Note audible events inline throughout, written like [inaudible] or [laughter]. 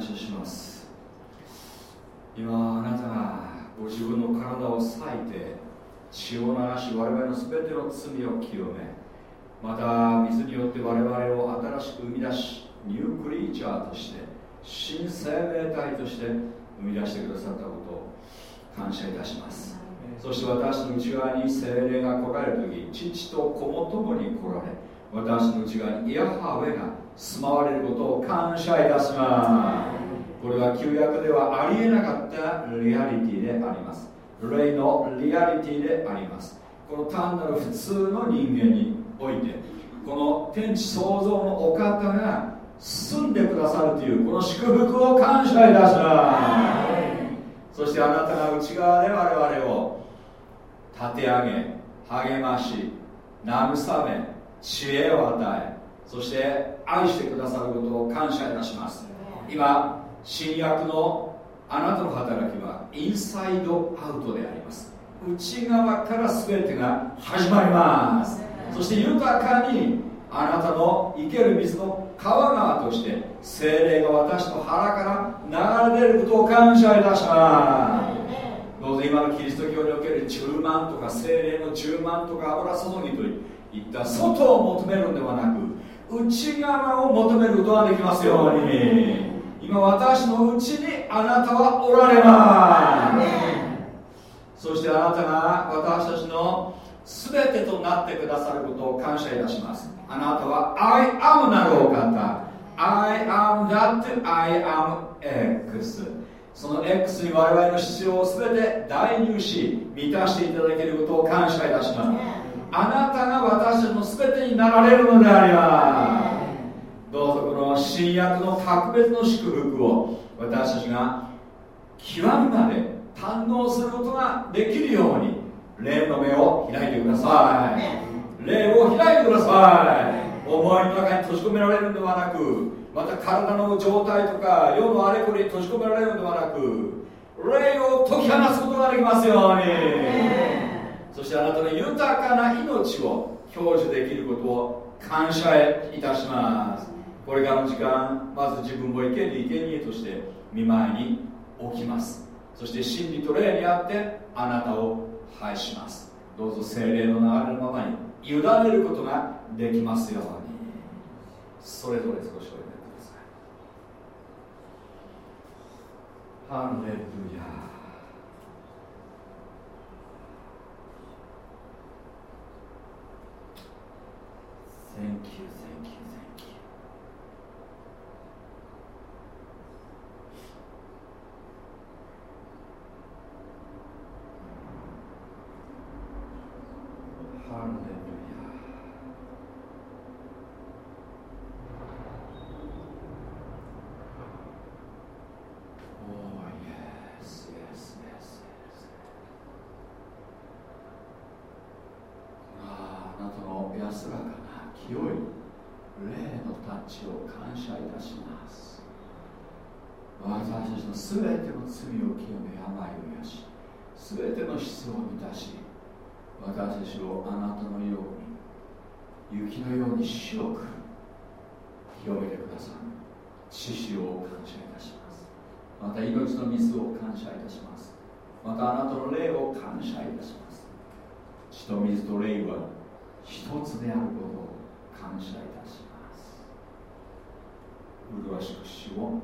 感謝します。今あなたがご自分の体を裂いて血を流し我々の全ての罪を清めまた水によって我々を新しく生み出しニュークリーチャーとして新生命体として生み出してくださったことを感謝いたします。そして私の内側に精霊が来られる時父と子も共に来られ私の内側にイヤハウェが住まわれることを感謝いたします。これは旧約ではありえなかったリアリティであります。霊のリアリティであります。この単なる普通の人間においてこの天地創造のお方が住んでくださるというこの祝福を感謝いたします。そしてあなたが内側で我々を立て上げ励まし慰め知恵を与えそして愛してくださることを感謝いたします。今新約のあなたの働きはインサイドアウトであります。内側から全てが始まります。そして豊かにあなたの生ける水の川川として精霊が私の腹から流れ出ることを感謝いたします。どうぞ今のキリスト教における10万とか精霊の10万とか油注ぎといった外を求めるのではなく内側を求めることができますように。今私のうちにあなたはおられます。そしてあなたが私たちの全てとなってくださることを感謝いたします。あなたは I am なるお方。I am that I am X その X に我々の必要を全て代入し満たしていただけることを感謝いたしますあなたが私たちの全てになられるのであります。どうぞこの新約の格別の祝福を私たちが極みまで堪能することができるように霊の目を開いてください。霊を開いてください。思いの中に閉じ込められるのではなくまた体の状態とか世のあれこれに閉じ込められるのではなく霊を解き放つことができますようにそしてあなたの豊かな命を享受できることを感謝いたします。これからの時間まず自分を生けに生贄として見舞いに置きます。そして真理と霊にあってあなたを拝します。どうぞ精霊の流れのままに委ねることができますように。それぞれ少しおいでください。ハレルヤ安らか清い霊のタッチを感謝いたします。私たちのすべての罪を清め病を癒しすべての必要を満たし私たちをあなたのように雪のように白く清めてくださる。知識を感謝いたします。また命の水を感謝いたします。またあなたの霊を感謝いたします。血と水と霊は一つであることを感謝いたします。麗しく主を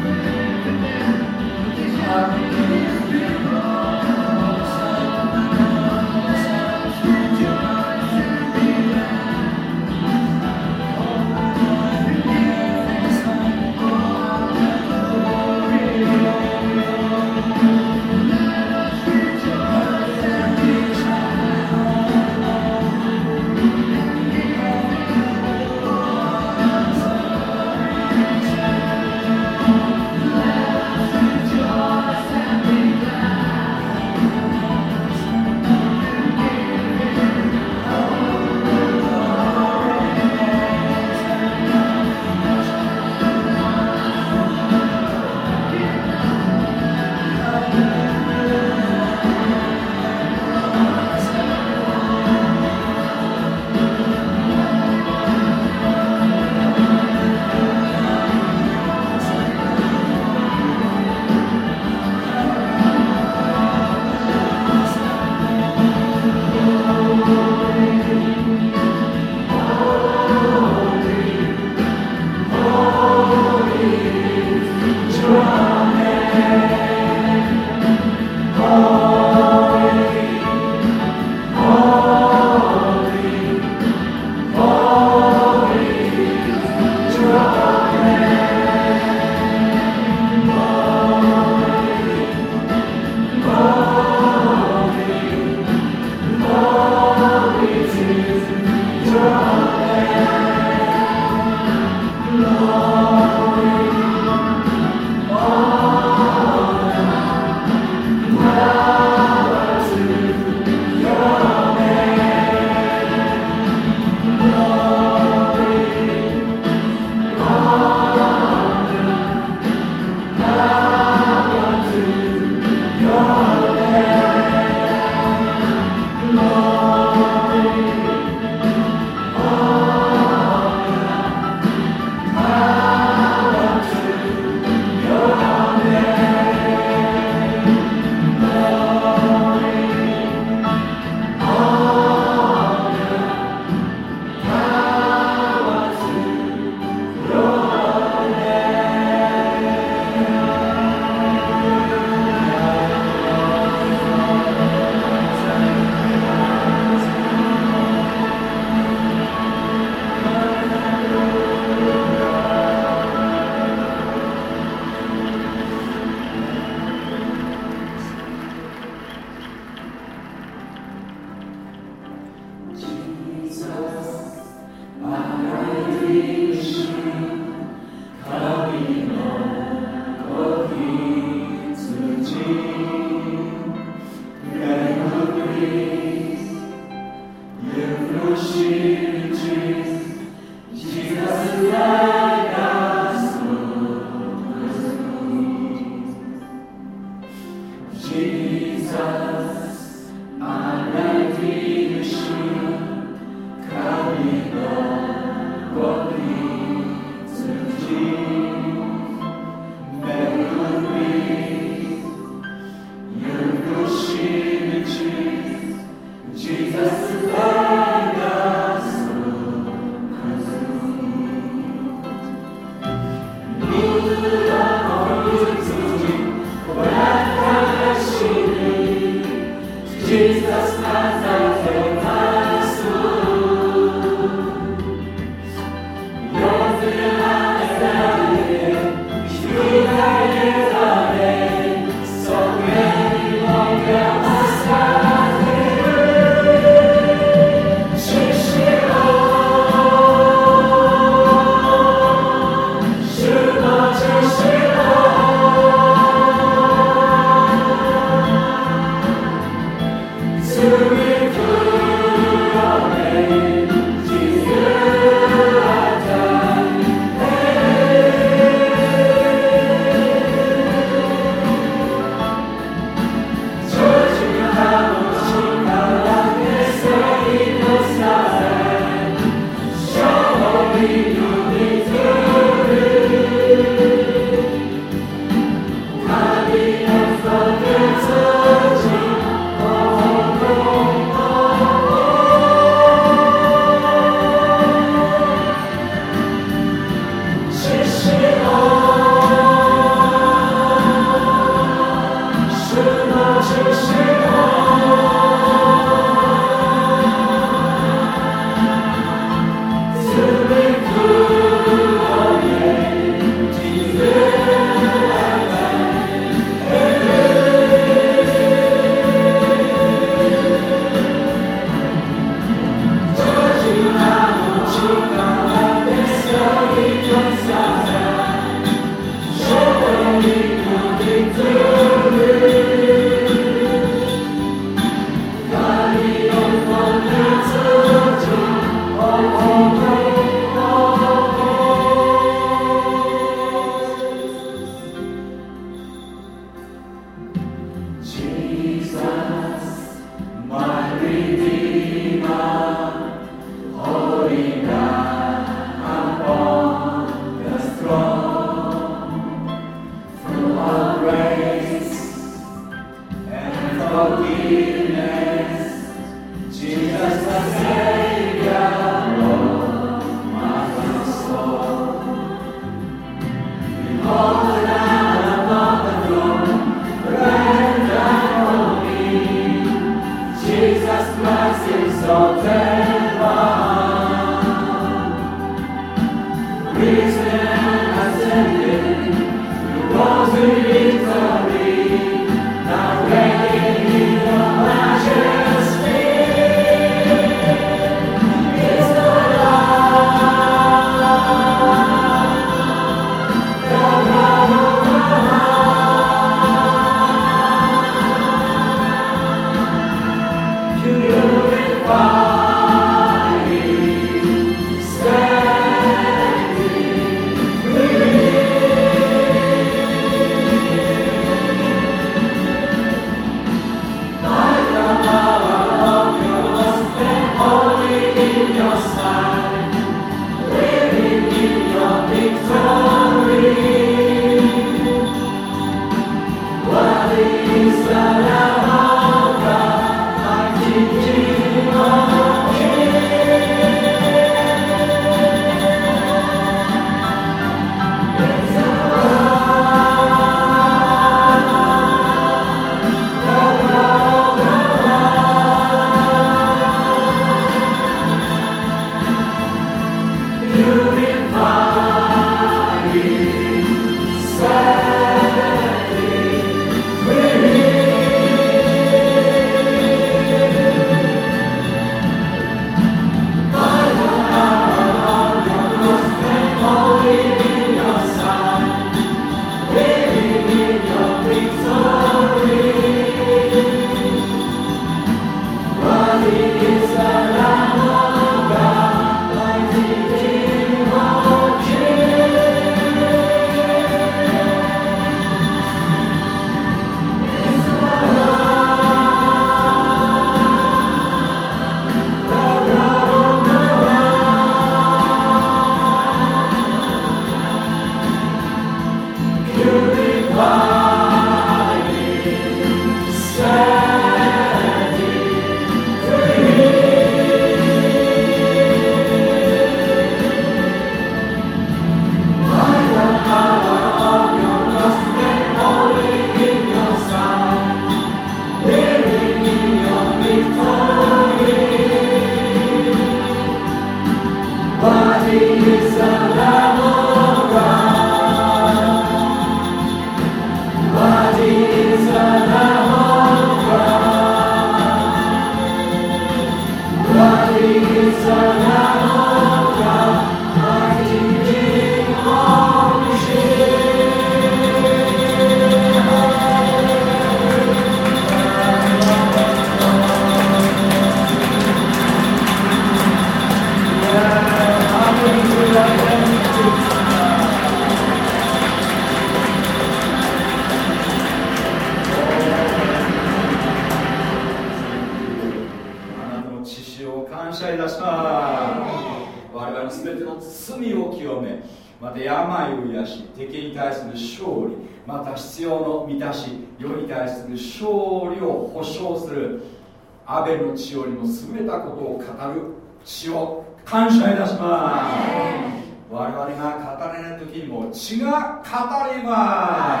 も血が語りま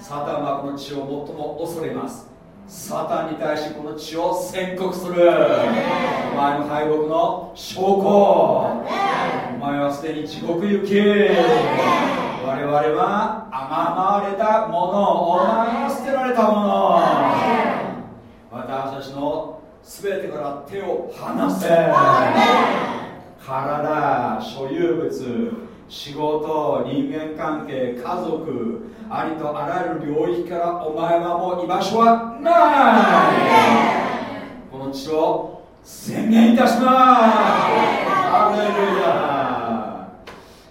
すサタンはこの血を最も恐れます。サタンに対してこの血を宣告する。お前の敗北の証拠。お前はすでに地獄行き。我々はあがまれたもの。お前は捨てられたもの。私たちの全てから手を離せ。体所有物仕事人間関係家族ありとあらゆる領域からお前はもう居場所はない。この地を宣言いたします。アレルヤ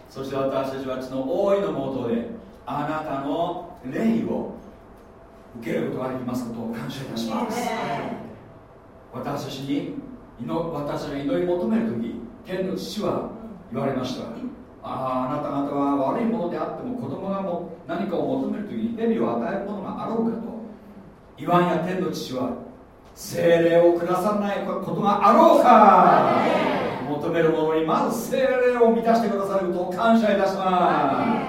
そして私たちは地の大いのもとであなたの霊を受けることができますことを感謝いたします。私たちに私たちが祈り求める時天の父は言われました。ああなた方は悪いものであっても子供がも何かを求める時に蛇を与えるものがあろうかと。言わんや天の父は精霊をくださらないことがあろうか。求めるものにまず精霊を満たしてくださることを感謝いたしま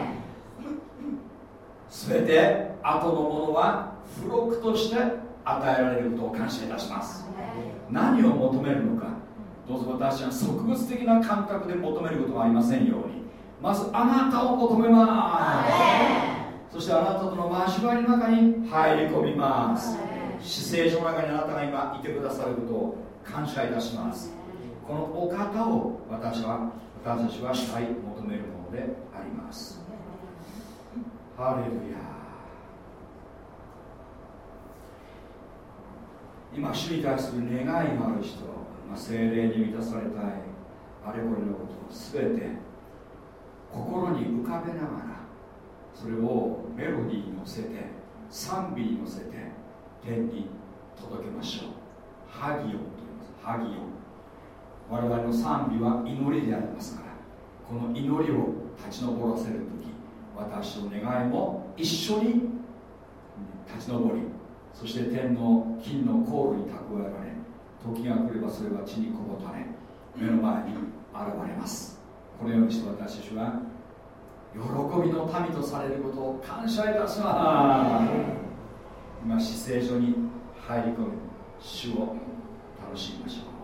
す。全て後のものは付録として与えられることを感謝いたします。何を求めるのか。どうぞ私は植物的な感覚で求めることがありませんように。まずあなたを求めます。そしてあなたとの交わりの中に入り込みます。姿勢上の中にあなたが今いてくださることを感謝いたします。このお方を私は私たちはしたい求めるものであります。ハレルヤ今主に対する願いがある人、まあ、精霊に満たされたい。あれこれのことを全て心に浮かべながらそれをメロディーに乗せて賛美に乗せて天に届けましょう。ハギオンと言います。ハギオン。我々の賛美は祈りでありますからこの祈りを立ち上らせる時私の願いも一緒に立ち上りそして天の金の航路に蓄えられ時が来ればそれは地にこぼたれ目の前に現れます。このようにして私たちは喜びの民とされることを感謝いたします。今姿勢所に入り込む主を楽しみましょう。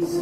Jesus.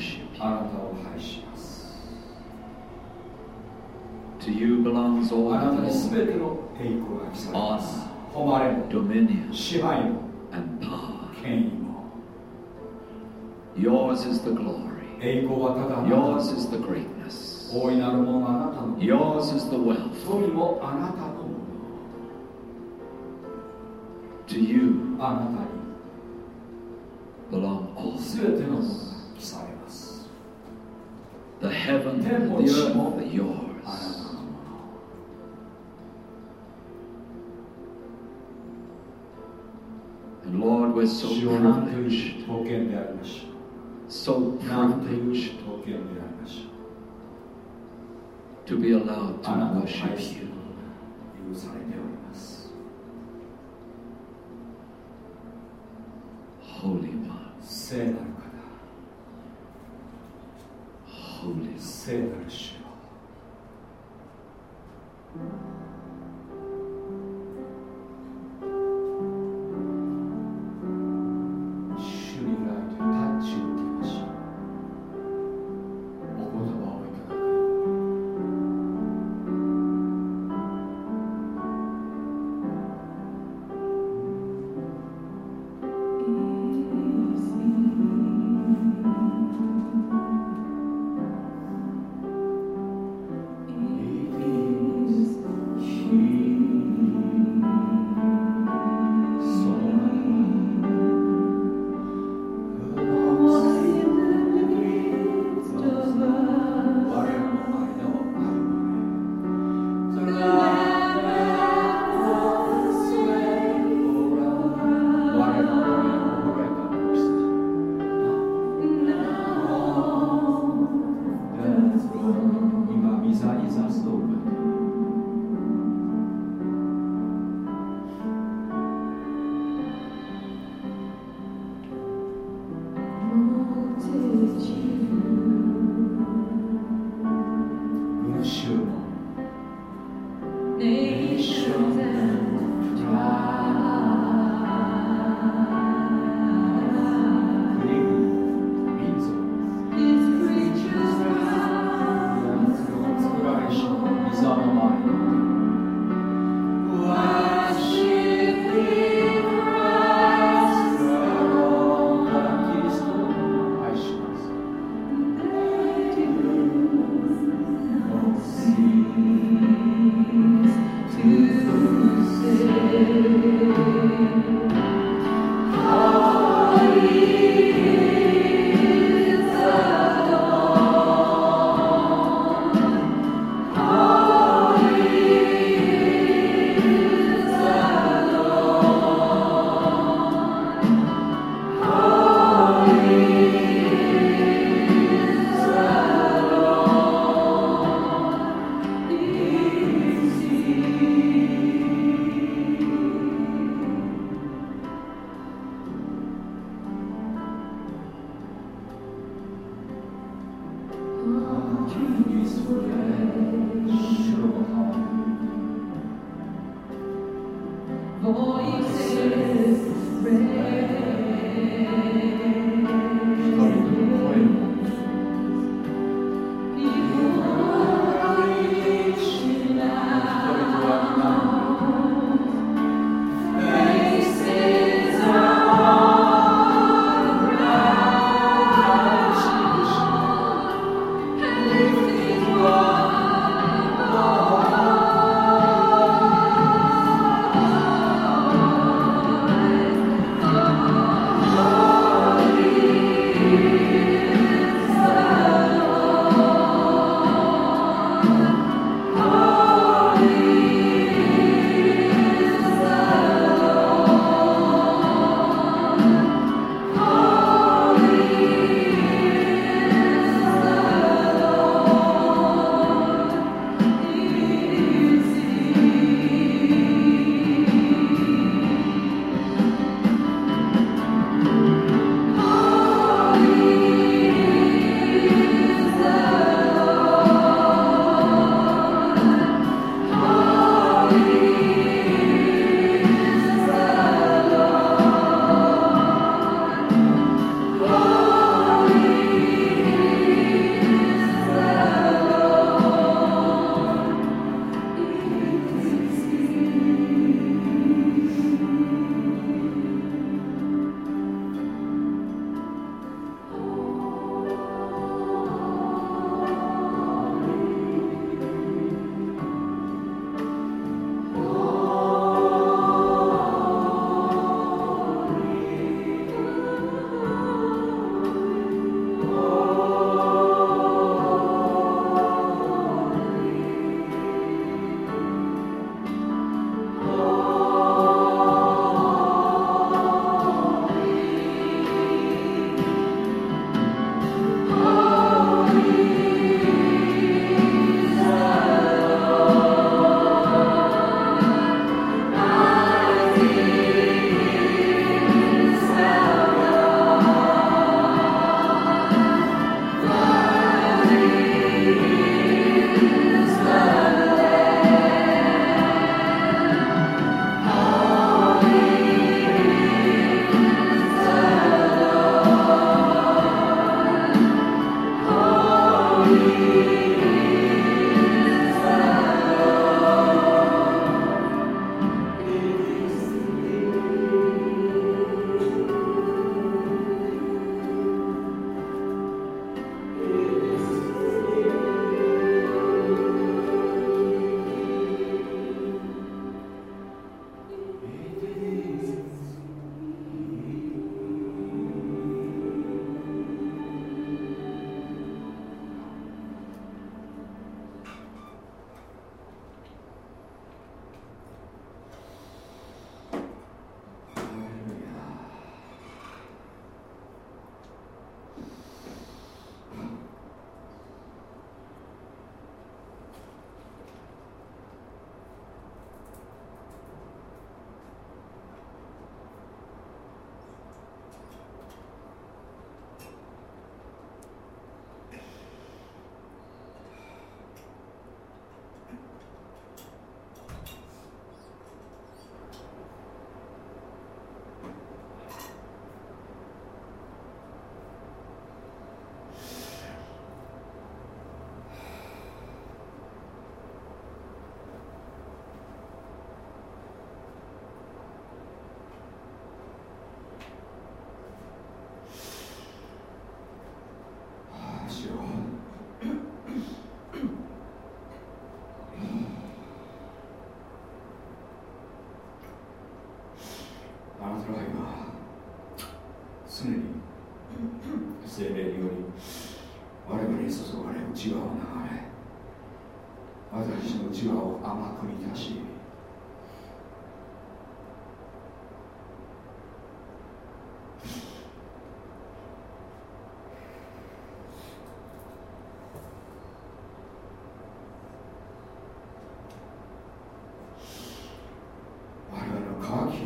worship you. あなたを拝します To you belongs all kaimo. yours is the glory. 栄光はただ Yours is the greatness. Yours is the wealth. 富もあなたの。To you あなたに belong all. The heaven and the earth are yours. And Lord, we're so privileged. So privileged to be allowed to worship you. Holy One. 聖なる主よ。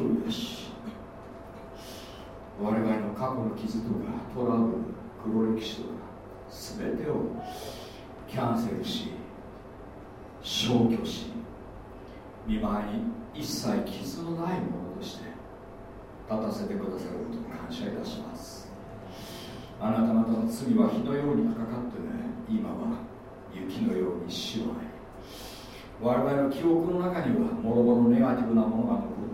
の渇きを癒し我々の過去の傷とかトラブル黒歴史とか全てをキャンセルし消去し見舞いに一切傷のないものとして立たせてくださることを感謝いたしますあなた方の罪は火のようにかかってね今は雪のように白い我々の記憶の中にはもろもろネガティブなものが残っております。が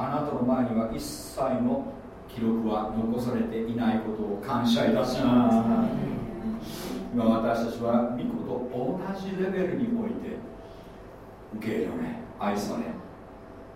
あなたの前には一切の記録は残されていないことを感謝いたします。今私たちは御子と同じレベルにおいて受け入れられ愛され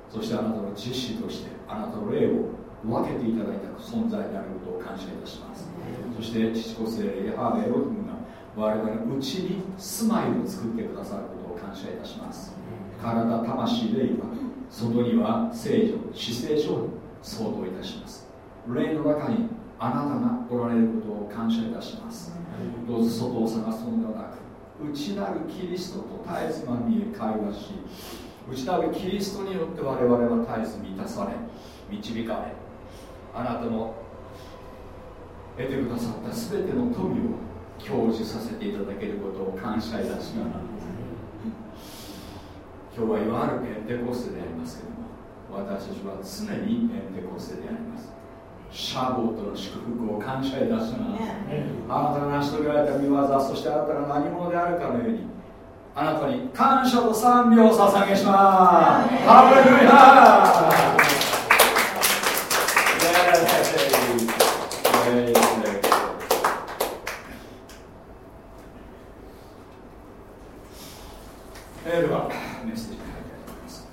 そしてあなたの実子としてあなたの霊を分けていただいた存在であることを感謝いたします。そして父子聖霊ヤハベエロヒムが我々のうちに住まいを作ってくださることを感謝いたします。体魂霊は外には聖女死聖書に相当いたします。霊の中にあなたがおられることを感謝いたします。どうぞ外を探すのではなく内なるキリストと絶えずまみえ会話し内なるキリストによって我々は絶えず満たされ導かれあなたの得てくださった全ての富を享受させていただけることを感謝いたします今日はいわゆるペンテコステでありますけども私たちは常にペンテコステであります。シャボートの祝福を感謝いたします。あなたが成し遂げられた見業そしてあなたが何者であるかのようにあなたに感謝と賛美を捧げします。ハレルヤイエーイイエーイえーではメッセージに入りたいと思います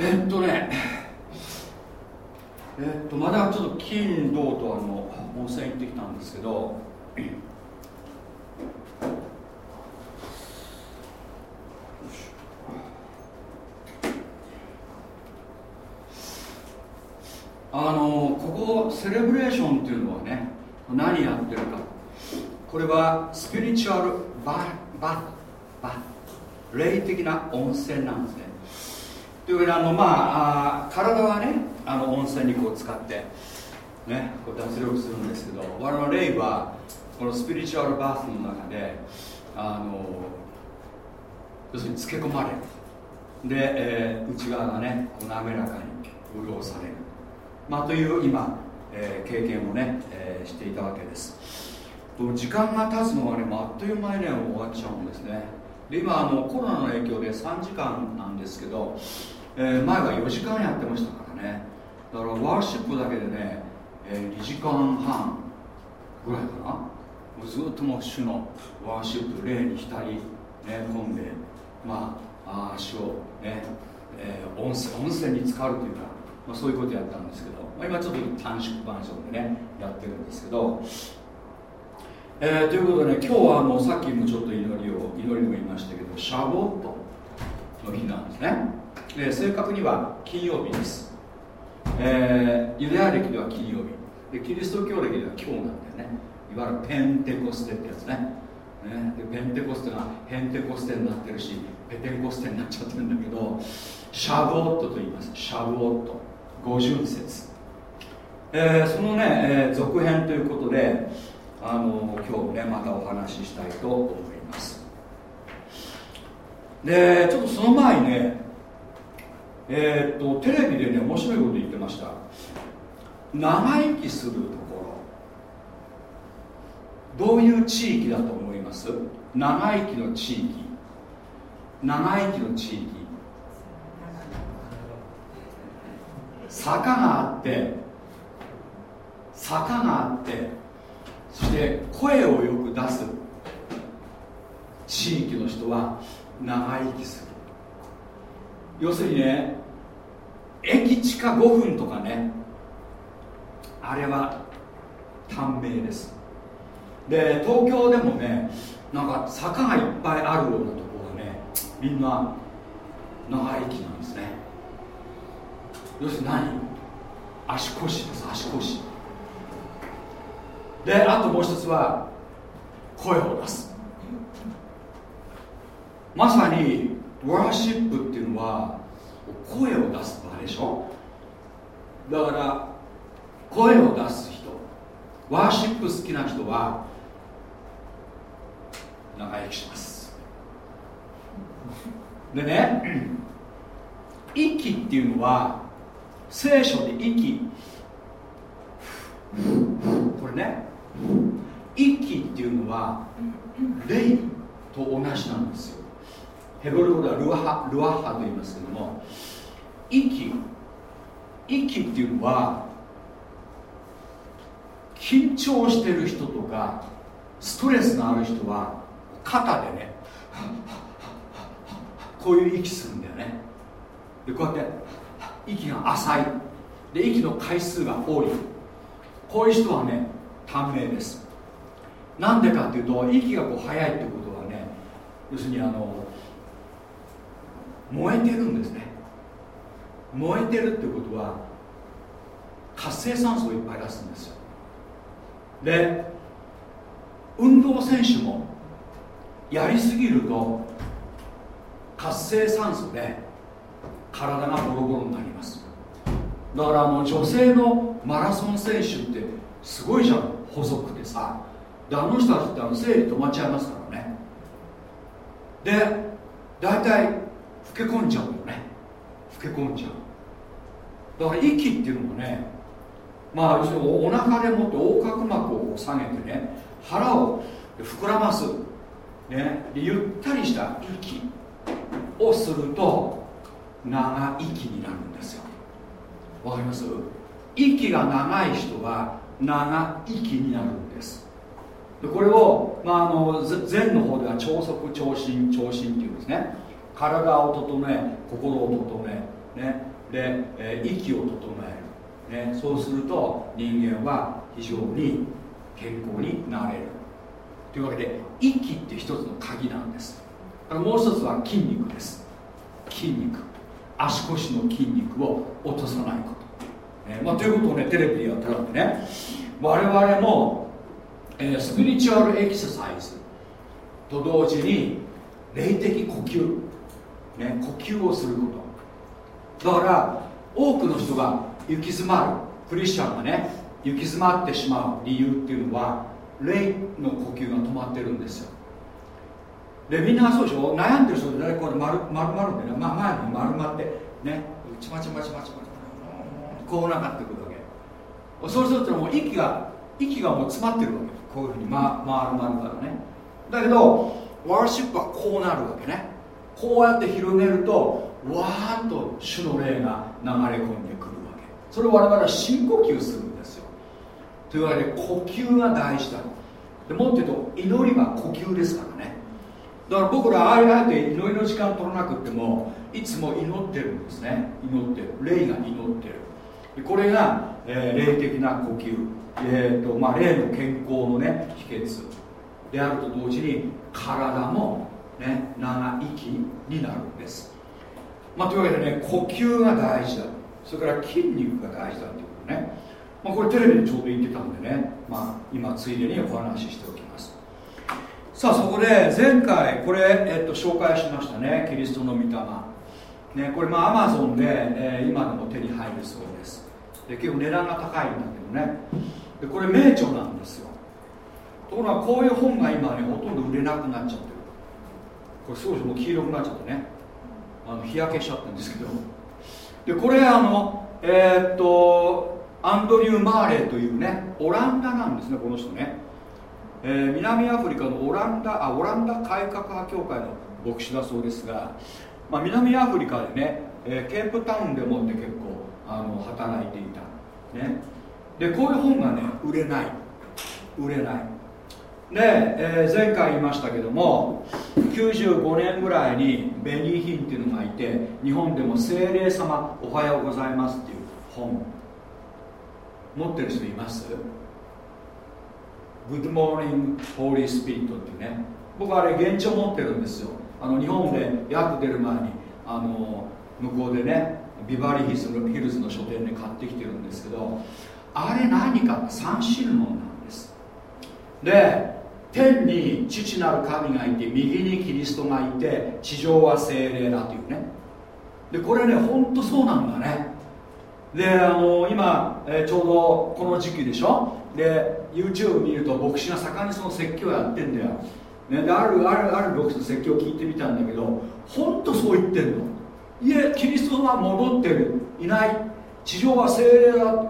えっとねえっとまだちょっと金銅とあの温泉行ってきたんですけどあのここセレブレーションっていうのはね何やってるかこれはスピリチュアルバババ霊的な温泉なんですね。というわけであのまああ体はねあの温泉にこう使ってねこう脱力するんですけど我々霊はこのスピリチュアルバースの中であの要するに漬け込まれるで、えー内側がねこう滑らかに潤される。まあという今、えー経験をね、えーしていたわけです。時間が経つのがね、まああっという間にね終わっちゃうんですね。今あのコロナの影響で3時間なんですけど、えー前は4時間やってましたからね。だからワーシップだけでね、えー2時間半ぐらいかな。もうずっともう主のワーシップ霊に浸り、ね、込んでまあ足をね、えー温泉温泉に浸かるというか、まあ、そういうことやったんですけど、まあ、今ちょっと短縮バージョンでねやってるんですけどえーということでね今日はあのさっきもちょっと祈りを祈りも言いましたけどシャボットの日なんですね。で正確には金曜日です、えーユダヤ歴では金曜日。でキリスト教歴では今日なんだよね。いわゆるペンテコステってやつね。ねでペンテコステがヘンテコステになってるしペテンコステになっちゃってるんだけどシャボットと言います。シャボット。五巡節。えーそのね、えー続編ということであの今日ねまたお話ししたいと思います。でちょっとその前にねえーっとテレビでね面白いこと言ってました。長生きするところ。どういう地域だと思います？長生きの地域。長生きの地域。坂があって。坂があって。そして声をよく出す。地域の人は長生きする。要するにね駅地下5分とかねあれは短命です。で東京でもねなんか坂がいっぱいあるようなところはねみんな長生きなんですね。要するに何？足腰です足腰。であともう一つは声を出す。まさにワーシップっていうのは声を出す場でしょ？だから声を出す人ワーシップ好きな人は長生きします。でね息っていうのは聖書で息。これね息っていうのは霊と同じなんですよ。ヘブル語ではルアハルアハと言いますけども息息っていうのは緊張してる人とかストレスがある人は肩でねこういう息するんだよね。でこうやって息が浅い。で息の回数が多い。こういう人はね短命です。なんでかっていうと息がこう速いってことはね要するにあの燃えてるんですね。燃えてるってことは活性酸素をいっぱい出すんですよ。で運動選手もやりすぎると活性酸素で体がボロボロになります。だからあの女性のマラソン選手ってすごいじゃん。細くてさであの人たちってあの生理止まっちゃいますからね。で大体老け込んじゃうよね。老け込んじゃう。だから息っていうのもねまあ要するにお腹でもって横隔膜を下げてね腹を膨らます、ね、でゆったりした息をすると長生きになるんですよ。わかります？息が長い人は長生きになるんです。でこれを、まあ、あの禅の方では超速超進超進っていうんですね。体を整え心を整え、ね、で、えー息を整える、ね、そうすると人間は非常に健康になれる。というわけで息って一つの鍵なんです。だからもう一つは筋肉です。筋肉。足腰の筋肉を落とさないこと、ね。まあ、ということをねテレビでやってるわけね。我々も、えースピリチュアルエクササイズと同時に霊的呼吸、ね、呼吸をすること。だから多くの人が行き詰まる。クリスチャンがね行き詰まってしまう理由っていうのは霊の呼吸が止まってるんですよ。でみんなそうでしょ？悩んでる人で大体これ丸丸まるんでね、まあ、前に丸まってね。ちまちまちまちまちま。こうなってくるわけ。そうするともう息が息がもう詰まってるわけ。こういうふうに、ま、回る丸からね。だけどワーシップはこうなるわけね。こうやって広げるとわーっと主の霊が流れ込んでくるわけ。それを我々は深呼吸するんですよ。というわけで呼吸が大事だでもっと言うと祈りは呼吸ですからね。だから僕らああえて祈りの時間取らなくてもいつも祈ってるんですね。祈ってる。霊が祈ってる。これが、えー霊的な呼吸、えーとまあ、霊の健康のね秘訣。であると同時に体もね長生きになるんです。まあというわけでね呼吸が大事だ。それから筋肉が大事だっていうことね、まあ、これテレビでちょうど言ってたんでね、まあ、今ついでにお話ししておきます。さあそこで前回これ、えっと、紹介しましたね。キリストの御霊。ね、これまあアマゾンで、えー今でも手に入るそうです。で結構値段が高いんだけどね。でこれ名著なんですよ。ところがこういう本が今ねほとんど売れなくなっちゃってる。これ少しもう黄色くなっちゃってね。あの日焼けしちゃってるんですけど。でこれあのえーっとアンドリュー・マーレーというねオランダなんですねこの人ね、えー南アフリカのオランダあオランダ改革派協会の牧師だそうですが、まあ、南アフリカでね、えーケープタウンでもって結構あの働いていた、ね、でこういう本がね売れない。売れない。で、えー前回言いましたけども95年ぐらいにベニーヒンっていうのがいて日本でも「精霊様おはようございます」っていう本。持ってる人います？Good Morning Holy Spirit っていうね。僕あれ現地を持ってるんですよ。あの日本で訳出る前にあの向こうでねビバリーヒルズのヒルズの書店で買ってきてるんですけどあれ何かって三神論なんです。で天に父なる神がいて右にキリストがいて地上は精霊だというね。でこれね本当そうなんだね。であの今、えーちょうどこの時期でしょ？で YouTube 見ると牧師が盛んにその説教やってんだよ、ね、であるあるある牧師の説教を聞いてみたんだけど本当そう言ってんの。いえキリストが戻ってるいない。地上は精霊だ。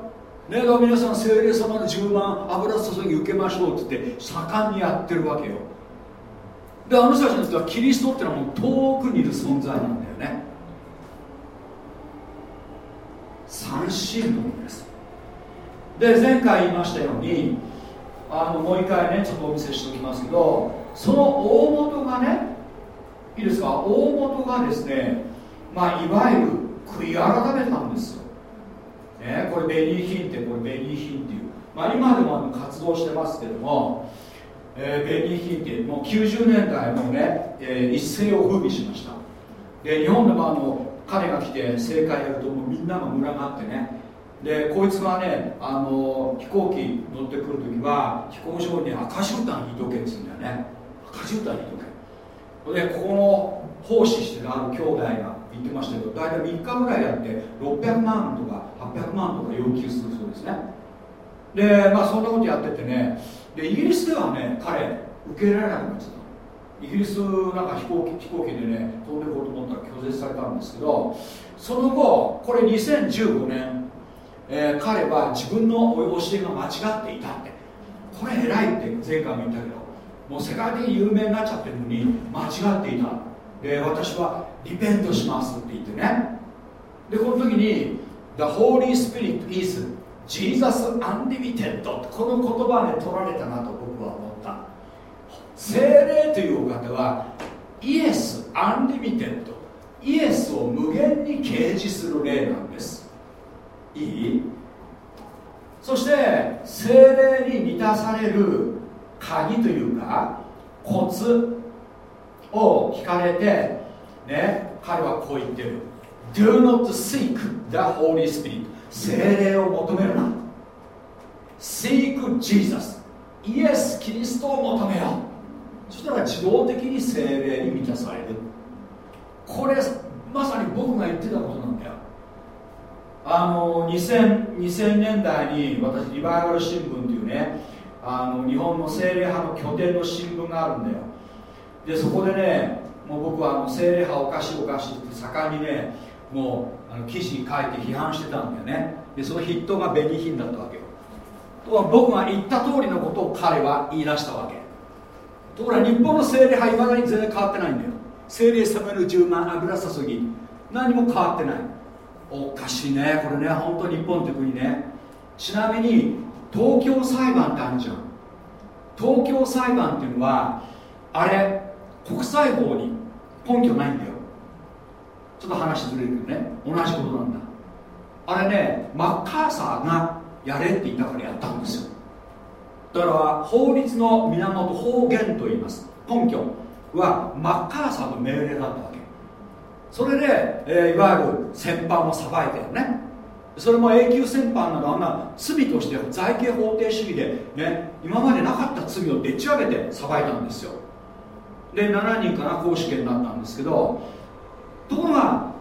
ね、だ皆さん精霊様の10万油注ぎ受けましょうって言って盛んにやってるわけよ。であの人たちにとってはキリストってのはもう遠くにいる存在なんだよね。三神論です。で前回言いましたようにあのもう一回ねちょっとお見せしておきますけどその大元がねいいですか？大元がですねまあいわゆる悔い改めたんですよ。ね、これベニーヒンってこれベニーヒンっていう、まあ、今でも活動してますけども、えーベニーヒンってもう90年代のね、えー一世を風靡しました。で日本でもあの彼が来て正解やるともうみんなが群がってね。でこいつがねあの飛行機乗ってくるときは飛行場に赤絨毯引いとけっつうんだよね。赤絨毯引いとけ。でここの奉仕してるある兄弟が言ってましたけど大体3日ぐらいやって600万とか800万とか要求するそうですね。でまあそんなことやっててねでイギリスではね彼受け入れられなくなっちゃった。イギリスなんか飛行機飛行機でね飛んでこうと思ったら拒絶されたんですけどその後これ2015年、えー彼は自分の教えが間違っていたって。これ偉いって前回も言ったけどもう世界的に有名になっちゃってるのに間違っていた。で私はリペントしますって言ってね。でこの時に The Holy Spirit is Jesus Unlimited この言葉で取られたなと僕は思った。精霊というお方はイエスアンリミテッドイエスを無限に掲示する霊なんです。いい？そして精霊に満たされる鍵というかコツを聞かれてね彼はこう言ってる。Do not seek the Holy Spirit. 精霊を求めるな。Seek Jesus. イエス・キリストを求めよう。そしたら自動的に精霊に満たされる。これまさに僕が言ってたことなんだよ。あの 2000, 2000年代に私リバイバル新聞っていうねあの日本の精霊派の拠点の新聞があるんだよ。でそこでねもう僕はあの精霊派おかしいおかしいって盛んにねもうあの記事に書いて批判してたんだよね。でその筆頭が紅品だったわけよ。とは僕が言った通りのことを彼は言い出したわけ。ところが日本の精霊派いまだに全然変わってないんだよ。精霊様の10万油注ぎ。何も変わってない。おかしいね。これね本当日本って国ね。ちなみに東京裁判ってあるじゃん。東京裁判っていうのはあれ国際法に根拠ないんだよ。ちょっと話ずれるけどね。同じことなんだ。あれねマッカーサーがやれって言ったからやったんですよ。だから法律の源法源と言います。根拠はマッカーサーの命令だったわけ。それで、えーいわゆる戦犯を裁いたよね。それも永久戦犯などあんな罪として財形法定主義で、ね、今までなかった罪をでっち上げて裁いたんですよ。で7人かな公主権になったんですけどところが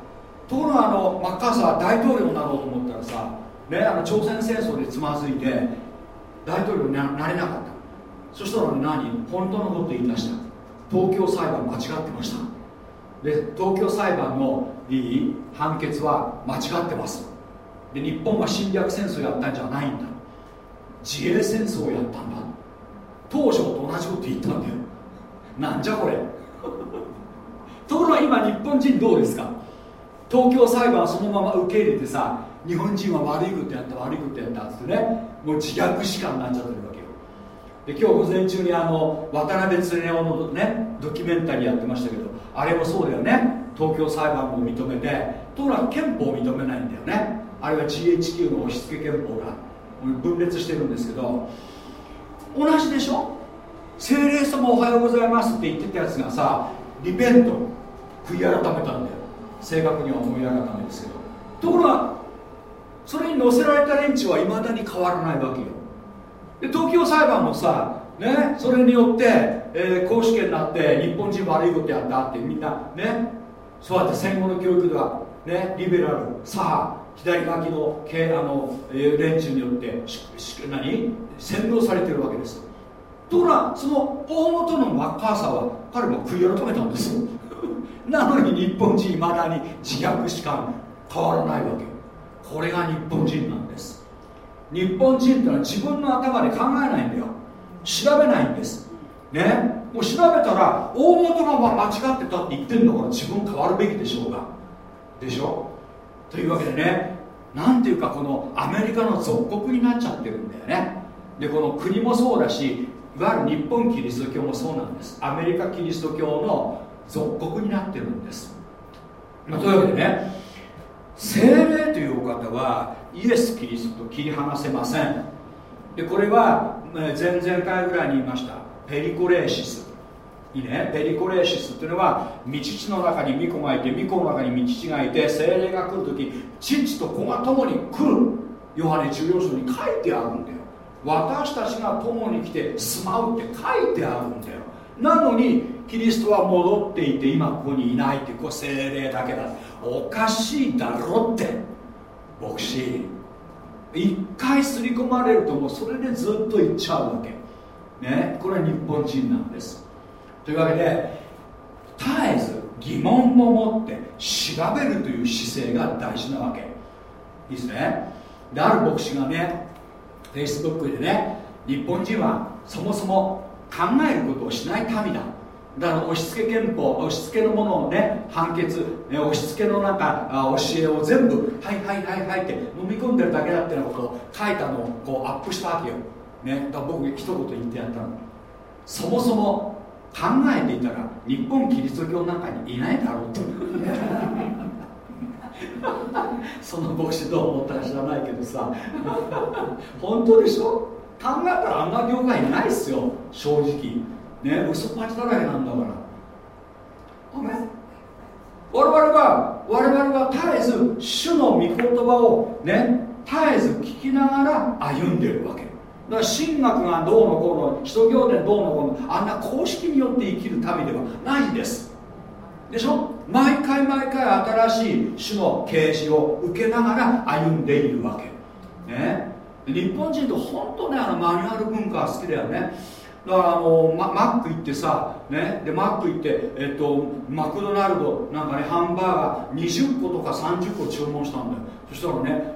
ところがあのマッカーサー大統領になろうと思ったらさ、ね、あの朝鮮戦争でつまずいて大統領にななれなかった。そしたら何？本当のこと言い出した。東京裁判間違ってました。で東京裁判のいい判決は間違ってます。で日本が侵略戦争やったんじゃないんだ。自衛戦争をやったんだ。東条と同じこと言ったんだよ。なんじゃこれ。ところが今日本人どうですか？東京裁判そのまま受け入れてさ日本人は悪いことやった悪いことやったっつってねもう自虐しかになっちゃってるわけよ。で今日午前中にあの渡辺恒夫のねドキュメンタリーやってましたけどあれもそうだよね。東京裁判も認めてところが憲法を認めないんだよね。あれは GHQ の押し付け憲法が分裂してるんですけど同じでしょ？精霊様おはようございますって言ってたやつがさリベント悔い改めたんだよ。正確には思い改めですけど。ところがそれに乗せられた連中はいまだに変わらないわけよ。で東京裁判もさねそれによって、えー公主権になって日本人悪いことやったってみんなねそうやって戦後の教育ではねリベラル。さあ左書きの系あの、えー連中によってしし何？洗脳されてるわけです。ところがその大元のマッカーサーは彼も悔い改めたんですよ。[laughs] なのに日本人いまだに自虐しか変わらないわけこれが日本人なんです。日本人ってのは自分の頭で考えないんだよ。調べないんです。ね？もう調べたら大元が間違ってたって言ってんだから自分変わるべきでしょうが。でしょ？というわけでねなんていうかこのアメリカの属国になっちゃってるんだよね。でこの国もそうだしわゆる日本キリスト教もそうなんです。アメリカキリスト教の属国になってるんです、まあ、というわけでね精霊というお方はイエス・キリストと切り離せません。でこれはえー前々回ぐらいに言いましたペリコレーシス。いいね。ペリコレーシスっていうのは道地の中に巫女がいて巫女の中に道地がいて精霊が来るとき父と子が共に来る。ヨハネ14章に書いてあるんだよ私たちが共に来て住まうって書いてあるんだよ。なのにキリストは戻っていて今ここにいないってこれ精霊だけだ。おかしいだろって牧師。一回刷り込まれるともうそれでずっと言っちゃうわけ。ね？これは日本人なんです。というわけで絶えず疑問を持って調べるという姿勢が大事なわけ。いいですね？である牧師がね Facebook でね日本人はそもそも考えることをしない民だ。だから押し付け憲法押し付けのものをね判決ね押し付けのなんかあ教えを全部はいはいはいはいって飲み込んでるだけだってなことを書いたのをこうアップしたわけよ、ね、だから僕一言言ってやったの。そもそも考えていたら日本キリスト教なんかにいないだろうと。[laughs] その牧師どう思ったか知らないけどさ。[laughs] 本当でしょ？考えたらあんな業界ないっすよ。正直。ね？嘘っぱちだらけなんだから。ごめん。我々は我々は絶えず主の御言葉をね？絶えず聞きながら歩んでるわけ。だから神学がどうのこうの使徒行伝どうのこうのあんな公式によって生きる民ではないんです。でしょ？毎回毎回新しい種の啓示を受けながら歩んでいるわけ。ね？日本人って本当ねあのマニュアル文化好きだよね。だからあのママック行ってさ、ね、でマック行って、えっと、マクドナルドなんかねハンバーガー20個とか30個注文したんだよ。そしたらね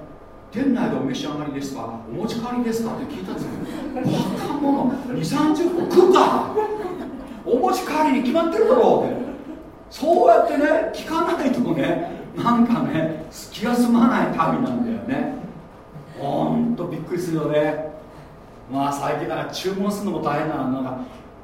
店内でお召し上がりですか？お持ち帰りですかって聞いたんですよ。バカ者2 3 0個食うか！[laughs] お持ち帰りに決まってるだろうって。そうやってね聞かないとねなんかね気が済まない旅なんだよね。ほんとびっくりするよね。まあ最近だから注文するのも大変なのなんか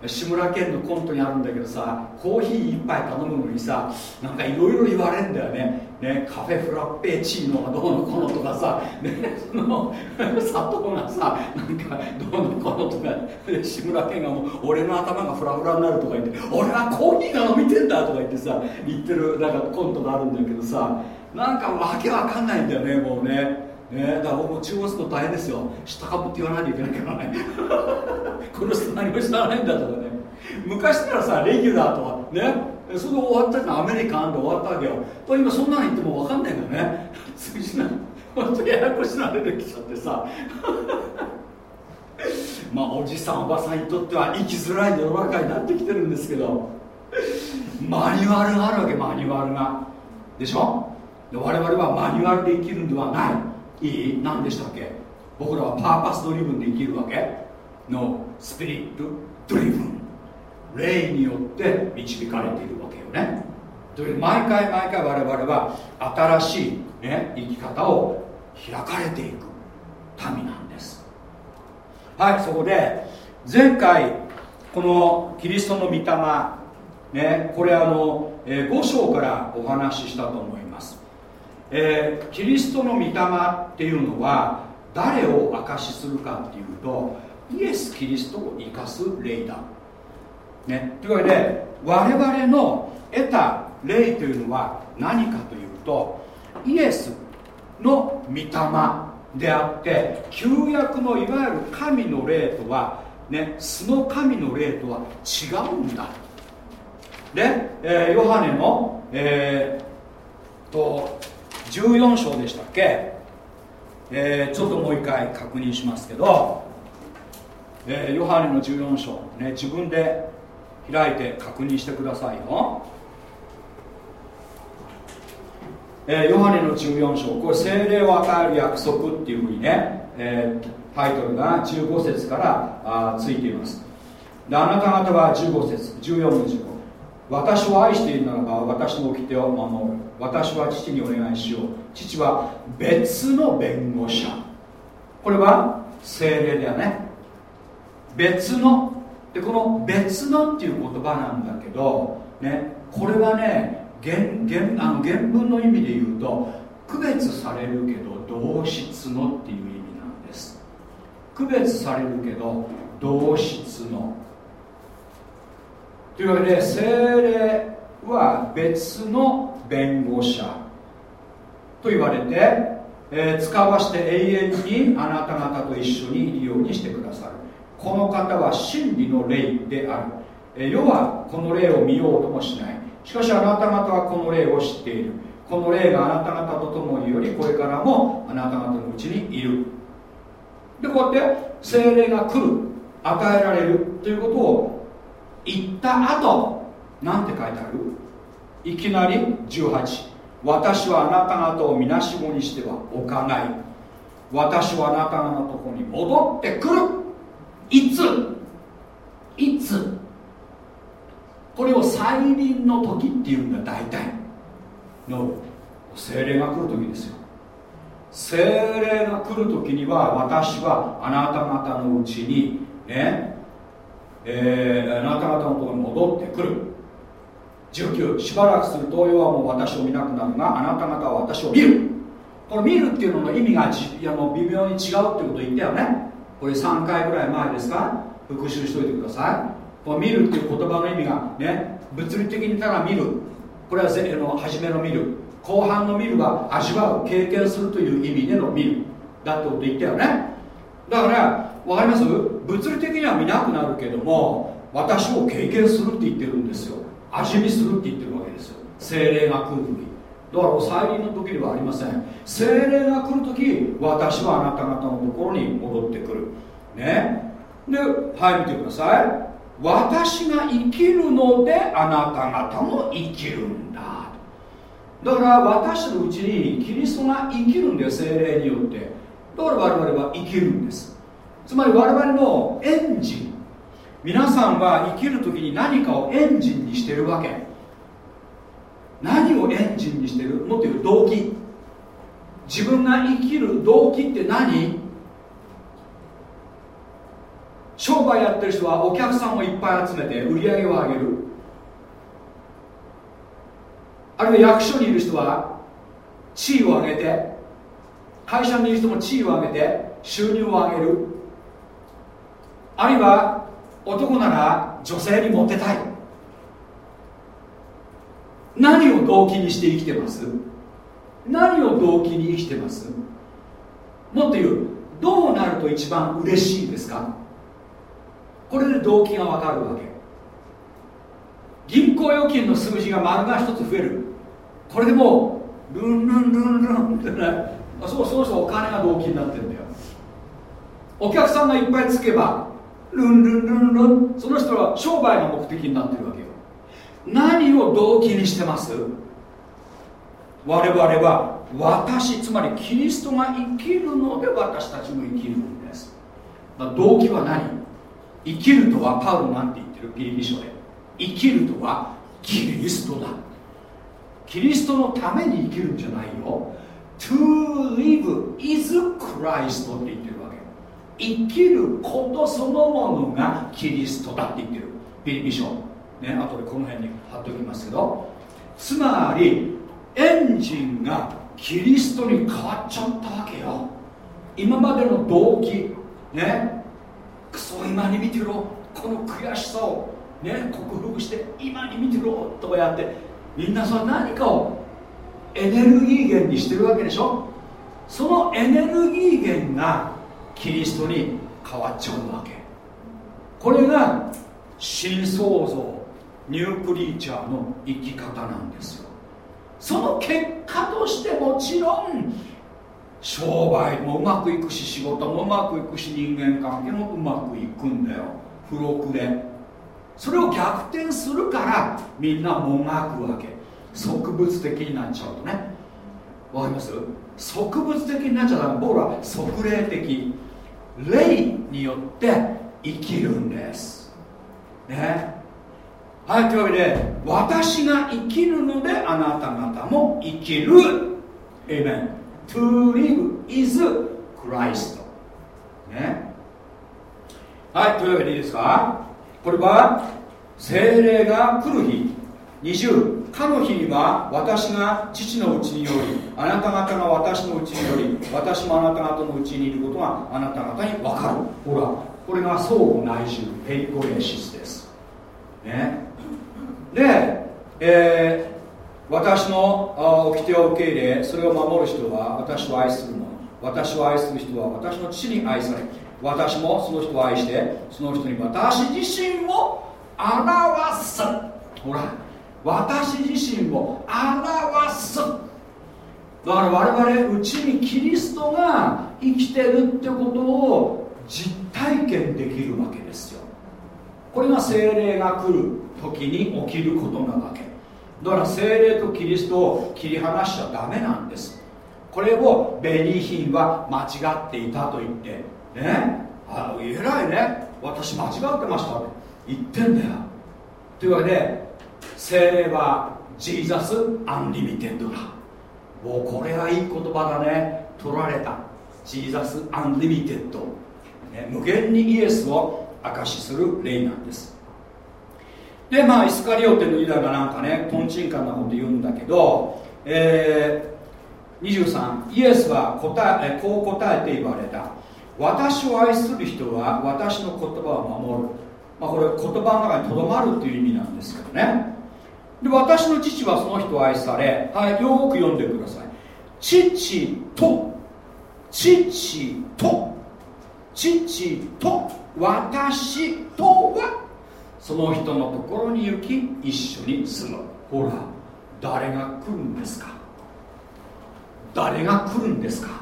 志村けんのコントにあるんだけどさコーヒー1杯頼むのにさなんかいろいろ言われるんだよね。ねカフェフラッペチーノがどうのこうのとかさ、ね、その [laughs] 砂糖がさなんかどうのこうのとかで志村けんがもう俺の頭がフラフラになるとか言って俺はコーヒーが飲みてんだとか言ってさ言ってるなんかコントがあるんだけどさなんかわけわかんないんだよねもうね。ね、だから僕も注文するの大変ですよ。下かぶって言わないといけないからね。[laughs] この人何も知らないんだとかね。昔ならさレギュラーとかね。それで終わったじゃんアメリカンで終わったわけよ。と今そんなの言っても分かんないんだよね。通じない本当にややこしな出てきちゃってさ。[laughs] まあおじさんおばさんにとっては生きづらい世の中になってきてるんですけど。マニュアルがあるわけマニュアルが。でしょ？で我々はマニュアルで生きるんではない。いい？何でしたっけ？僕らはパーパスドリブンで生きるわけ。のスピリットドリブン。霊によって導かれているわけよね。という毎回毎回我々は新しい、ね、生き方を開かれていく民なんです。はいそこで前回このキリストの御霊ねこれあの、えー5章からお話ししたと思います。えーキリストの御霊っていうのは誰を証しするかっていうとイエス・キリストを生かす霊だ、ね、というわけで我々の得た霊というのは何かというとイエスの御霊であって旧約のいわゆる神の霊とはね素の神の霊とは違うんだ。で、えーヨハネの、えーと14章でしたっけ、えーちょっともう一回確認しますけど、えーヨハネの14章、ね、自分で開いて確認してくださいよ、えーヨハネの14章。これ精霊を与える約束っていうふうにね、えータイトルが15節からあついています。であなた方は15節14の15私を愛しているならば私の掟を守る。私は父にお願いしよう。父は別の弁護者。これは精霊だよね。別のでこの別のっていう言葉なんだけど、ね、これはね原原あの原文の意味で言うと区別されるけど同質のっていう意味なんです。区別されるけど同質の。というわけで精霊は別の弁護者と言われて、えー使わして永遠にあなた方と一緒にいるようにしてくださる。この方は真理の霊である、世はこの霊を見ようともしない。しかしあなた方はこの霊を知っている。この霊があなた方と共によりこれからもあなた方のうちにいる。でこうやって精霊が来る与えられるということを言った後なんて書いてある？いきなり18私はあなた方をみなしごにしては置かない。私はあなた方のところに戻ってくる。いつ？いつ？これを再臨の時っていうんだ大体の。精霊が来る時ですよ。精霊が来る時には私はあなた方のうちにねえーあなた方のところに戻ってくる。19しばらくすると世はもう私を見なくなるがあなた方は私を見る。この見るっていうのの意味がじいやもう微妙に違うってことを言ったよね。これ3回ぐらい前ですか？復習しといてください。この見るっていう言葉の意味がね物理的にただ見る。これはぜの初めの見る。後半の見るは味わう経験するという意味での見る。だってこと言ったよね。だから分かります？物理的には見なくなるけども私を経験するって言ってるんですよ。味見するって言ってるわけですよ。精霊が来る時。だからお再臨の時ではありません。精霊が来る時私はあなた方のところに戻ってくる。ね。ではい見てください。私が生きるのであなた方も生きるんだ。だから私のうちにキリストが生きるんだよ精霊によって。だから我々は生きるんです。つまり我々のエンジン。皆さんは生きる時に何かをエンジンにしてるわけ。何をエンジンにしてる？もっと言う動機。自分が生きる動機って何？商売やってる人はお客さんをいっぱい集めて売り上げを上げる。あるいは役所にいる人は地位を上げて会社にいる人も地位を上げて収入を上げる。あるいは男なら女性にモテたい。何を動機にして生きてます？何を動機に生きてます？もっと言うどうなると一番嬉しいですか？これで動機が分かるわけ。銀行預金の数字が丸が一つ増える。これでもうルンルンルンルンってねあそうその人お金が動機になってるんだよ。お客さんがいっぱいつけばルンルンルンルン。その人は商売が目的になってるわけよ。何を動機にしてます？我々は私つまりキリストが生きるので私たちも生きるんです。動機は何？生きるとはパウロなんて言ってるピリピ書で。生きるとはキリストだ。キリストのために生きるんじゃないよ。To live is Christ って言ってるわけ。生きることそのものがキリストだって言ってる。ピリピ書。ね後でこの辺に貼っておきますけど。つまりエンジンがキリストに変わっちゃったわけよ。今までの動機ね。クソ今に見てろ。この悔しさをね。克服して今に見てろとかやってみんなその何かをエネルギー源にしてるわけでしょ。そのエネルギー源がキリストに変わっちゃうわけ。これが新創造。ニュークリーチャーの生き方なんですよ。その結果としてもちろん商売もうまくいくし仕事もうまくいくし人間関係もうまくいくんだよ。付録で。それを逆転するからみんなもがくわけ。植物的になっちゃうとね。わかります？植物的になっちゃダメ僕らは即霊的。霊によって生きるんです。ね。はいというわけで私が生きるのであなた方も生きる。Amen. To live is Christ. ね。はいというわけでいいですか？これは精霊が来る日。20かの日には私が父のうちによりあなた方が私のうちにより私もあなた方のうちにいることがあなた方に分かる。ほらこれが相互内住ペイコレシスです。ね。で、えー私の掟を受け入れそれを守る人は私を愛する者。私を愛する人は私の父に愛され私もその人を愛してその人に私自身を表す。ほら私自身を表す。だから我々うちにキリストが生きてるってことを実体験できるわけですよ。これが精霊が来る。時に起きることなわけ。だから精霊とキリストを切り離しちゃダメなんです。これをベニーヒンは間違っていたと言って。ね？あの偉いね。私間違ってましたって言ってんだよ。というわけで聖霊は Jesus Unlimited だ。もうこれはいい言葉だね。取られた。 Jesus Unlimited、ね、無限にイエスを証しする霊なんです。でまあイスカリオテのユダがなんかねとんちんかんなこと言うんだけど、えー、23イエスは答えこう答えて言われた。私を愛する人は私の言葉を守る、まあ、これ言葉の中にとどまるっていう意味なんですけどね。で私の父はその人を愛され、はい、よく読んでください。父と父と父と私とはその人のところに行き一緒に住む。ほら誰が来るんですか？誰が来るんですか？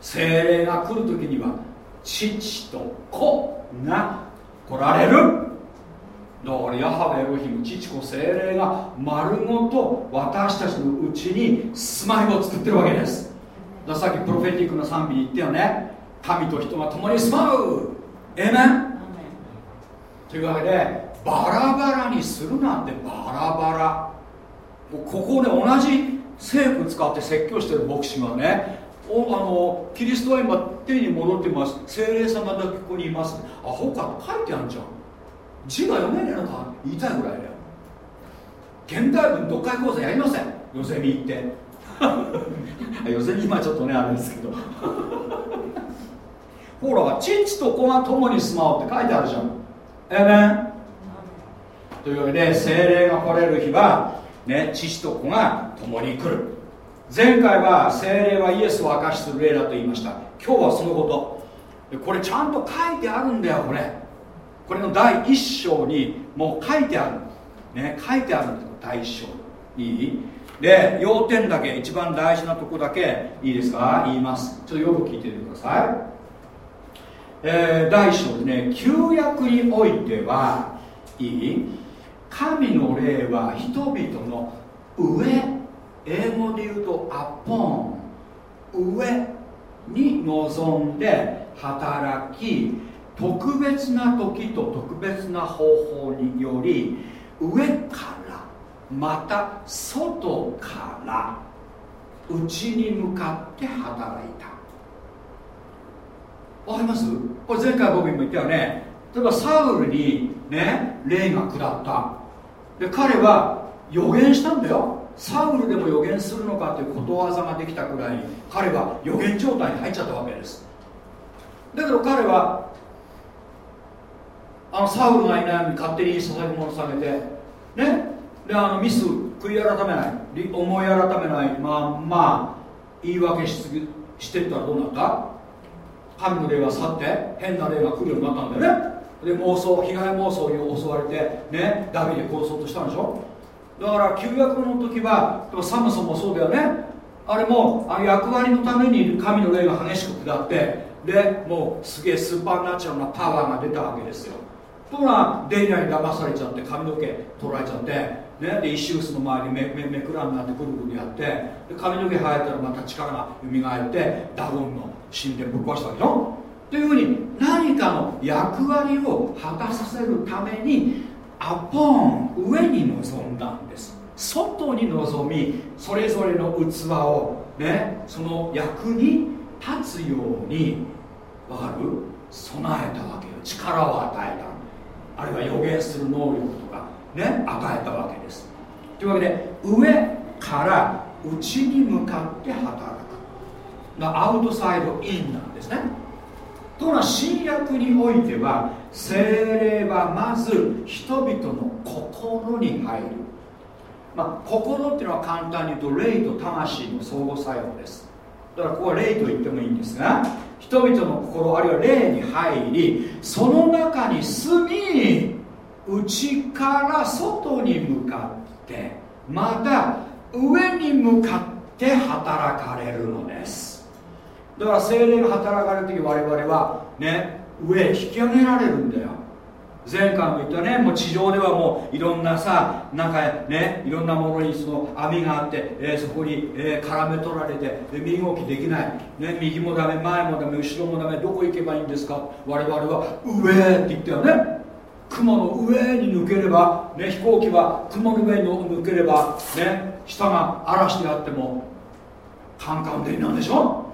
精霊が来る時には父と子が来られる。だからヤハベエロヒム父子精霊が丸ごと私たちのうちに住まいを作ってるわけです。ださっきプロフェティックな賛美に言ったよね。神と人が共に住まう。えめんというわけでバラバラにするなんてバラバラ。もうここで同じ政府使って説教してる牧師がねおあのキリストは今手に戻ってます。精霊様だけここにいますアホかと書いてあるじゃん。字が読めねえのか言いたいぐらいだよ。現代文読解講座やりません。ヨゼミ行って。[laughs] ヨゼミ今ちょっとねあれですけど。[laughs] ほら父と子が共に住まうって書いてあるじゃん。えめんというわけで精霊が来れる日は、ね、父と子が共に来る。前回は精霊はイエスを明かしする霊だと言いました。今日はそのこと。これちゃんと書いてあるんだよこれ。これの第一章にもう書いてある。ね書いてあるんです第一章。いい？で要点だけ一番大事なとこだけいいですか？言います。ちょっとよく聞いててください。えー、第一章でね旧約においてはいい神の霊は人々の上英語で言うとアポン上に臨んで働き特別な時と特別な方法により上からまた外から内に向かって働いた。わかります？これ前回僕にも言ったよね。例えばサウルにね霊が下った。で彼は予言したんだよ。サウルでも予言するのかということわざができたくらいに彼は予言状態に入っちゃったわけです。だけど彼はあのサウルがいないのに勝手に捧げ物されてね？であのミス悔い改めない。思い改めないまあまあ言い訳ししてったらどうなった？神の霊が去って変な霊が来るようになったんだよね。で妄想被害妄想に襲われてねダビデ殺そうとしたんでしょ。だから旧約の時はでもサムソンもそうだよね。あれもあ役割のために神の霊が激しく下ってでもうすげえスーパーナチュラルなパワーが出たわけですよ。ところがデイナに騙されちゃって髪の毛取られちゃって、ね、で石臼の周りめめめくらになってぐるぐるやってで髪の毛生えたらまた力が蘇ってダゴンの神殿ぶっ壊したわけでしょ？というふうに何かの役割を果たさせるためにアポン上に臨んだんです。外に臨みそれぞれの器をねその役に立つようにわかる？備えたわけよ。力を与えた。あるいは予言する能力とかね与えたわけです。というわけで上から内に向かって働く。アウトサイドインなんですね。ところが新約においては精霊はまず人々の心に入る、まあ、心っていうのは簡単に言うと霊と魂の相互作用です。だからここは霊と言ってもいいんですが人々の心あるいは霊に入りその中に住み内から外に向かってまた上に向かって働かれるのです。だから精霊が働かれる時我々はね上へ引き上げられるんだよ。前回も言ったねもう地上ではもういろんなさなんかねいろんなものにその網があって、えー、そこに、えー、絡め取られてで身動きできない、ね、右もダメ前もダメ後ろもダメどこ行けばいいんですか？我々は上って言ったよね。雲の上に抜ければ、ね、飛行機は雲の上に抜ければ、ね、下が嵐であってもカンカンでなんでしょ？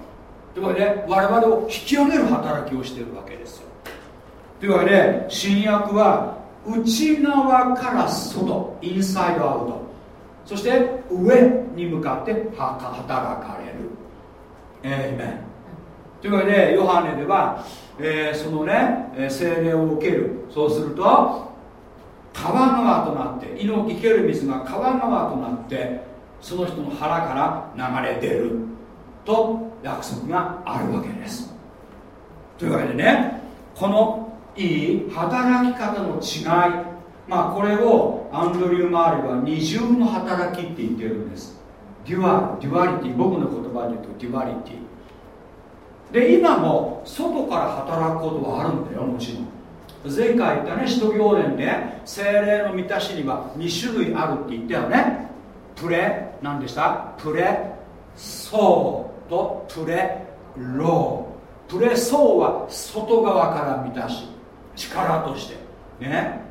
というわけで我々を引き上げる働きをしているわけですよ。というわけで新約は内側から外インサイドアウト。そして上に向かって働かれる。えー、メンというわけでヨハネでは、えー、そのね精霊を受ける。そうすると川川となって胃の生ける水が川川となってその人の腹から流れ出る。と約束があるわけです。というわけでねこのいい働き方の違いまあこれをアンドリュー・マーレは二重の働きって言ってるんです。dual duality 僕の言葉で言うと duality。で今も外から働くことはあるんだよもちろん。前回言ったね使徒行伝で聖霊の満たしには2種類あるって言ったよね。プレ何でした？プレソーとプレロー。プレソーは外側から満たし力として。ね。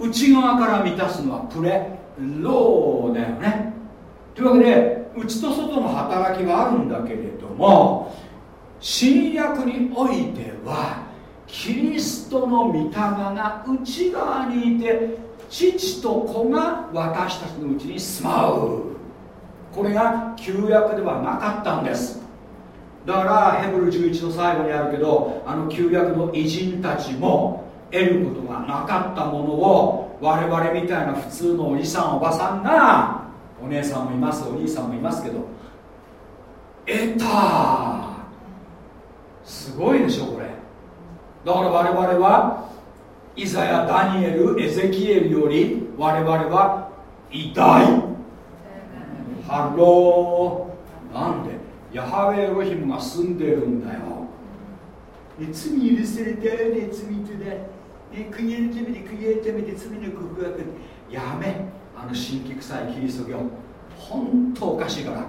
内側から満たすのはプレローだよね。というわけで内と外の働きはあるんだけれども新約においてはキリストの御霊が内側にいて父と子が私たちのうちに住まう。これが旧約ではなかったんです。だからヘブル11の最後にあるけどあの旧約の偉人たちも得ることがなかったものを我々みたいな普通のおじさんおばさんがお姉さんもいますお兄さんもいますけど得たすごいでしょこれ。だから我々はイザヤダニエルエゼキエルより我々は偉大。ハローなんでヤハウェエロヒムが住んでるんだよ罪許されたね罪とだ、ね、国のために国のために罪の告白やめあの神器臭いキリスト教本当おかしいから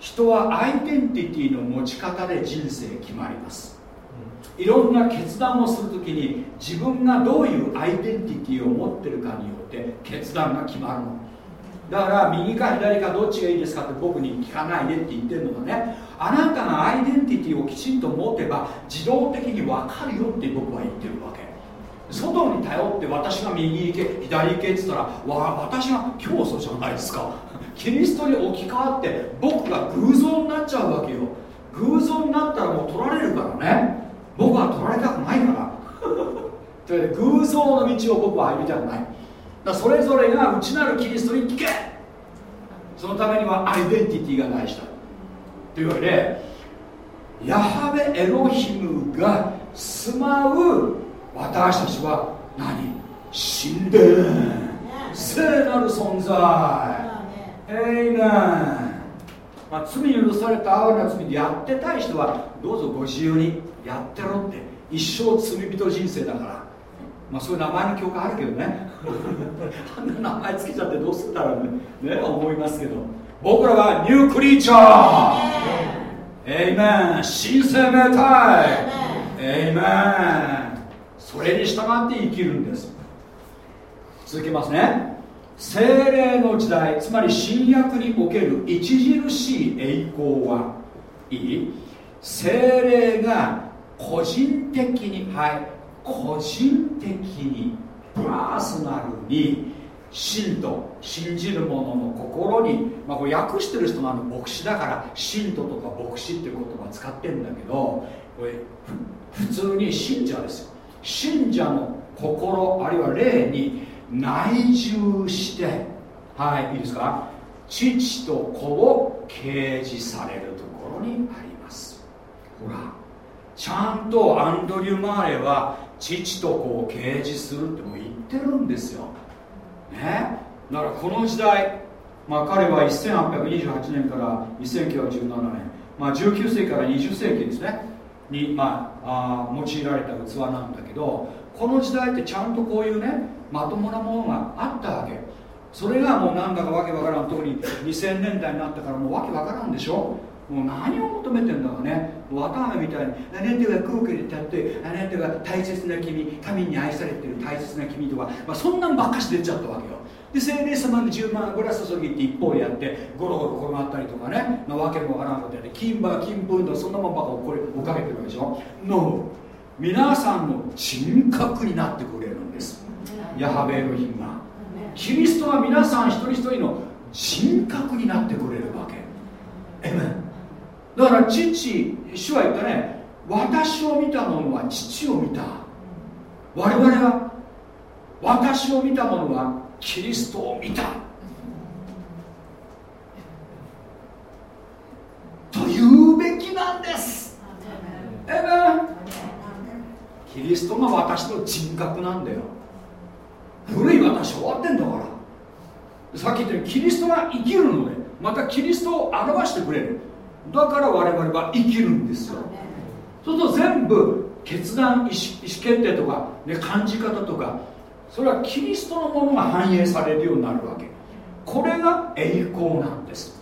人はアイデンティティの持ち方で人生決まりますいろんな決断をするときに自分がどういうアイデンティティを持ってるかによって決断が決まるのだから右か左かどっちがいいですかって僕に聞かないでって言ってるのがねあなたがアイデンティティをきちんと持てば自動的に分かるよって僕は言ってるわけ。外に頼って私が右行け左行けって言ったらわ私が教祖じゃないですか。キリストに置き換わって僕が偶像になっちゃうわけよ。偶像になったらもう取られるからね。僕は取られたくないから。[laughs] というわけで偶像の道を僕は歩みたくない。だそれぞれが内なるキリストに聞け。そのためにはアイデンティティが大事だ。というわけでヤハベエロヒムが住まう私たちは何神殿聖なる存在。エイメン、まあ、罪許された哀れな罪でやってたい人はどうぞご自由にやってろって。一生罪人人生だから。まあそういう名前の教会あるけどね。あんな名前つけちゃってどうするんだろうね。ね思いますけど。僕らはニュークリーチャー。エイメン新生命体エイメンそれに従って生きるんです。続けますね。精霊の時代。つまり新約における著しい栄光はいい。精霊が個人的にはい。個人的にパーソナルに信と信じる者の心に、まあ、これ訳してる人があの牧師だから信徒とか牧師っていう言葉使ってるんだけどこれ普通に信者ですよ。信者の心あるいは霊に内住してはいいいですか？父と子を掲示されるところにあります。ほらちゃんとアンドリュー・マーレは父と子を掲示するっても言ってるんですよ。ね？だからこの時代まあ彼は1828年から1917年まあ19世紀から20世紀ですね。に、まあ、あ用いられた器なんだけどこの時代ってちゃんとこういうねまともなものがあったわけ。それがもうなんだかわけわからん。特に2000年代になったからもうわけわからんでしょ。もう何を求めてんだかね。綿あめみたいにあなたが空気で立ってあなたが大切な君神に愛されてる大切な君とか、まあ、そんなんばっかし出ちゃったわけよ。で聖霊様の10万グラス注ぎって一方でやってゴロゴロ転がったりとかね、まあ、わけもわからんことやって金馬金粉とそんなもんばっかこれ追っかけてるわけでしょ。No 皆さんの人格になってくれるんです。ヤハベエロヒムが。キリストは皆さん一人一人の人格になってくれるわけ。エメンだから父主は言ったね私を見た者は父を見た。我々は私を見た者はキリストを見た。と言うべきなんです。えめキリストが私の人格なんだよ。古い私終わってんだから。さっき言ったようにキリストが生きるのでまたキリストを表してくれるだから我々は生きるんですよ。そうすると全部決断意思決定とか、ね、感じ方とかそれはキリストのものが反映されるようになるわけ。これが栄光なんです。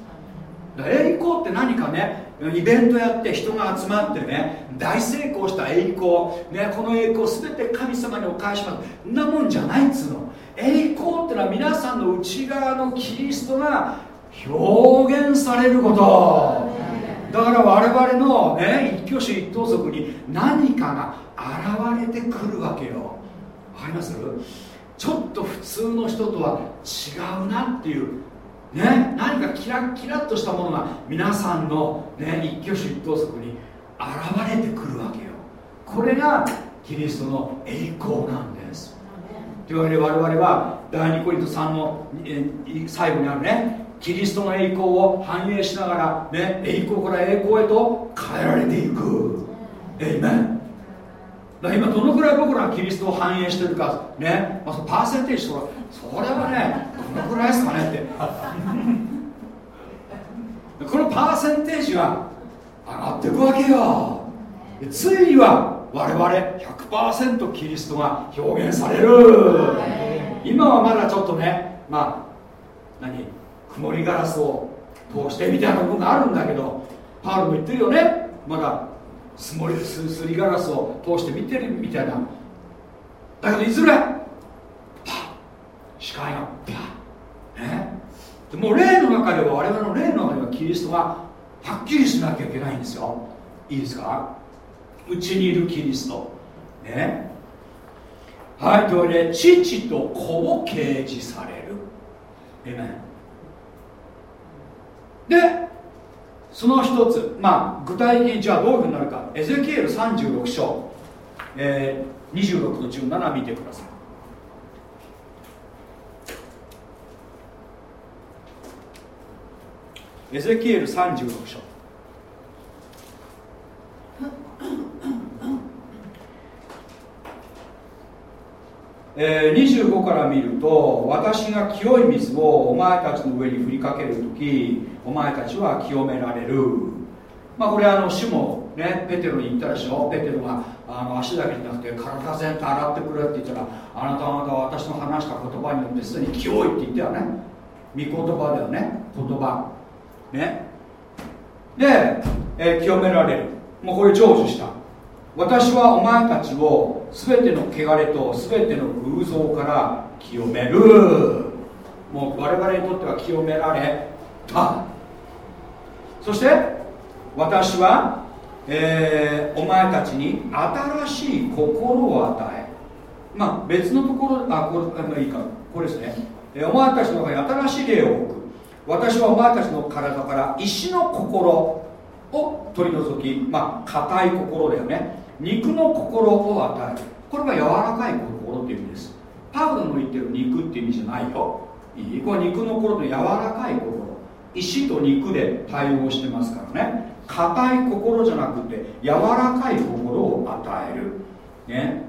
栄光って何かねイベントやって人が集まってね大成功した栄光、ね、この栄光全て神様にお返します。そんなもんじゃないっつうの。栄光ってのは皆さんの内側のキリストが表現されること。だから我々の、ね、一挙手一投足に何かが現れてくるわけよ。わかります？ちょっと普通の人とは違うなっていう。ね何かキラッキラッとしたものが皆さんの、ね、一挙手一投足に現れてくるわけよ。これがキリストの栄光なんです。というわけで我々は第2コリント3のえ最後にあるねキリストの栄光を反映しながら、ね、栄光から栄光へと変えられていく。だ今どのくらい僕らがキリストを反映してるかね、まあ、パーセンテージとかそれはねどのくらいですかねって。[laughs] このパーセンテージは上がっていくわけよ。でついには我々100%キリストが表現される。今はまだちょっとねまあ何？曇りガラスを通してみたいな部分があるんだけどパウロも言ってるよね。まだすもりすすりガラスを通して見てるみたいな。だけどいずれパッ視界がパッねでもう霊の中では我々の霊の中ではキリストがはっきりしなきゃいけないんですよ。いいですか？うちにいるキリスト。ね？はいというわけで父と子を掲示される。えめでその一つ、まあ、具体的にじゃあどういうふうになるか。エゼキエル36章、えー、26と17見てください。エゼキエル36章。えー、25から見ると私が清い水をお前たちの上に振りかける時お前たちは清められる。まあこれあの主もねペテロに言ったでしょ？ペテロがあの足だけじゃなくて体全体洗ってくれって言ったらあなた方は私の話した言葉によってすでに清いって言ったよね。御言葉だよね。言葉。ね。で、えー、清められる。もうこれ成就した。私はお前たちを全ての汚れと全ての偶像から清める。もう我々にとっては清められた。そして私は、えー、お前たちに新しい心を与え。まあ別のところあこれまあいいか。これですね、えー、お前たちの中に新しい霊を置く私はお前たちの体から石の心を取り除きまあ硬い心だよね。肉の心を与える。これは柔らかい心っていう意味です。パウロの言ってる肉っていう意味じゃないよ。いい。これ肉の心と柔らかい心。石と肉で対応してますからね。硬い心じゃなくて柔らかい心を与える。ね。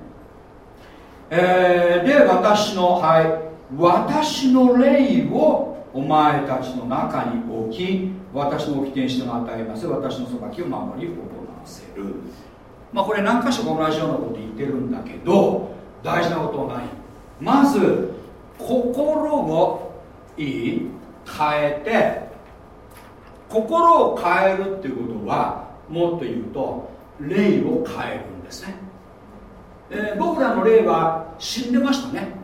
えー、で私のはい。私の霊をお前たちの中に置き私の掟に従与えます。私の裁きを守り行わせる。まあこれ何箇所か同じようなこと言ってるんだけど大事なことはない。まず心をいい変えて心を変えるっていうことはもっと言うと霊を変えるんですね、えー、僕らの霊は死んでましたね。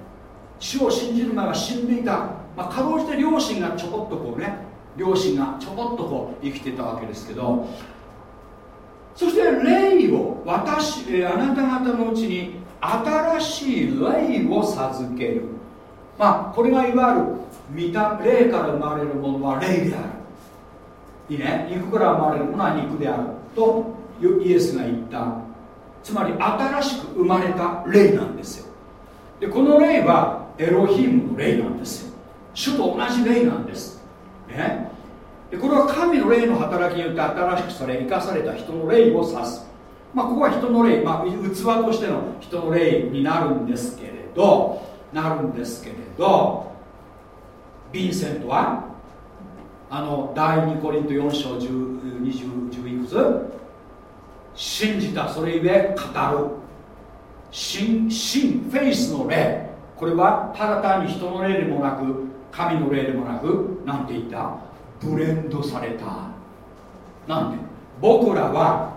死を信じる前は死んでいた、まあ、かろうじて両親がちょこっとこうね両親がちょこっとこう生きてたわけですけどそして霊を私、あなた方のうちに新しい霊を授ける。まあこれがいわゆる見た霊から生まれるものは霊である。いいね。肉から生まれるものは肉である。とイエスが言った。つまり新しく生まれた霊なんですよ。でこの霊はエロヒムの霊なんですよ。主と同じ霊なんです。ね。でこれは神の霊の働きによって新しくされ生かされた人の霊を指す。まあここは人の霊、まあ、器としての人の霊になるんですけれどなるんですけれどヴィンセントはあの第2コリント4章10 20 10いくつ？信じたそれゆえ語る。信信フェイスの霊。これはただ単に人の霊でもなく神の霊でもなくなんて言った？ブレンドされた。なんで？僕らは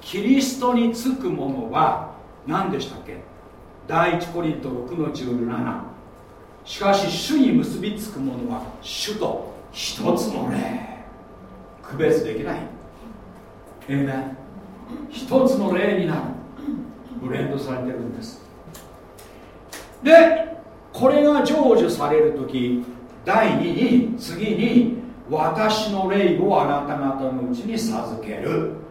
キリストにつくものは何でしたっけ？第1コリント6の17しかし主に結びつくものは主と一つの霊区別できない。ええね一つの霊になる。ブレンドされてるんです。でこれが成就される時第2に次に私の霊をあなた方のうちに授ける。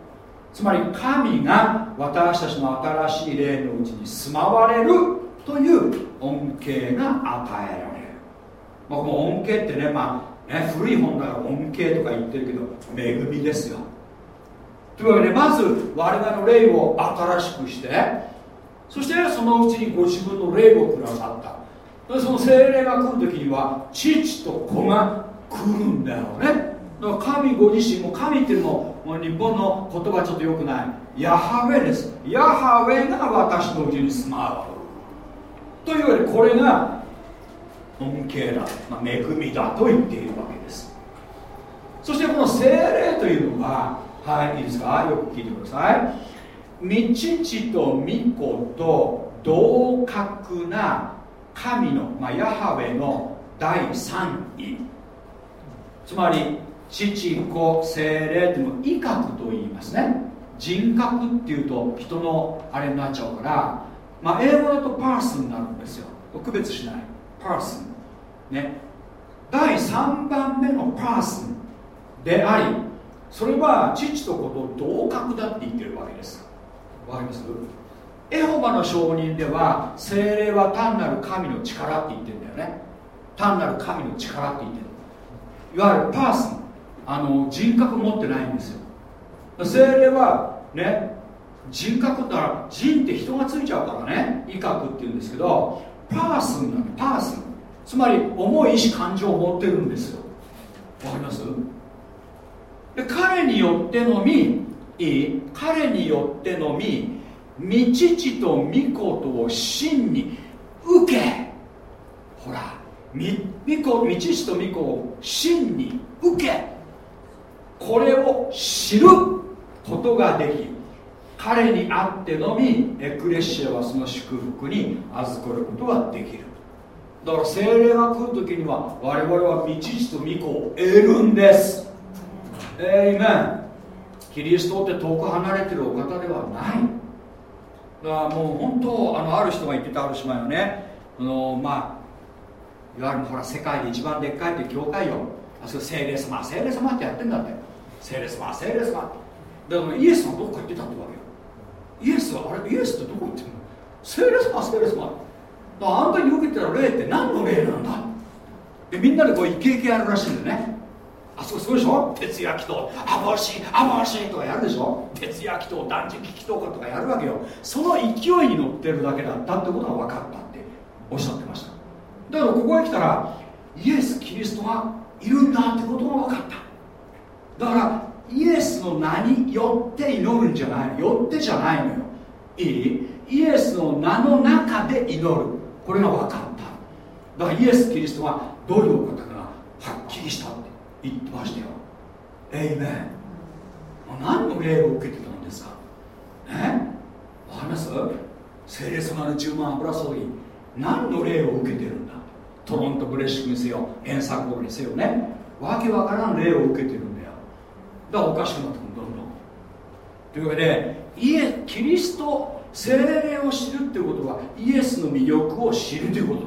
つまり神が私たちの新しい霊のうちに住まわれるという恩恵が与えられる、まあ、この恩恵ってね,、まあ、ね古い本だから恩恵とか言ってるけど恵みですよ。というわけでまず我々の霊を新しくしてそしてそのうちにご自分の霊をくださった。でその精霊が来る時には父と子が来るんだよね。だから神ご自身も神っていうのも日本の言葉ちょっとよくない。ヤハウェです。ヤハウェが私のうちに住まわる。というわけでこれが恩恵だ、まあ、恵みだと言っているわけです。そしてこの精霊というのははいいいですか？よく聞いてください。御父と御子と同格な神の、まあ、ヤハウェの第三位。つまり父子精霊っていうのを威嚇と言いますね。人格っていうと人のあれになっちゃうからまあ英語だとパーソンになるんですよ。区別しない。パーソンね。第3番目のパーソンでありそれは父と子と同格だって言ってるわけです。わかります？エホバの証人では精霊は単なる神の力って言ってるんだよね。単なる神の力って言ってるいわゆるパーソン。あの人格持ってないんですよ。精霊はね人格だから人って人がついちゃうからね。威嚇っていうんですけどパーソンなのパーソン。つまり重い意志感情を持ってるんですよ。わかります？で彼によってのみいい。彼によってのみ御父と御子を真に受け。ほら御子御父と御子を真に受け。これを知ることができ彼にあってのみエクレシアはその祝福に預かることができる。だから精霊が来る時には我々は御父と御子を得るんです。えいめんキリストって遠く離れてるお方ではない。もう本当あのある人が言ってたある島よね。あのまあいわゆるほら世界で一番でっかいって教会よ。あそこ聖霊様聖霊様ってやってんだって。聖霊様聖霊様。ってだからイエスがどっか行ってたってわけよ。イエスはあれイエスってどこ行ってんの？聖霊様聖霊様。だからあんたに受けてた霊って何の霊なんだ？でみんなでこうイケイケやるらしいんだよね。あそこすごいでしょ？徹夜祈祷。アボシアボシとかやるでしょ？徹夜祈祷断食祈祷とかやるわけよ。その勢いに乗ってるだけだったってことが分かったっておっしゃってました。だからここへ来たらイエス・キリストがいるんだってことが分かった。だからイエスの名によって祈るんじゃない。よってじゃないのよ。いい？イエスの名の中で祈る。これが分かった。だからイエス・キリストがどういう方かがはっきりした。言ってましたよ。エイメン何の霊を受けてたんですか？ねわかります？聖霊様の10万油注ぎ。何の霊を受けてるんだ？トロントブレッシングにせよ。変作語にせよね。わけわからん霊を受けてるんだよ。だからおかしくなってくるどんどん。というわけでイエキリスト精霊を知るっていうことはイエスの魅力を知るということ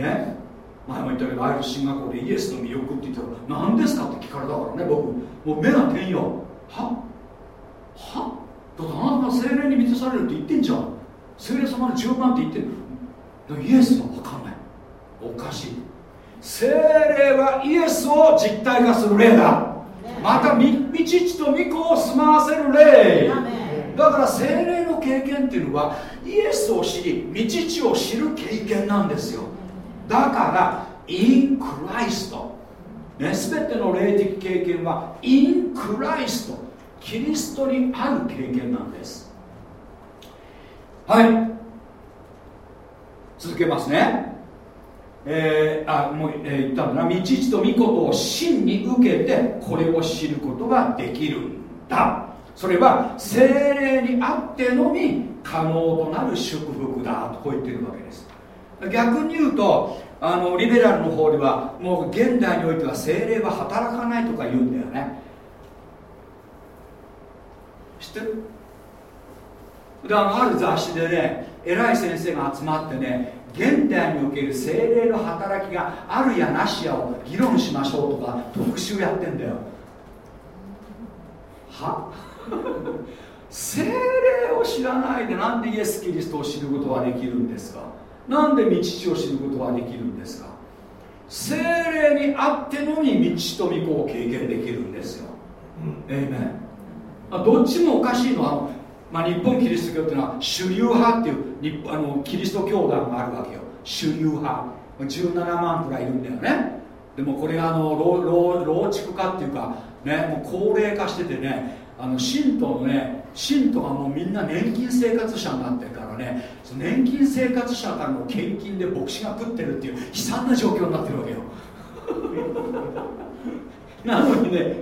なの。ね前も言ったけどある進学校でイエスの魅力って言ったら何ですかって聞かれたからね僕。もう目が点よは？は？だってあなたが精霊に満たされるって言ってんじゃん。精霊様の10万って言ってイエスは分かんない。おかしい。精霊はイエスを実体化する霊だ。またみ父と御子を住まわせる霊。だから精霊の経験っていうのはイエスを知り道父を知る経験なんですよだからインクライスト。ね、全ての霊的経験はインクライスト。キリストにある経験なんです。はい。続けますね。えー、あもう、えー、言ったんだな。道父と御事を真に受けてこれを知ることができるんだ。それは精霊にあってのみ可能となる祝福だ。とこう言ってるわけです。逆に言うとあのリベラルの方ではもう現代においては精霊は働かないとか言うんだよね。知ってる？であのある雑誌でね偉い先生が集まってね現代における精霊の働きがあるやなしやを議論しましょうとか特集やってんだよ。は？[laughs] 精霊を知らないでなんでイエス・キリストを知ることができるんですか？なんで道父を知ることができるんですか？精霊にあってのみ道と御子を経験できるんですよ、うん、どっちもおかしいのはまあ、日本キリスト教っていうのは主流派っていうあのキリスト教団があるわけよ。主流派。17万くらいいるんだよね。でもこれがあの老老築化っていうかねもう高齢化しててねあの信徒のね信徒がもうみんな年金生活者になってるからねその年金生活者からの献金で牧師が食ってるっていう悲惨な状況になってるわけよ。[laughs] なのにね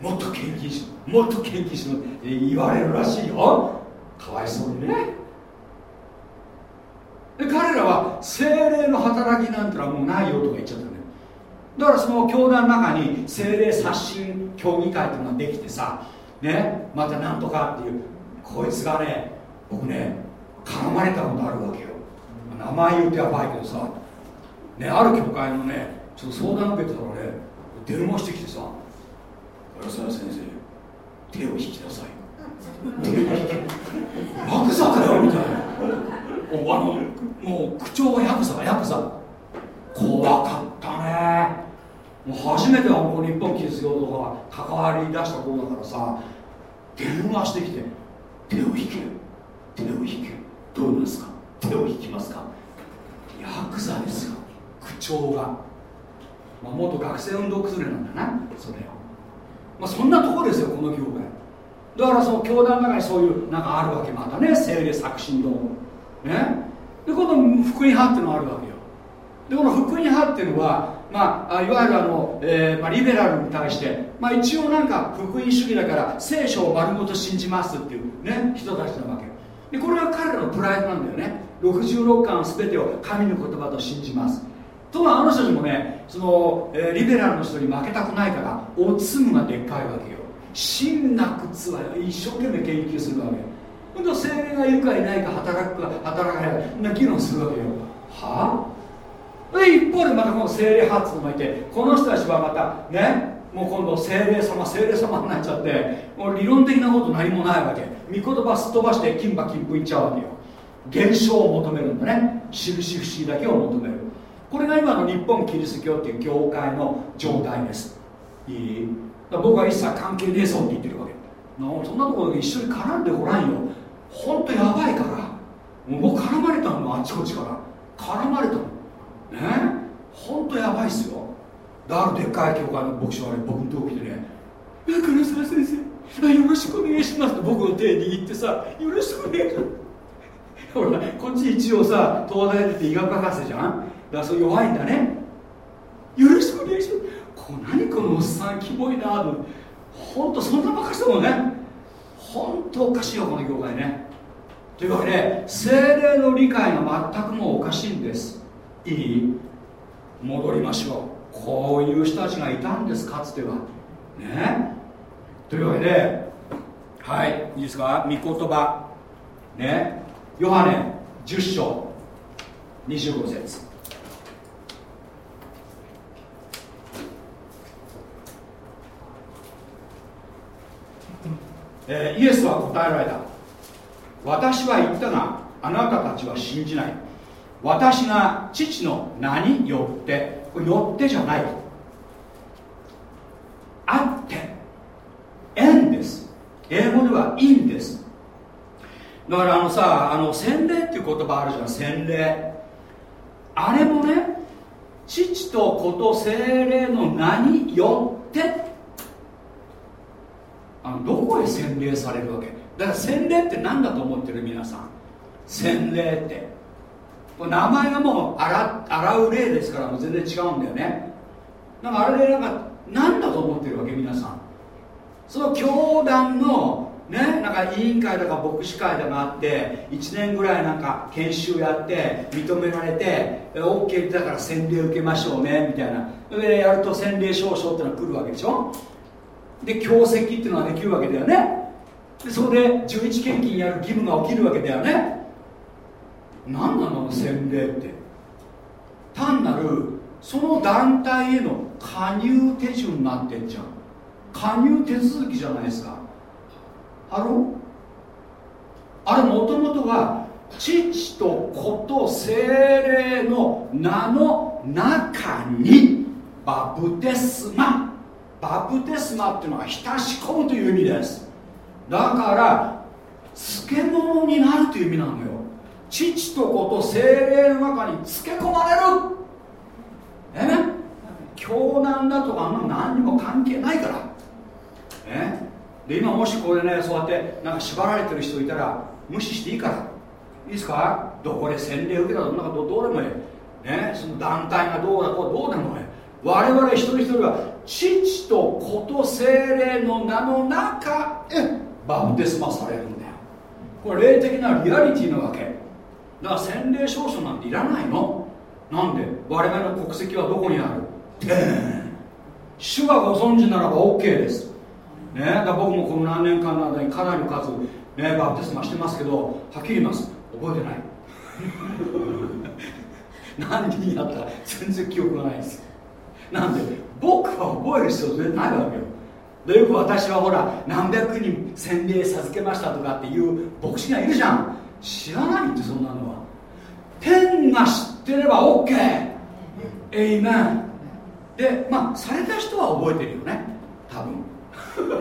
もっと献金しろもっと献金しろって言われるらしいよ。かわいそうにね。で彼らは精霊の働きなんてのはもうないよとか言っちゃったね。だからその教団の中に精霊刷新協議会っていうのができてさねまたなんとかっていうこいつがね僕ね絡まれたことあるわけよ。名前言うとやばいけどさ。ねある教会のねちょっと相談受けてたらね電話してきてさ「吉田先生手を引きなさい」手を引きヤクザかよみたいな。あのもう口調がヤクザヤクザ。怖かったね。もう初めてはこ日本キリスト教とか関わり出した頃だからさ電話してきて手を引け手を引けどうなんですか？手を引きますか？ヤクザですよ。口調が、まあ、元学生運動崩れなんだなそれを。まあそんなとこですよこの業界。だからその教団の中にそういうなんかあるわけまたね精霊作新道ね。でこの福音派っていうのがあるわけよ。でこの福音派っていうのはまあ、いわゆるあの、えーまあ、リベラルに対して、まあ、一応なんか福音主義だから聖書を丸ごと信じますっていう、ね、人たちなわけ。でこれは彼らのプライドなんだよね。66巻全てを神の言葉と信じます。とはあの人たちもねその、えー、リベラルの人に負けたくないからおつむがでっかいわけよ。真な靴は一生懸命研究するわけほんと精霊がいるかいないか働くか働かないかな議論するわけよ。はあ？で一方でまたこの精霊派っていうのがいてこの人たちはまたねもう今度精霊様精霊様になっちゃってもう理論的なこと何もないわけ。御言葉すっ飛ばして金馬金粉いっちゃうわけよ。現象を求めるんだね。印不思議だけを求める。これが今の日本キリスト教っていう教会の状態です。いい？僕は一切関係ねえぞって言ってるわけ。そんなところで一緒に絡んでごらんよ。ほんとやばいから。もう絡まれたのあっちこっちから。絡まれたの。ね？本当やばいっすよ。あるでっかい教会の牧師はね僕のとこ来てね「黒沢先生よろしくお願いします」って僕の手握ってさ「よろしくお願いします」ほらこっち一応さ東大出て医学博士じゃん？だからそう弱いんだね。よろしくお願いします。こう何このおっさんキモいなと。本当そんなばかしたもね。本当おかしいよこの業界ね。というわけで精霊の理解が全くもうおかしいんです。いい？戻りましょう。こういう人たちがいたんですか？つてはね？というわけではいいいですか？御言葉ね？ヨハネ10章25節。えー、イエスは答えられた。私は言ったがあなたたちは信じない。私が父の名によってこれよってじゃない。あって。縁です。英語では in です。だからあのさあの洗礼っていう言葉あるじゃん。洗礼。あれもね父と子と精霊の名によってあのどこへ洗礼されるわけ？だから洗礼って何だと思ってる？皆さん。洗礼って。名前がもう洗洗う霊ですからもう全然違うんだよね。なんかあれでなんか何だと思ってるわけ皆さん。その教団のねなんか委員会だか牧師会だがあって1年ぐらいなんか研修やって認められて OK だから洗礼受けましょうねみたいな。でやると洗礼証書ってのが来るわけでしょ。で教石っていうのはできるわけだよね。でそこで11献金やる義務が起きるわけだよね。何なの洗礼って。単なるその団体への加入手順になってんじゃん。加入手続きじゃないですか。 Hello？あれもともとは父と子と聖霊の名の中にバプテスマ。バプテスマっていうのは浸し込むという意味です。だから漬物になるという意味なのよ。父と子と精霊の中に漬け込まれる。え？教団だとかあんな何にも関係ないから。え？で今もしこれねそうやってなんか縛られてる人いたら無視していいから。いいですか？どこで洗礼受けたとかどどうでもいいねその団体がどうだこうどうでもいい我々一人一人は父と子と精霊の名の中へバプテスマされるんだよ。これ霊的なリアリティなわけ。だから洗礼証書なんていらないの。なんで？我々の国籍はどこにある？[laughs] 主がご存知ならば OK です。ね、だ僕もこの何年間の間にかなりの数、ね、バプテスマしてますけどはっきり言います。覚えてない。[laughs] 何人やったら全然記憶がないです。なんで？僕は覚える必要全然ないわけよ。でよく私はほら何百人洗礼授けましたとかっていう牧師がいるじゃん。知らないってそんなのは。天が知ってれば OK エイメン。でまあされた人は覚えてるよね。多分。[laughs]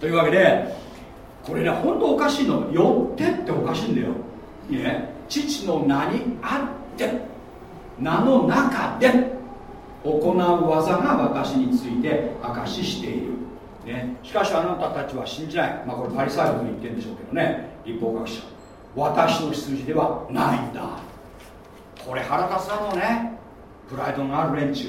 というわけでこれね本当おかしいの。よってっておかしいんだよ、ね、父の名にあって名の中で行う技が私について証ししている、ね、しかしあなたたちは信じない、まあ、これパリサイ人に言ってるんでしょうけどね。立法学者。私の羊ではないんだ。これ腹立つだろうね。プライドのある連中。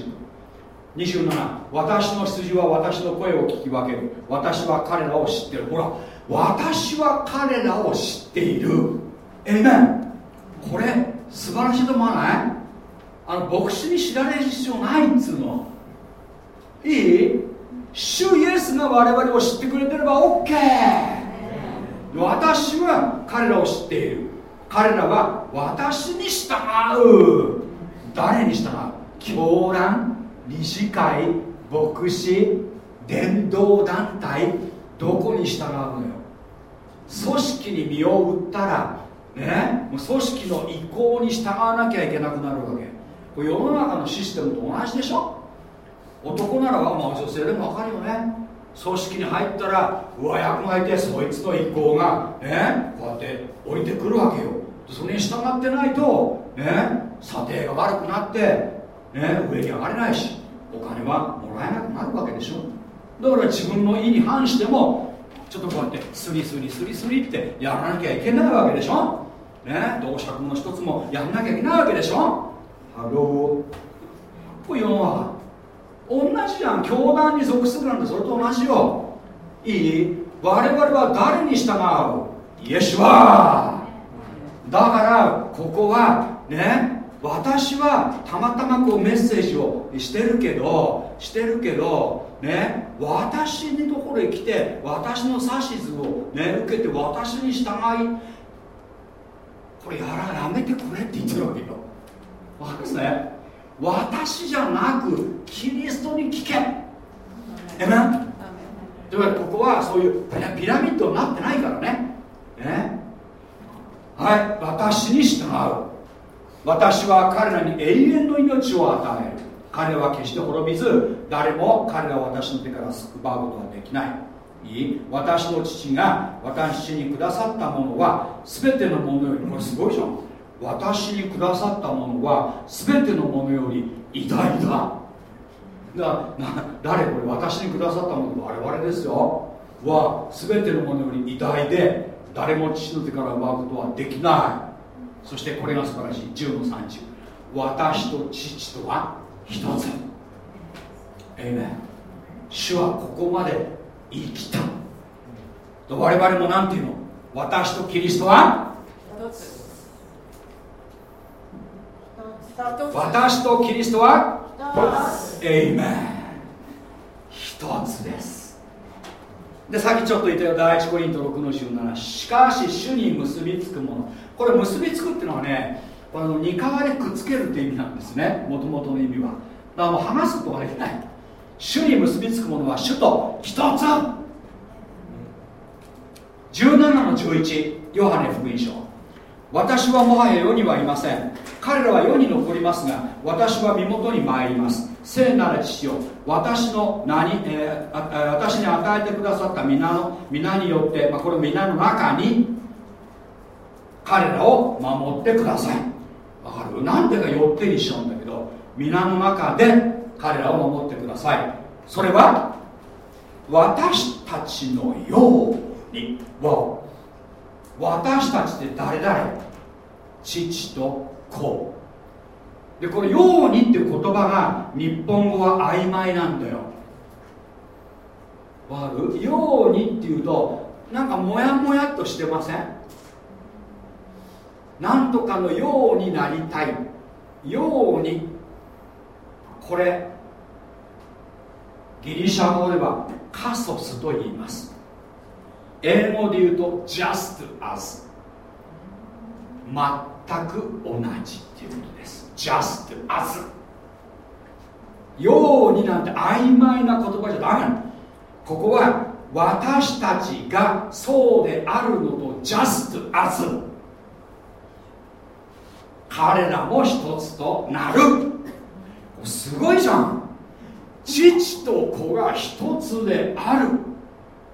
27私の羊は私の声を聞き分ける。私は彼らを知ってる。ほら私は彼らを知っている。えめんこれ素晴らしいと思わない？あの牧師に知られる必要ないっつうの。いい？主イエスが我々を知ってくれてれば OK 私は彼らを知っている。彼らは私に従う。誰に従う？狂乱理事会牧師伝道団体。どこに従うのよ？組織に身を売ったらねもう組織の意向に従わなきゃいけなくなるわけ。これ世の中のシステムと同じでしょ？男ならば、まあ、女性でも分かるよね。組織に入ったら上役がいてそいつの意向がねこうやって降りてくるわけよ。それに従ってないとね査定が悪くなってね上に上がれないしお金はもらえなくなるわけでしょ。だから自分の意に反してもちょっとこうやってスリスリスリスリってやらなきゃいけないわけでしょ。ねお酌の一つもやんなきゃいけないわけでしょ。 Hello。これ世の中同じじゃん教団に属するなんてそれと同じよいい？我々は誰に従う？イエシュア。だからここはね私はたまたまこうメッセージをしてるけどしてるけどね私のところへ来て私の指図をね受けて私に従いこれやらやめてくれって言ってるわけよ。わかりますね？私じゃなくキリストに聞け。えめというわけでここはそういうピラミッドになってないからね。ねはい。私に従う。私は彼らに永遠の命を与える。彼は決して滅びず誰も彼らを私の手から救うことはできない。いい？私の父が私にくださったものは全てのものよりこれすごいじゃん私にくださったものは全てのものより偉大だ。だな誰これ私にくださったもの我々ですよ。は全てのものより偉大で誰も父の手から奪うことはできない。そしてこれが素晴らしい。10の30私と父とは一つ。エイメン主はここまで言い切った我々も何て言うの？私とキリストは私とキリストはエイメン一つです。でさっきちょっと言ったよ第一コリント6の17しかし主に結びつくもの。これ結びつくっていうのはねこの二皮でくっつけるっていう意味なんですね。もともとの意味は。だからもう剥がすことができない。主に結びつくものは主と一つ。17の11ヨハネ福音書。私はもはや世にはいません。彼らは世に残りますが私は身元に参ります。聖なる父よ私の名に、えーあ私に与えてくださった皆の皆によって、まあ、これ皆の中に彼らを守ってください。わかる？なんでかよってにしちゃうんだけど皆の中で彼らを守ってください。それは私たちのように。わ私たちって誰々父と子でこの「ように」っていう言葉が日本語は曖昧なんだよ。わかる？ようにっていうとなんかモヤモヤっとしてません？なんとかのようになりたい。ように。これギリシャ語ではカソスと言います。英語で言うと just as 全く同じっていうことです。just as ようになんて曖昧な言葉じゃダメなの。ここは私たちがそうであるのと just as 彼らも一つとなる。すごいじゃん。父と子が一つである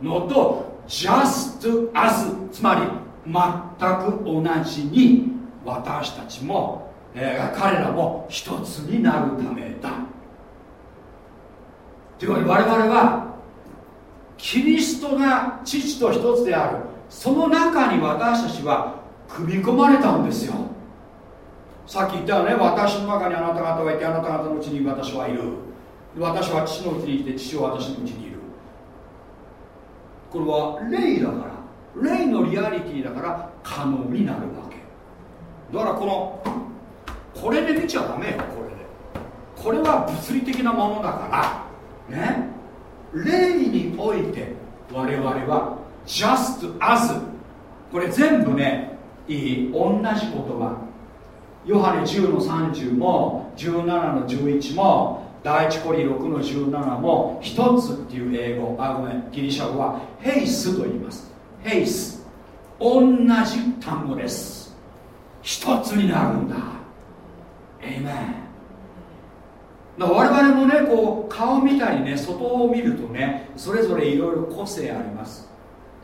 のと just as つまり全く同じに私たちも、えー彼らも一つになるためだ。というわけで我々はキリストが父と一つである。その中に私たちは組み込まれたんですよ。さっき言ったよね私の中にあなた方がいてあなた方のうちに私はいる。私は父のうちにいて父は私のうちにいる。これは霊だから。霊のリアリティだから可能になるわだからこのこれで見ちゃダメよこれで。これは物理的なものだからね。霊において我々は just as これ全部ねいい同じ言葉。ヨハネ10の30も17の11も第一コリ6の17も一つっていう英語。あごめんギリシャ語はヘイスと言います。ヘイス。同じ単語です。一つになるんだ。エイメンだ我々もねこう顔みたいにね外を見るとねそれぞれいろいろ個性あります。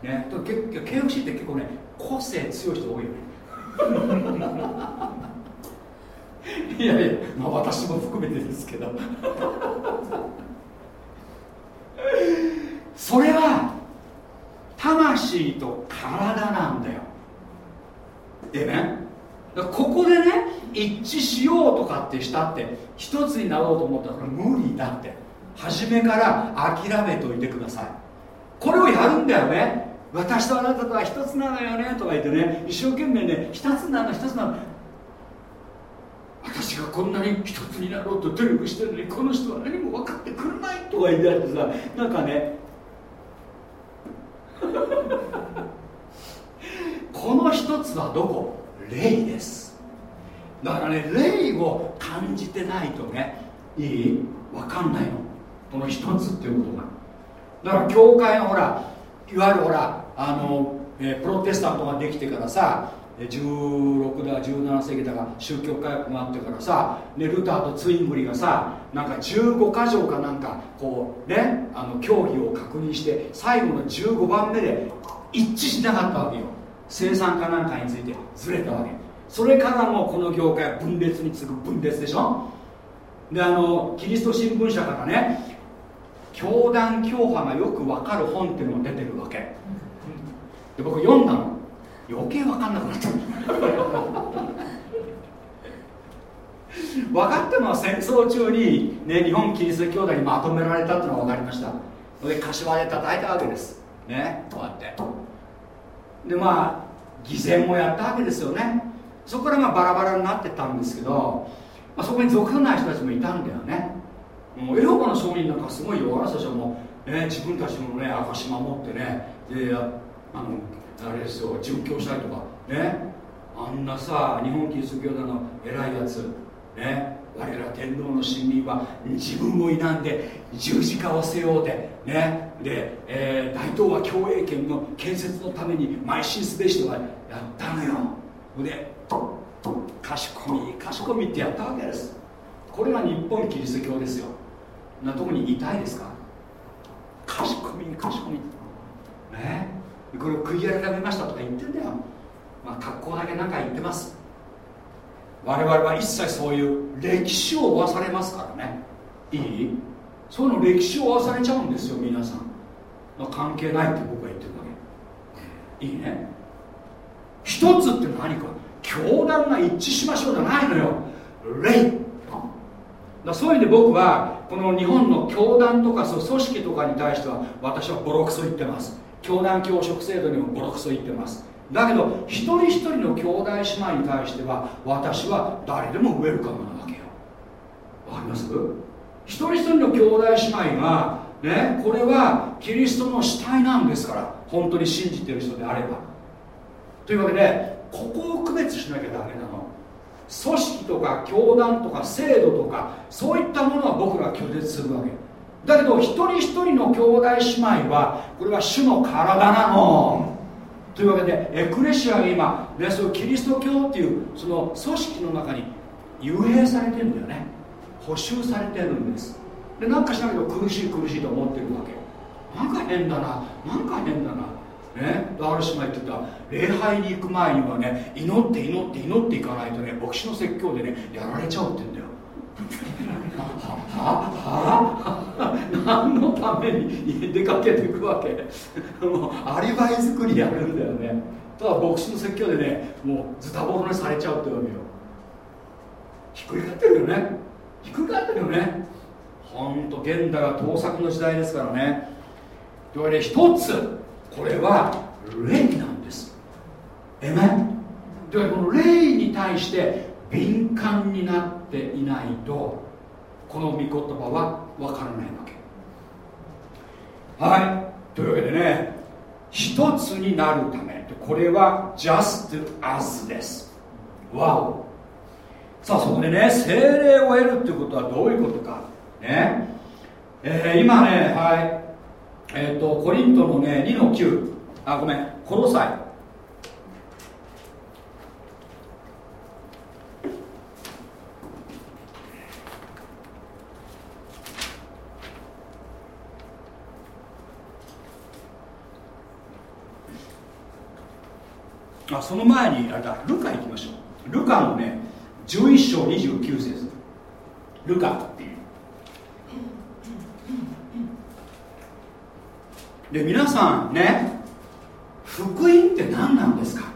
ね。と KFC って結構ね個性強い人多いよね。[laughs] いやいや、まあ、私も含めてですけど。[laughs] それは魂と体なんだよ。でねここでね一致しようとかってしたって一つになろうと思ったら無理だって。初めから諦めといてください。これをやるんだよね。私とあなたとは一つなのよねとか言ってね一生懸命ね一つなの一つなの。私がこんなに一つになろうと努力してるのにこの人は何も分かってくれないとか言ってあってさなんかね [laughs] この一つはどこ？霊です。だからね霊を感じてないとねいい？分かんないの。この一つっていうことが。だから教会のほらいわゆるほらあの、えープロテスタントができてからさえ16だ17世紀だが宗教改革があってからさ、ね、ルターとツインブリがさなんか15箇条かなんかこうねあの協議を確認して最後の15番目で一致しなかったわけよ。生産かなんかについてずれたわけ。それからもこの業界は分裂に次ぐ分裂でしょ。であのキリスト新聞社からね教団教派がよく分かる本っていうのが出てるわけ。で僕読んだの。余計分かんなくなった分 [laughs] かったのは戦争中に、ね、日本キリスト教団にまとめられたっていうのは分かりました。で柏で叩いたわけです。ねこうやってでまあ偽善もやったわけですよね。そこからまあバラバラになってったんですけど、まあ、そこに属さない人たちもいたんだよね。もうエホバの証人なんかすごいよあの人たちはもう、ね、自分たちのね証守ってねであのあれですよ殉教したりとかね。あんなさ日本キリスト教団の偉いやつね。我ら天皇の臣民は自分を否んで十字架を背負うてね。で、えー、大東亜共栄圏の建設のために邁進すべしとはやったのよ。で賢み賢みってやったわけです。これが日本キリスト教ですよ。な特に痛いですか？賢み賢み。ね？これを悔い改めましたとか言ってんだよ。まあ格好だけなんか言ってます。我々は一切そういう歴史を負わされますからね。いい？その歴史を負わされちゃうんですよ皆さん、まあ、関係ないって僕は言ってるわけ。いいね。一つって何か。教団が一致しましょうじゃないのよ。霊だそういう意味で僕はこの日本の教団とかそう組織とかに対しては私はボロクソ言ってます。教団教職制度にもボロクソ言ってます。だけど一人一人の兄弟姉妹に対しては私は誰でもウェルカムなわけよ。わかります？一人一人の兄弟姉妹がねこれはキリストの死体なんですから本当に信じてる人であれば。というわけでここを区別しなきゃダメなの。組織とか教団とか制度とかそういったものは僕ら拒絶するわけ。だけど一人一人の兄弟姉妹はこれは主の体なの。というわけでエクレシアが今、ね、そういうキリスト教っていうその組織の中に幽閉されてるんだよね。補修されてるんです。でなんかしないけど苦しい苦しいと思ってるわけなんか変だななんか変だな。ね、ある姉妹って言ったら礼拝に行く前にはね祈って祈って祈っていかないとね牧師の説教でねやられちゃうって言うんだよ。はは何のために出かけていくわけ。もうアリバイ作りやるんだよね。ただ牧師の説教でねもうズタボロにされちゃうってわけよ。ひっくり返ってるよね。ひっくり返ってるよね。ほんと現代は盗作の時代ですからね。というわけで一つこれは霊なんです。えめというわけでこの霊に対して敏感になっていないとこの御言葉は分からないわけ。はい。というわけでね一つになるためこれは just as です。わおさあそこでね精霊を得るっていうことはどういうことか。ね。えー、今ねはい。えっ、ー、とコリントのね2の9あごめん。コロサイ。あその前にあれだルカ行きましょう。ルカのね11章29節。ルカっていう。で皆さんね福音って何なんですか？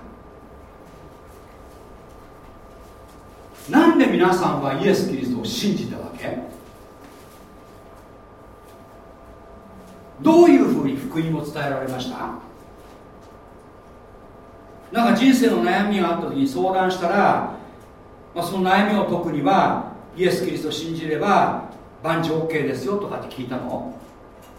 なんで皆さんはイエス・キリストを信じたわけ？どういうふうに福音を伝えられました？なんか人生の悩みがあった時に相談したら、まあ、その悩みを解くにはイエス・キリストを信じれば万事 OK ですよとかって聞いたの？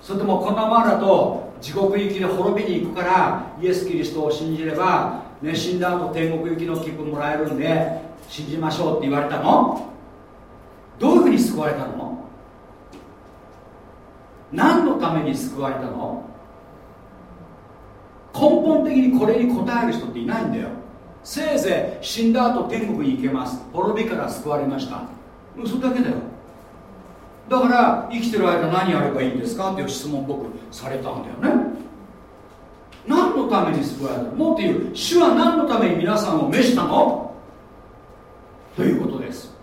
それともこのままだと地獄行きで滅びに行くからイエス・キリストを信じれば、ね、死んだ後天国行きの切符もらえるんで信じましょうって言われたの？どういうふうに救われたの？何のために救われたの？根本的にこれに応える人っていないんだよ。せいぜい死んだ後天国に行けます。滅びから救われました。それだけだよ。だから生きてる間何やればいいんですかっていう質問僕されたんだよね。何のために救われたの？もっと言う主は何のために皆さんを召したの？ということです。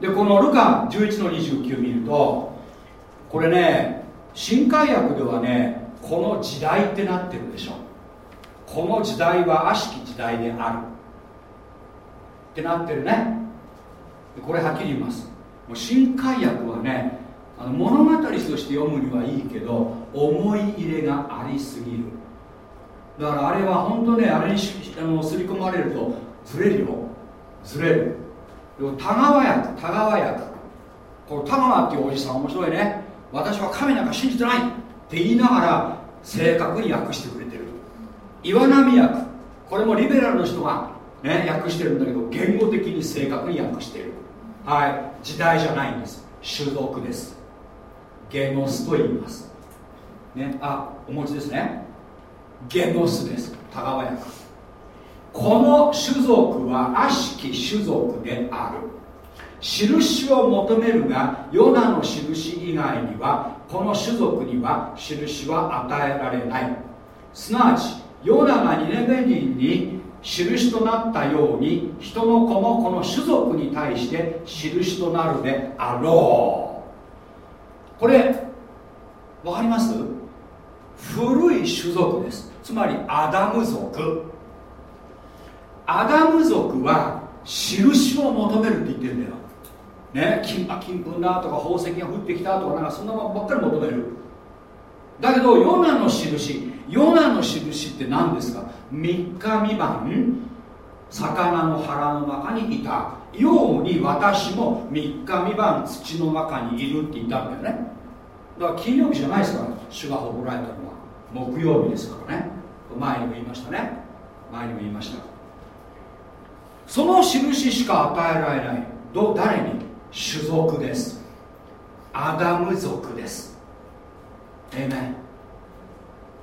でこのルカ11の29見るとこれね新海訳ではねこの時代ってなってるでしょ。この時代は悪しき時代である。ってなってるね。これはっきり言います。もう新海訳はねあの物語として読むにはいいけど思い入れがありすぎる。だからあれは本当ねあれにあの刷り込まれるとずれるよ。ずれる。でも田川役田川役この田川っていうおじさん面白いね。私は神なんか信じてない。って言いながら正確に訳してくれてる。岩波役これもリベラルの人が、ね、訳してるんだけど言語的に正確に訳してる。はい。時代じゃないんです。種族です。ゲノスと言います。ね。あお持ちですね。ゲノスです。田川役この種族は悪しき種族である。印を求めるがヨナの印以外にはこの種族には印は与えられない。すなわちヨナがニネベ人に印となったように人の子もこの種族に対して印となるであろう。これわかります？古い種族です。つまりアダム族。アダム族は印を求めるって言ってるんだよ。ね金あ金粉だとか宝石が降ってきたとかなんかそんなものばっかり求める。だけどヨナの印ヨナの印って何ですか？3日未満魚の腹の中にいた。ように私も3日未満土の中にいるって言ったんだよね。だから金曜日じゃないですから主が誇られたのは。木曜日ですからね。前にも言いましたね。前にも言いました。その印しか与えられない。ど誰に？種族です。アダム族です。えめ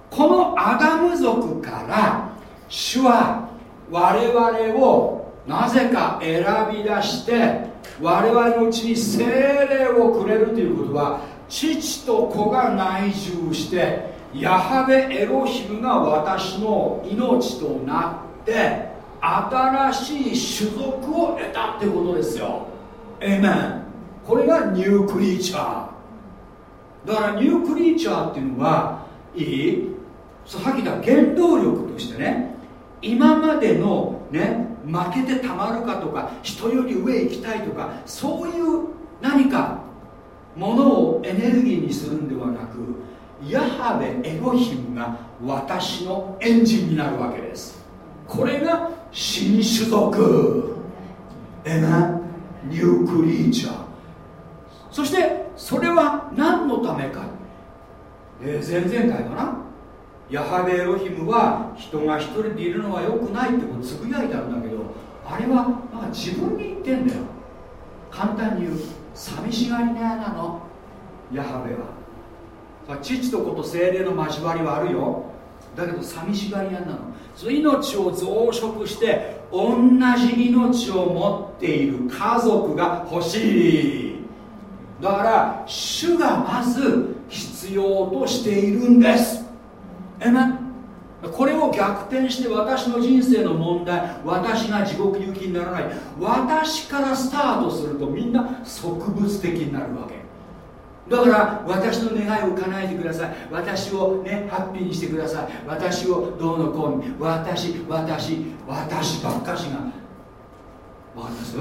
このアダム族から主は我々をなぜか選び出して我々のうちに精霊をくれるということは父と子が内住してヤハベエロヒムが私の命となって新しい種族を得たってことですよ。エメンこれがニュークリーチャー。だからニュークリーチャーっていうのはいい？さっき言った原動力としてね今までのね負けてたまるかとか人より上行きたいとかそういう何かものをエネルギーにするんではなくヤハベエロヒムが私のエンジンになるわけです。これが新種族。エナニュークリーチャー。そしてそれは何のためか、えー、前々回かな。ヤハベエロヒムは人が一人でいるのは良くないってこうつぶやいたんだけどあれはなんか自分に言ってんだよ。簡単に言う寂しがりななの。ヤハベは。父と子と精霊の交わりはあるよ。だけど寂しがり屋なの。その命を増殖して同じ命を持っている家族が欲しい。だから主がまず必要としているんです。えめこれを逆転して私の人生の問題私が地獄行きにならない。私からスタートするとみんな植物的になるわけ。だから私の願いを叶えてください。私をねハッピーにしてください。私をどうのこうに私私私ばっかしが。わかります？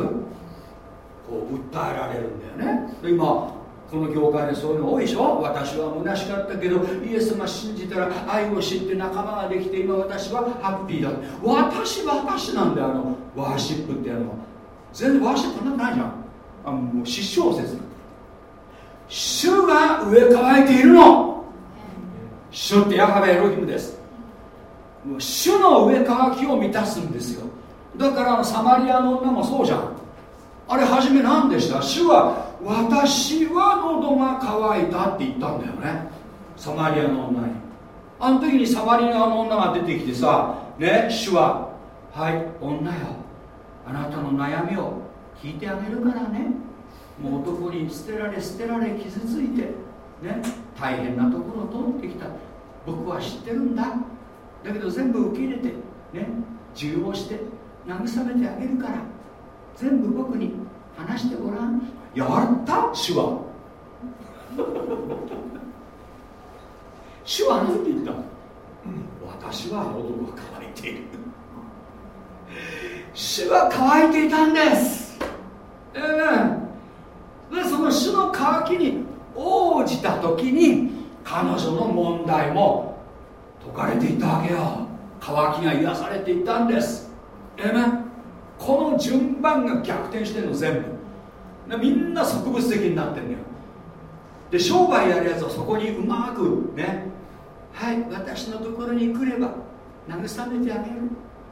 こう訴えられるんだよね。で今この業界でそういうの多いでしょ。私は虚しかったけどイエスが信じたら愛を知って仲間ができて今私はハッピーだ。私は私なんだよあのワーシップってやるの全然ワーシップなんかないじゃん。あのもう失笑説主が植え替えているの。主ってヤハベエロヒムです。主の植え替きを満たすんですよ。だからサマリアの女もそうじゃん。あれ初め何でした？主は私は喉が渇いたって言ったんだよね。サマリアの女に。あの時にサマリアの女が出てきてさね主ははい女よ。あなたの悩みを聞いてあげるからね。もう男に捨てられ捨てられ傷ついてね大変なところを通ってきた。僕は知ってるんだ。だけど全部受け入れてね受容して慰めてあげるから。全部僕に話してごらん。やった？主は主は何て言った？私は男が乾いている。主は乾いていたんです。ええ。でその主の渇きに応じた時に彼女の問題も解かれていたわけよ。渇きが癒されていたんです。ええこの順番が逆転してるの全部。みんな植物的になってんだよ。で商売やるやつはそこにうまくねはい私のところに来れば慰めてあげる。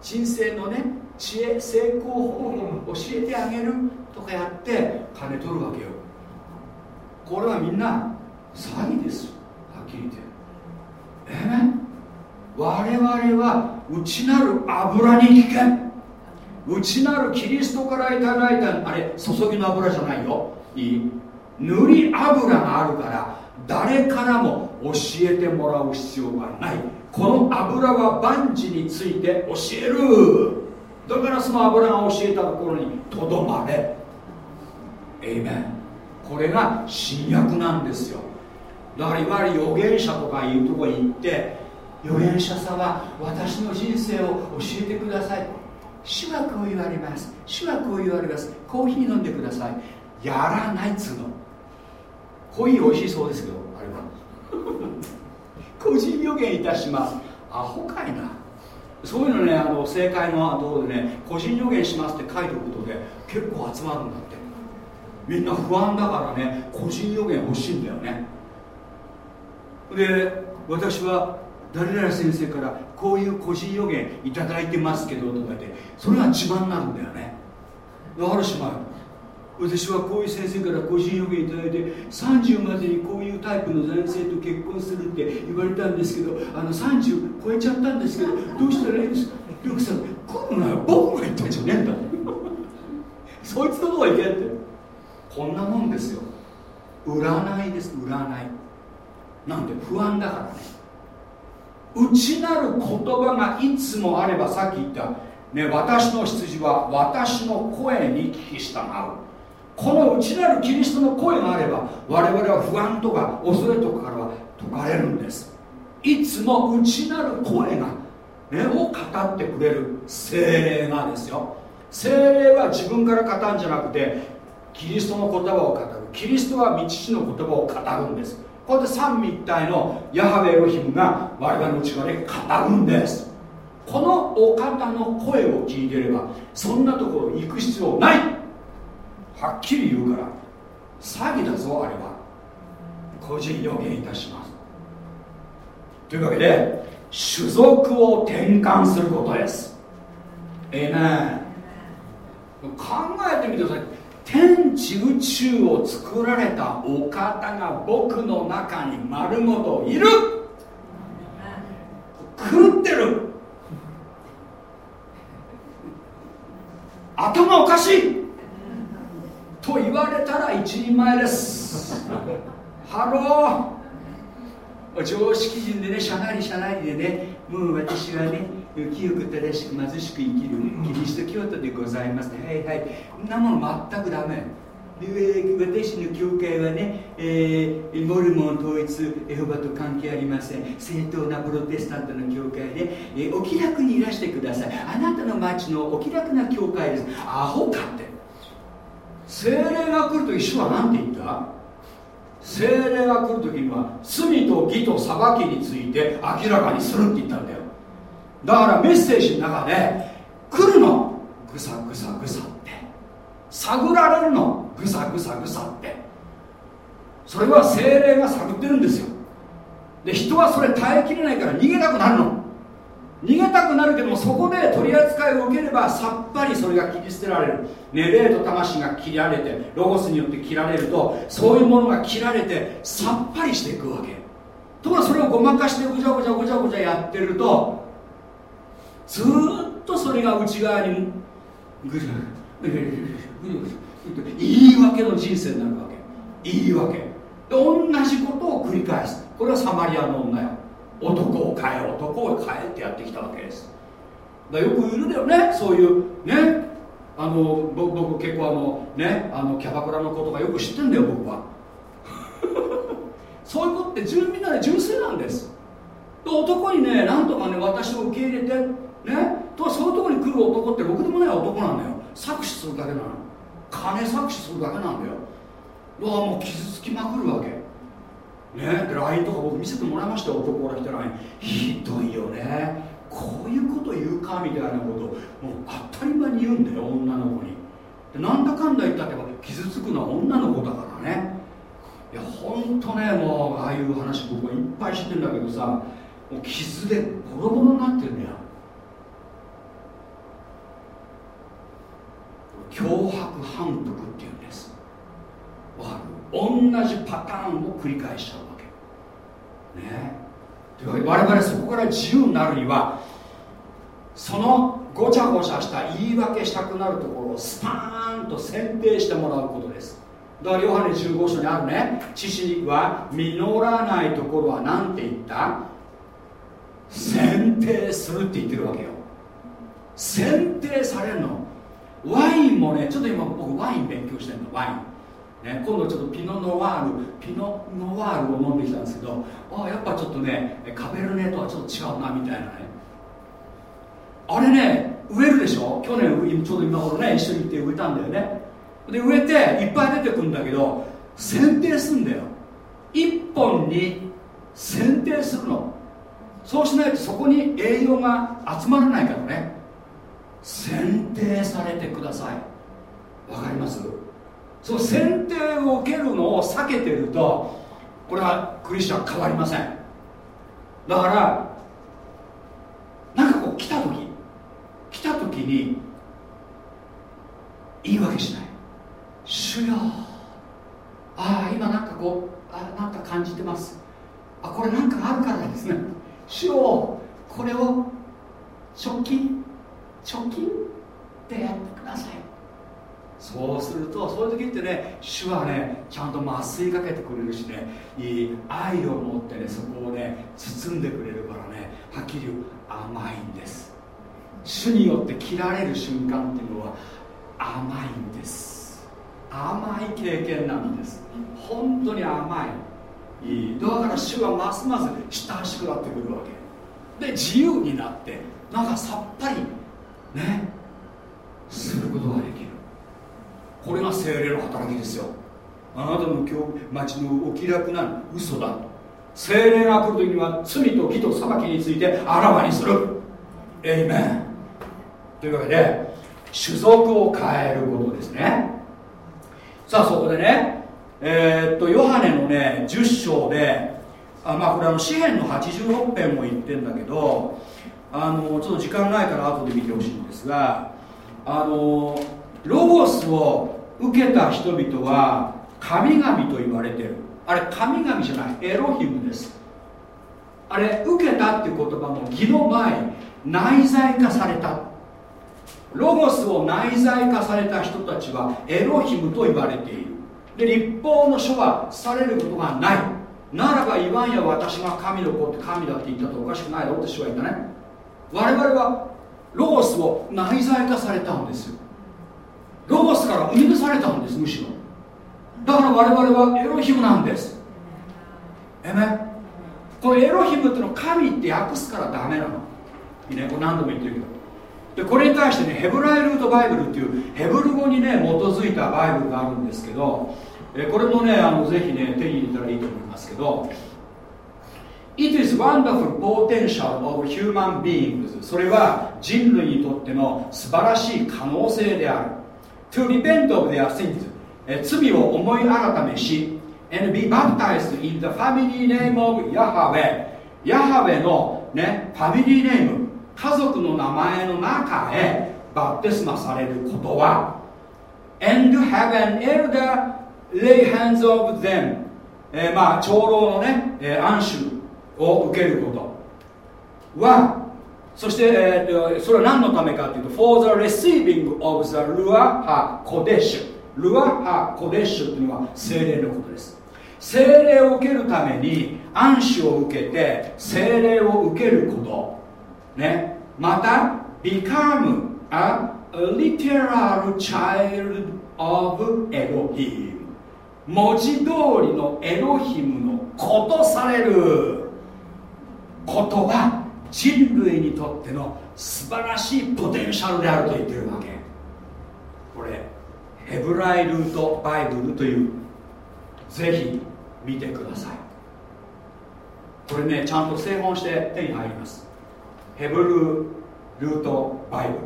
人生のね知恵成功方法を教えてあげる。とかやって金取るわけよ。これはみんな詐欺ですはっきり言って。えー、我々は内なる油に危険。内なるキリストからいただいたあれ注ぎの油じゃないよ。いい。塗り油があるから誰からも教えてもらう必要がない。この油は万事について教える。だからその油が教えたところにとどまれ。エイメンこれが新約なんですよ。だからいわゆる預言者とかいうとこに行って預言者様私の人生を教えてください。主はこう言われます。主はこう言われます。コーヒー飲んでください。やらないっつうの。コーヒー美味しそうですけどあれは。[laughs] 個人予言いたします。アホかいな。そういうのねあの正解のところでね個人予言しますって書いておくことで結構集まるんだって。みんな不安だからね個人予言欲しいんだよね。で私は誰々先生からこういう個人予言いただいてますけどとか言ってそれが自慢になるんだよね。あるしま私はこういう先生から個人予言いただいて30までにこういうタイプの男性と結婚するって言われたんですけどあの30超えちゃったんですけどどうしたらいいんです？かリュウクさん来るなよ僕が言ったんじゃねえんだそいつのとこ行けって。こんなもんですよ。占いです占い。なんで不安だからね。内なる言葉がいつもあればさっき言った。ね、私の羊は私の声に聞き従う。この内なるキリストの声があれば我々は不安とか恐れとかからは解かれるんです。いつも内なる声が、ね、を語ってくれる精霊がですよ。精霊は自分から語るんじゃなくてキリストの言葉を語る。キリストは道父の言葉を語るんです。こうやって三位一体のヤハベエロヒムが我々の内側で語るんです。このお方の声を聞いていればそんなところ行く必要ない。はっきり言うから詐欺だぞあれは。個人予言いたします。というわけで種族を転換することです。ええね考えてみてください。天地宇宙を作られたお方が僕の中に丸ごといる。狂ってる。頭おかしい。と言われたら一人前です。Hello。常識人でねしゃなりしゃなりでねもう私はね清く正しく貧しく生きるキリスト教徒でございます。はいはい。そんなもの全くダメ。私の教会はね、えー、モルモン統一エホバと関係ありません。正統なプロテスタントの教会で、えー、お気楽にいらしてください。あなたの町のお気楽な教会です。アホかって。精霊が来ると一緒は何て言った？精霊が来る時には罪と義と裁きについて明らかにするって言ったんだよ。だからメッセージの中で来るのぐさぐさぐさって。探られるのぐさぐさぐさって。それは精霊が探ってるんですよ。で人はそれ耐えきれないから逃げたくなるの。逃げたくなるけどもそこで取り扱いを受ければさっぱりそれが切り捨てられる、ね、霊と魂が切られてロゴスによって切られるとそういうものが切られてさっぱりしていくわけ。ところがそれをごまかしてごちゃごちゃごちゃごちゃやってるとずっとそれが内側にぐるぐるぐるぐるぐる言い訳の人生になるわけ言い訳で同じことを繰り返すこれはサマリアの女よ男を変え男を変えってやってきたわけですだよくいるだよねそういうねあの僕僕結構あのねあのキャバクラの子とかよく知ってんだよ僕はそういうことって純みんなで純粋なんです男にねなんとかね私を受け入れてねとそういうところに来る男ってろくでもない男なんだよ。搾取するだけなの。金搾取するだけなんだよ。うわもう傷つきまくるわけ。ね？で LINE とか僕見せてもらいましたよ男から来た LINE ひどいよね。こういうこと言うかみたいなこともう当たり前に言うんだよ女の子に。でなんだかんだ言ったって傷つくのは女の子だからね。いやほんとねもうああいう話僕はいっぱい知ってるんだけどさもう傷でボロボロになってるんだよ。脅迫反復っていうんです。わかる？同じパターンを繰り返しちゃうわけ。ね。というわけで我々そこから自由になるにはそのごちゃごちゃした言い訳したくなるところをスパーンと選定してもらうことです。だからヨハネ15章にあるね。知識は実らないところは何て言った？選定するって言ってるわけよ。選定されるの。ワインもねちょっと今僕ワイン勉強してるのワイン、ね、今度ちょっとピノノワールピノノワールを飲んできたんですけどあやっぱちょっとねカベルネとはちょっと違うなみたいなね。あれね植えるでしょ？去年ちょうど今頃ね一緒に行って植えたんだよね。で植えていっぱい出てくるんだけど剪定すんだよ。一本に剪定するの。そうしないとそこに栄養が集まらないからね。選定されてください。わかります？その選定を受けるのを避けてるとこれはクリスチャン変わりません。だからなんかこう来た時来た時に言い訳しない。主よああ今なんかこうあなんか感じてます。あこれなんかあるからですね。主よこれを貯金貯金ってやってください。そうするとそういう時ってね主はねちゃんと麻酔かけてくれるしねいい愛を持ってねそこをね包んでくれるからねはっきり言う甘いんです。主によって切られる瞬間っていうのは甘いんです。甘い経験なんです。本当に甘い。いい。だから主はますます親しくなってくるわけ。で自由になってなんかさっぱりね。することができる。これが精霊の働きですよ。あなたの今日町のお気楽な嘘だ精霊が来る時には罪と義と裁きについてあらわにする。エイメンというわけで種族を変えることですね。さあそこでねえーっとヨハネのね10章であまあこれあの詩篇の86編も言ってんだけどあのちょっと時間ないから後で見てほしいんですがあのロゴスを受けた人々は神々と言われてる。あれ神々じゃない。エロヒムです。あれ受けたっていう言葉も義の前内在化された。ロゴスを内在化された人たちはエロヒムと言われている。で立法の書はされることがない。ならば言わんや私が神の子って神だって言ったとおかしくないだろって主は言ったね。我々はロゴスを内在化されたんですよ。ロゴスから生み出されたんですむしろ。だから我々はエロヒムなんです。えめこのエロヒムっていうのを神って訳すからダメなの。いいね？これ何度も言ってるけど。でこれに対してねヘブライルートバイブルっていうヘブル語にね基づいたバイブルがあるんですけどえこれもねあのぜひね手に入れたらいいと思いますけど It is wonderful potential of human beings それは人類にとっての素晴らしい可能性である To repent of their sins 罪を思い改めし and be baptized in the family name of Yahweh ヤハウェのねファミリーネーム家族の名前の中へバプテスマされることは and have an elder lay hands of them、えーまあ長老のね、えー、安守を受けること。はそして、えーそれは何のためかというと For the receiving of the Ruach HaKodesh ルアハコデッシュというのは精霊のことです。精霊を受けるために暗視を受けて精霊を受けること。ね。また become a literal child of Elohim 文字通りのエロヒムの子とされる。ことは人類にとっての素晴らしいポテンシャルであると言ってるわけ。これヘブライルートバイブルというぜひ見てください。これねちゃんと製本して手に入ります。ヘブルルートバイブル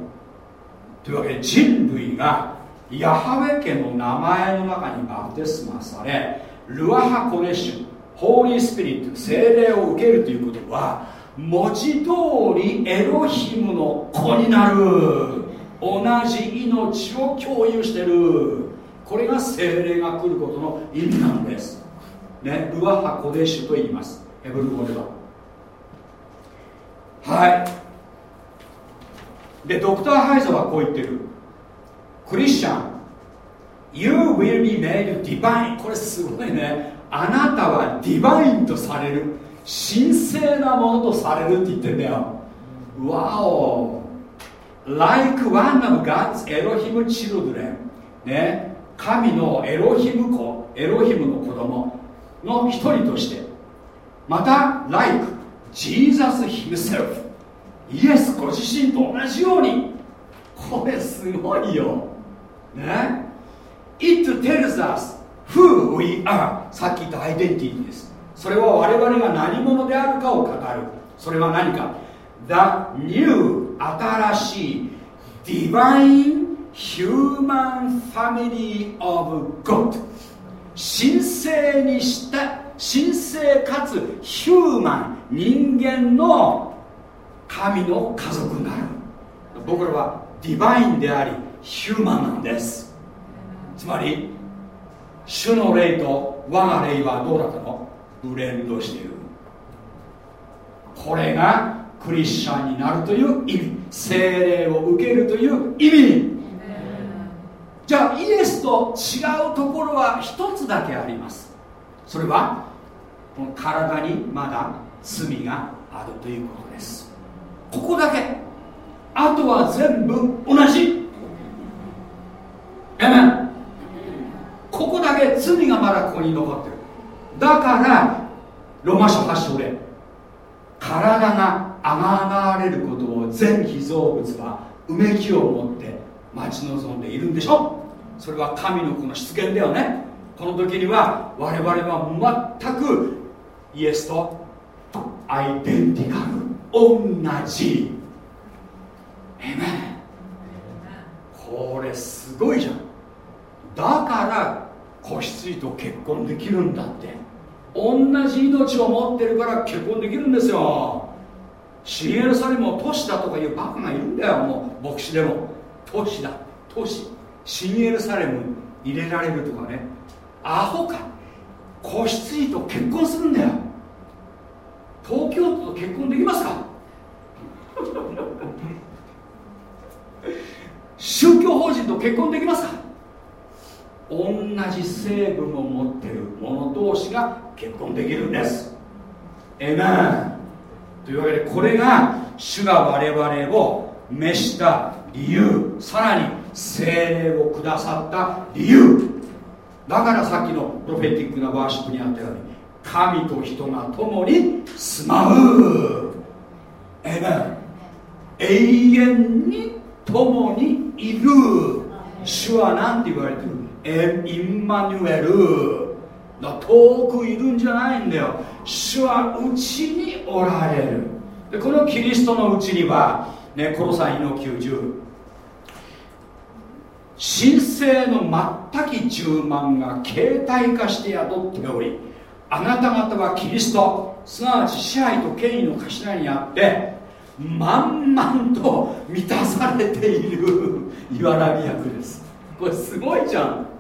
というわけで人類がヤハウェ家の名前の中にバプテスマされルアハコレッシュホーリースピリット精霊を受けるということは文字通りエロヒムの子になる。同じ命を共有してる。これが精霊が来ることの意味なんです。ねルアハコデシュと言います。ヘブル語では。はい。でドクター・ハイザーはこう言ってる。クリスチャン You will be made divine. これすごいね。あなたはディバインとされる神聖なものとされるって言ってんだよ。わお Like one of God's Elohim children. ね。神のエロヒム子エロヒムの子供の一人として。また Like Jesus himself. イエスご自身と同じように。これすごいよ。ね。It tells us who we are さっき言ったアイデンティティです。それは我々が何者であるかを語る。それは何か。The new 新しい Divine Human Family of God 神聖にした神聖かつヒューマン人間の神の家族になる。僕らはディバインでありヒューマンなんです。つまり主の霊と我が霊はどうだったの？ブレンドしている。これがクリスチャンになるという意味。精霊を受けるという意味。じゃあイエスと違うところは一つだけあります。それはこの体にまだ罪があるということです。ここだけ。あとは全部同じ。えめここだけ罪がまだここに残ってる。だからロマ書8章で体があがれることを全被造物はうめきを持って待ち望んでいるんでしょ。それは神のこの出現だよね。この時には我々は全くイエスとアイデンティカル同じ。えめこれすごいじゃん。だから子羊と結婚できるんだって。同じ命を持ってるから結婚できるんですよ。シエルサレムを都市だとかいうバカがいるんだよ。もう牧師でも。都市だ。都市。新エルサレム入れられるとかね。アホか。子羊と結婚するんだよ。東京都と結婚できますか？宗教法人と結婚できますか？同じ成分を持ってる者同士が結婚できるんです。エメンというわけでこれが主が我々を召した理由。さらに精霊をくださった理由。だからさっきのプロフェティックなワーシップにあったように神と人が共に住まう。エメン永遠に共にいる。主は何て言われてる？エインマニュエルだ遠くいるんじゃないんだよ主はうちにおられるでこのキリストのうちには、ね、コロサイの90神聖の全き10万が形態化して宿っておりあなた方はキリストすなわち支配と権威の頭にあって満々と満たされている岩波役ですこれすごいじゃん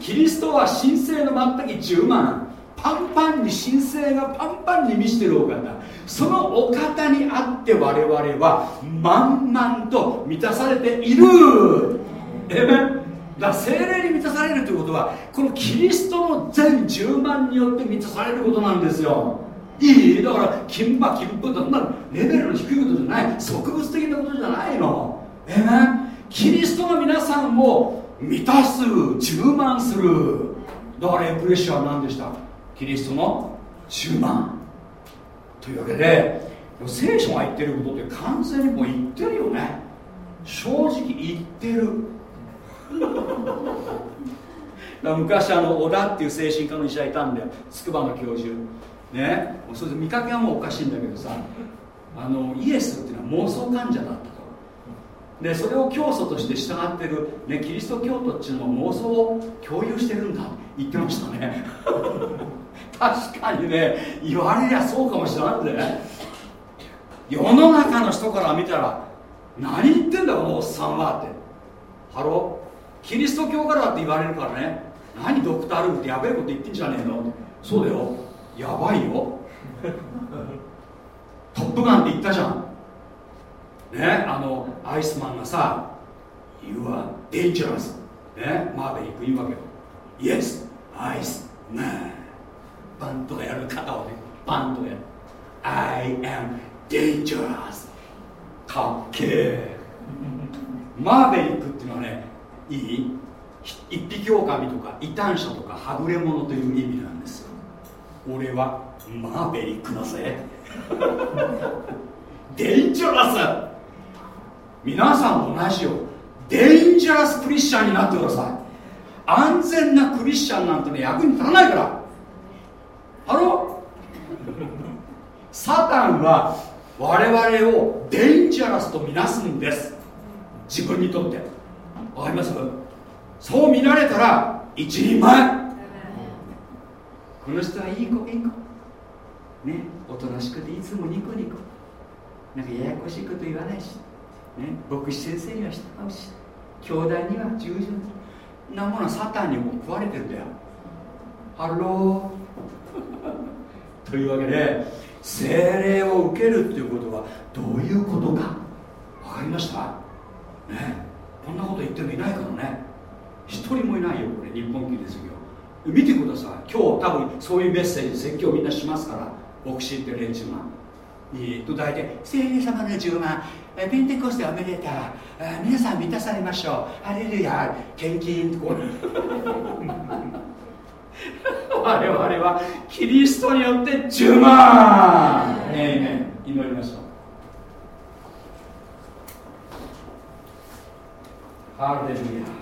キリストは神聖の全き10万パンパンに神聖がパンパンに満ちてるお方。そのお方にあって我々は満々と満たされている。えめだから精霊に満たされるということはこのキリストの全10万によって満たされることなんですよ。いい？だから金馬金粉そんなレベルの低いことじゃない。植物的なことじゃないの。えめキリストが皆さんを満たす充満する。だからエプレッシャーは何でした？キリストの充満。というわけで聖書が言ってることって完全にもう言ってるよね。正直言ってる。[laughs] 昔あの小田っていう精神科の医者いたんだよ。筑波の教授。ね。それで見かけはもうおかしいんだけどさ。あのイエスっていうのは妄想患者だった。でそれを教祖として従ってる、ね、キリスト教徒っていうのは妄想を共有してるんだ言ってましたね。[laughs] 確かにね言われりゃそうかもしれないんで世の中の人から見たら何言ってんだこのおっさんはって。ハローキリスト教からだって言われるからね。何ドクター・ルームってやべえこと言ってんじゃねえの。そうだよ。やばいよ。[laughs] トップガンって言ったじゃん。ねあのアイスマンがさ You are dangerous. ねマーベリック言うわけよ。Yes アイスマンバンとかやる肩をねバンとやる I am dangerous. かっけえマーベリックっていうのはねいい？一匹狼とか異端者とかはぐれ者という意味なんですよ。俺はマーベリックだぜ。デンジャラス皆さんも同じよデンジャラスクリスチャンになってください。安全なクリスチャンなんてね役に立たないから。ハロサタンは我々をデンジャラスとみなすんです。自分にとって。わかります？そう見られたら一人前。この人はいい子いい子。ねおとなしくていつもニコニコ。なんかややこしいこと言わないし、牧師先生には従うし兄弟には従順。なものはサタンにも食われてるんだよ。 Hello。[laughs] というわけで聖霊を受けるっていうことはどういうことか。分かりました？ね。こんなこと言ってるのいないからね。一人もいないよこれ日本キリスト教。見てください。今日多分そういうメッセージ説教みんなしますから。牧師って連中がえっと大体「聖霊様の10万えペンテコステおめでた皆さん満たされましょう。ハレルヤ。献金」こ [laughs] う我々はキリストによって10万えいね祈りましょう。ハレルヤ。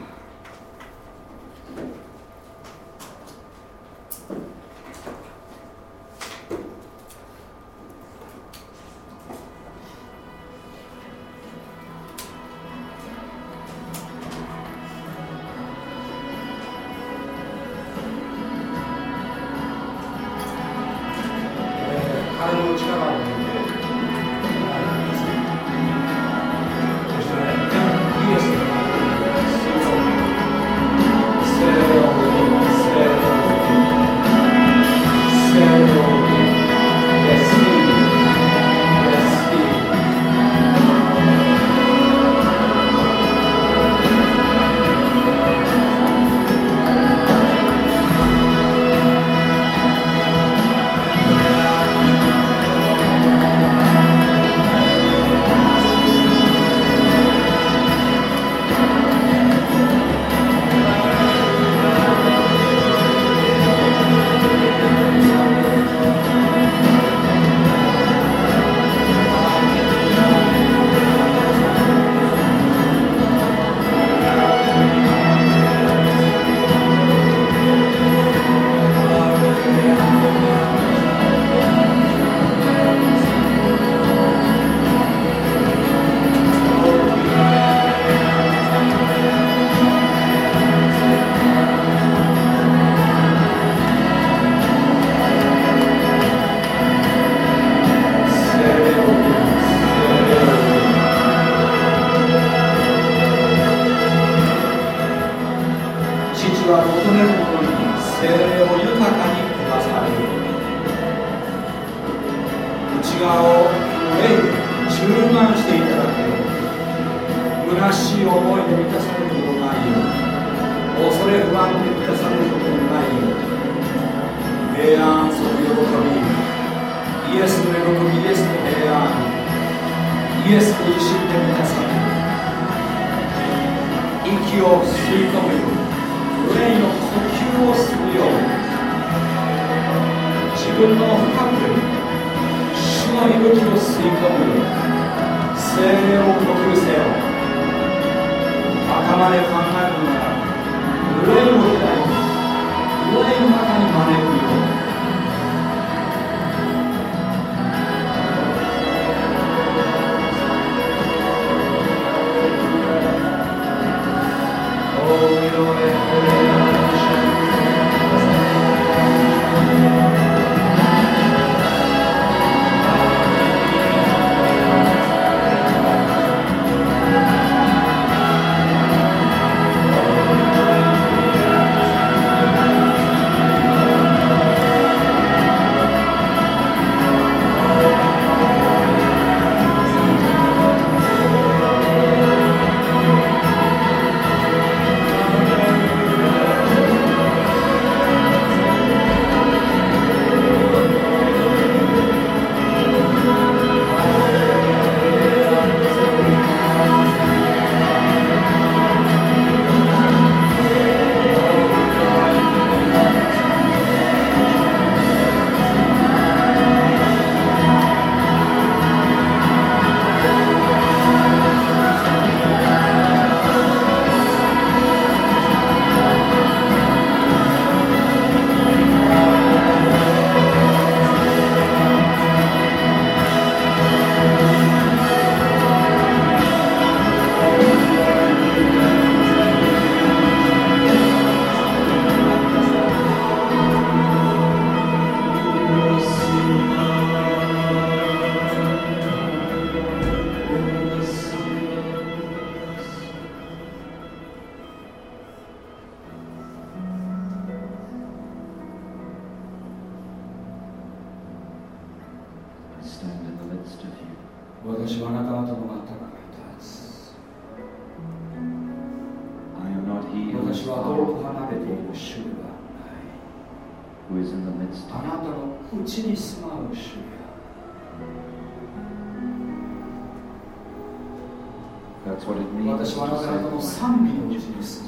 です。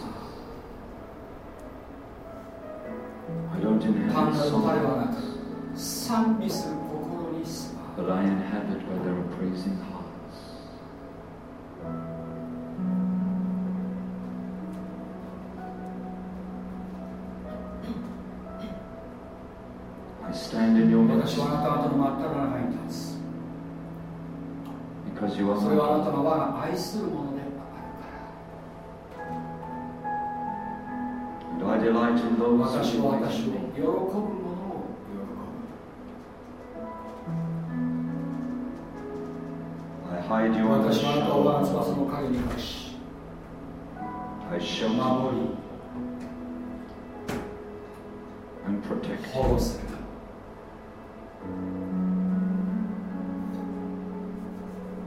単なる彼はなく賛美する心に住まう私はあなたの真っただ中に立つ。それはあなたの我が愛するもので delight in those 私は私を喜ぶものを喜ぶ I hide you 私はあなたを我が翼の影に隠し I shall 守り and protect 保護する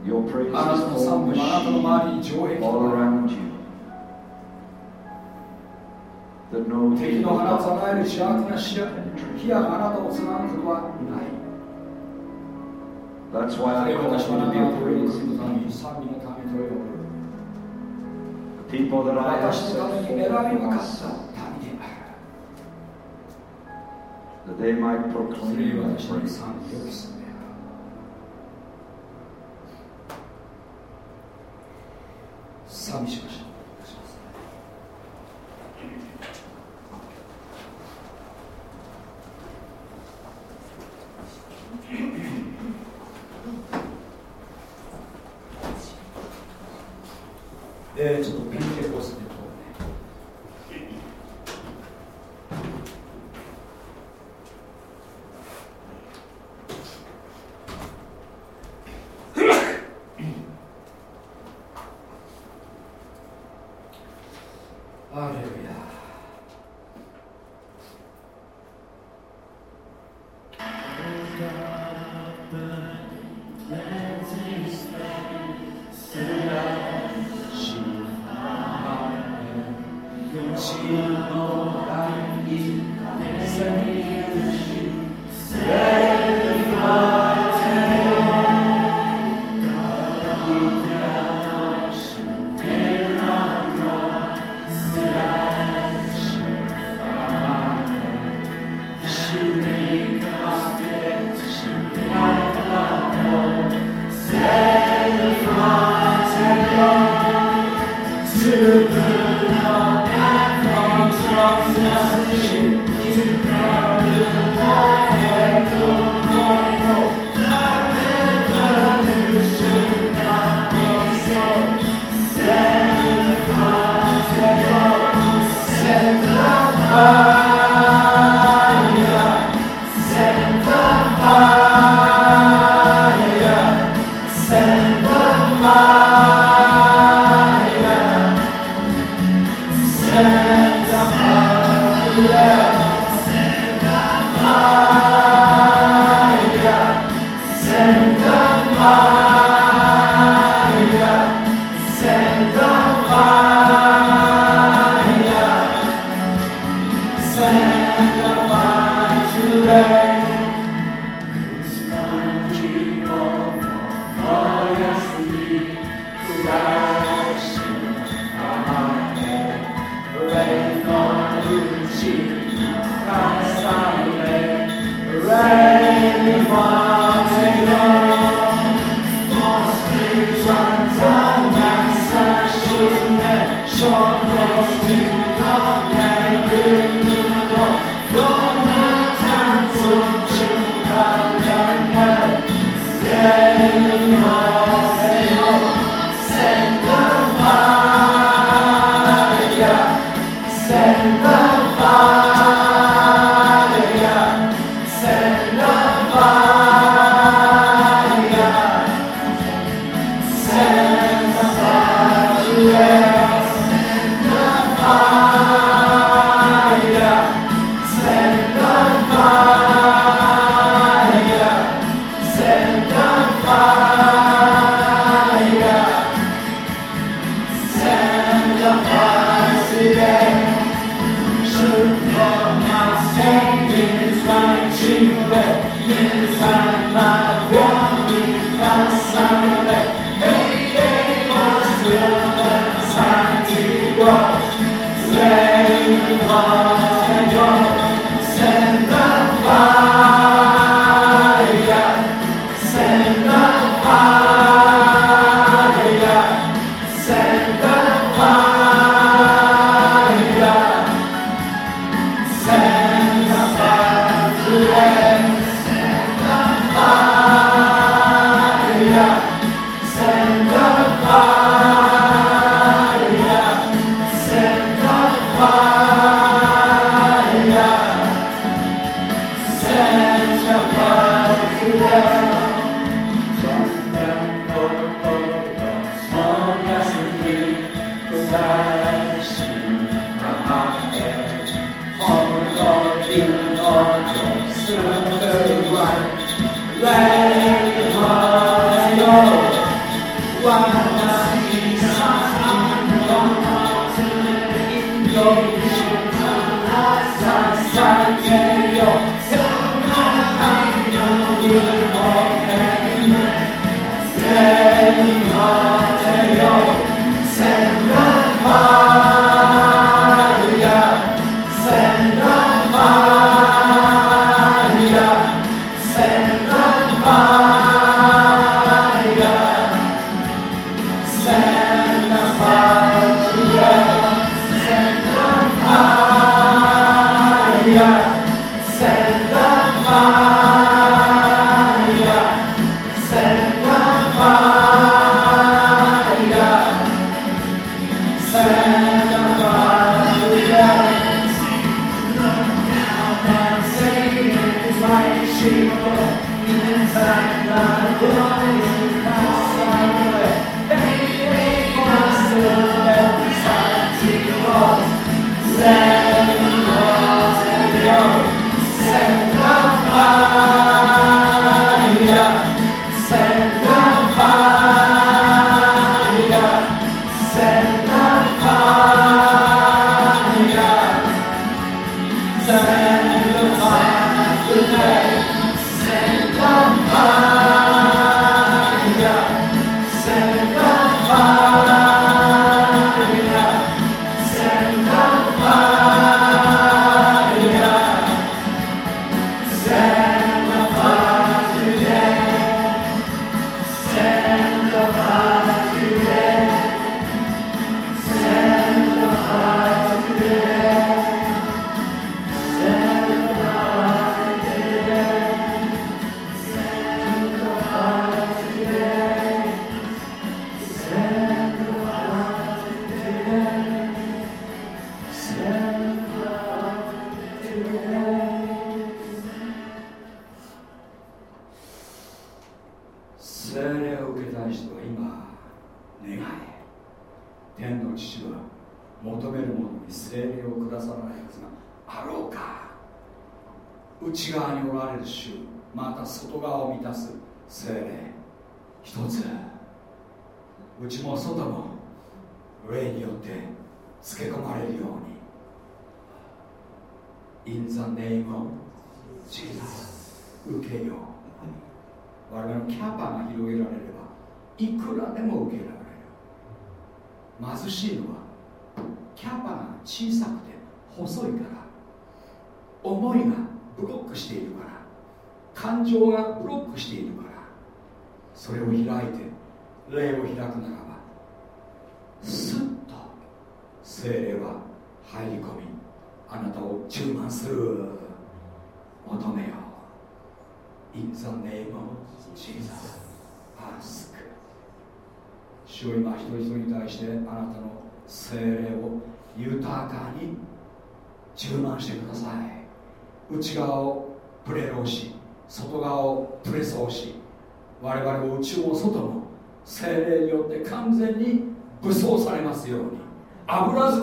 Your praise is all around you. 敵の花をさえる幸せな火やあなたをつなぐことはない。That's why I call you to be a priest. The people that I have set for myself, that they might proclaim my praise. 寂しました。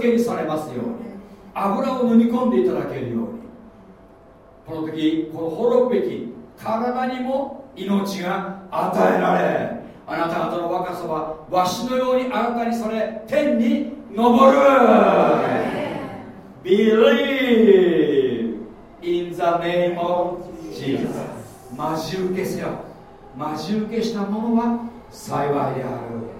漬けにされますように油を塗り込んでいただけるように。この時この滅ぶべき体にも命が与えられあなた方の若さはわしのように新たにされ天に昇る。Believe in the name of Jesus. 待ち受けせよ。待ち受けした者は幸いである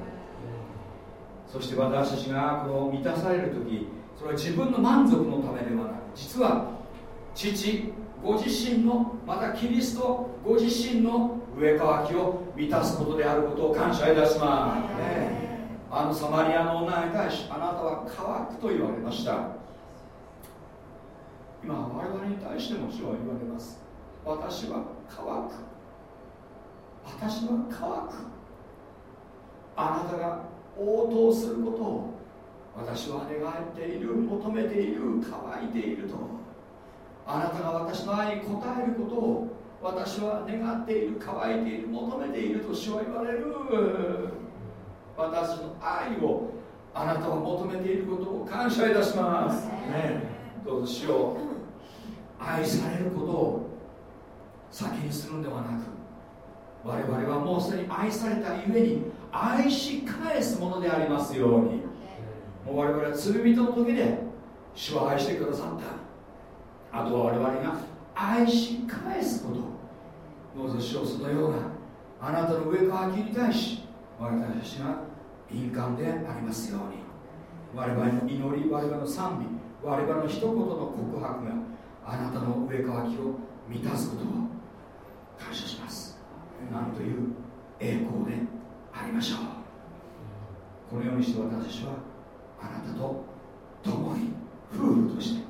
そして私たちがこの満たされる時それは自分の満足のためではなく実は父ご自身のまたキリストご自身の上乾きを満たすことであることを感謝いたします、あのサマリアの女に対しあなたは乾くと言われました。今我々に対しても主は言われます。私は乾く。私は乾く。あなたが応答することを私は願っている求めている乾いていると。あなたが私の愛に応えることを私は願っている乾いている求めていると主は言われる。私の愛をあなたは求めていることを感謝いたします、ね、どうぞ主を愛されることを先にするんではなく我々はもうすでに愛されたゆえに愛し返すものでありますように。もう我々は罪人の時で主は愛してくださった。あとは我々が愛し返すこと。どうぞ主をそのようなあなたの上からきに対し我々たちが敏感でありますように。我々の祈り我々の賛美我々の一言の告白があなたの上かきを満たすことを感謝します。なんという栄光でありましょう。このようにして私はあなたと共に夫婦として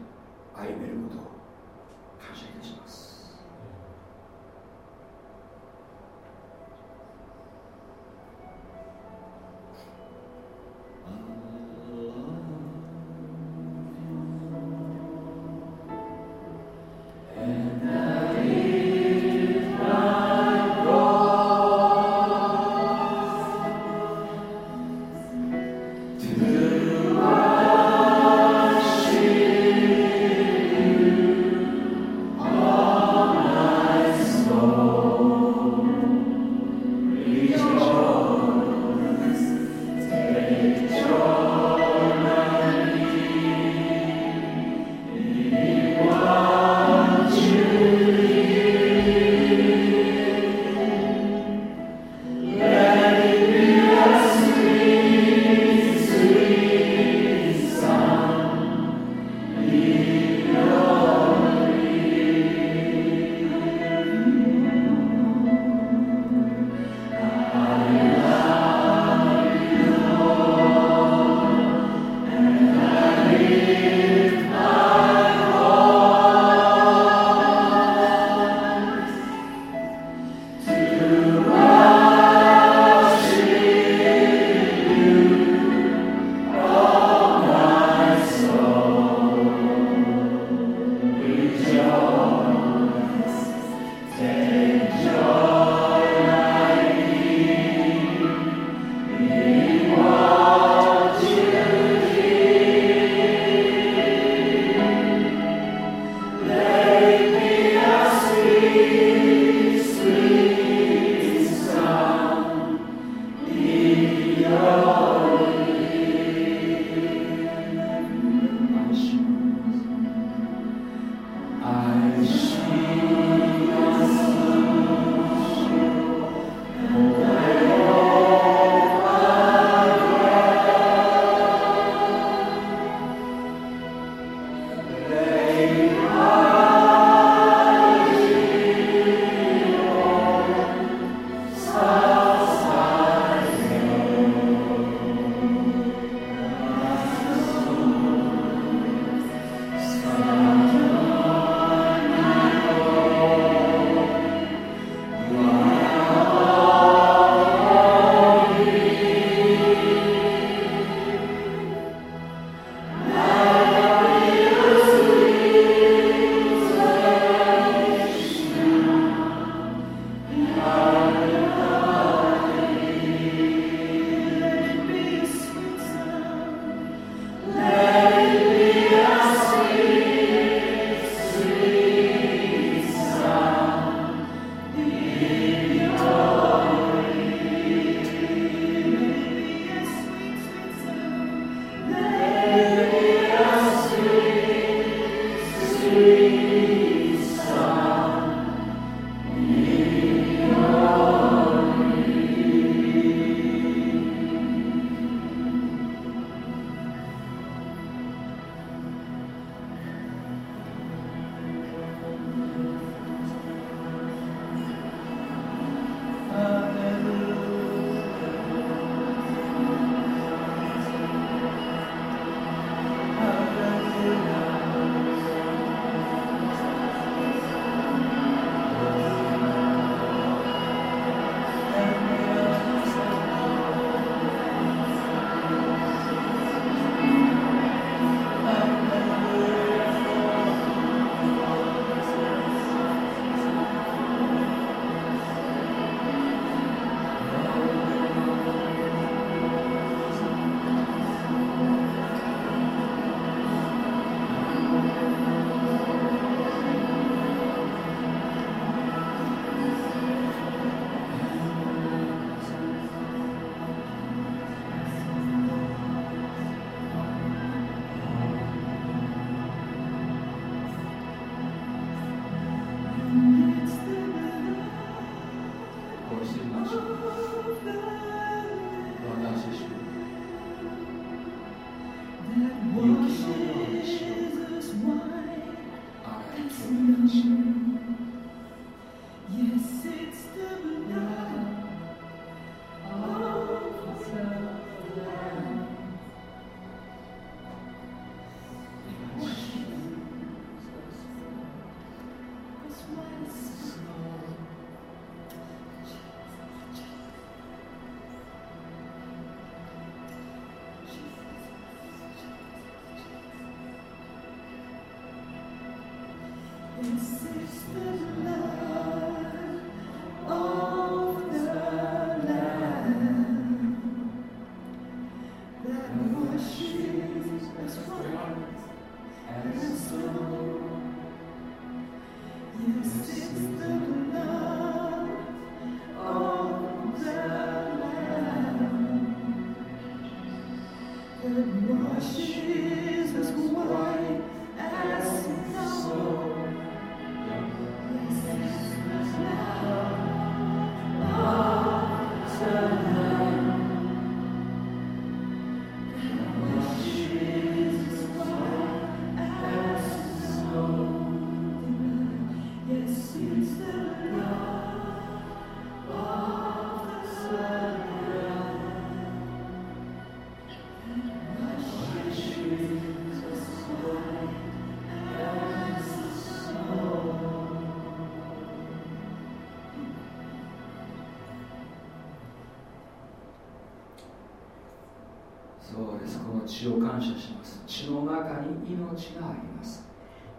の血を感謝します。血の中に命があります。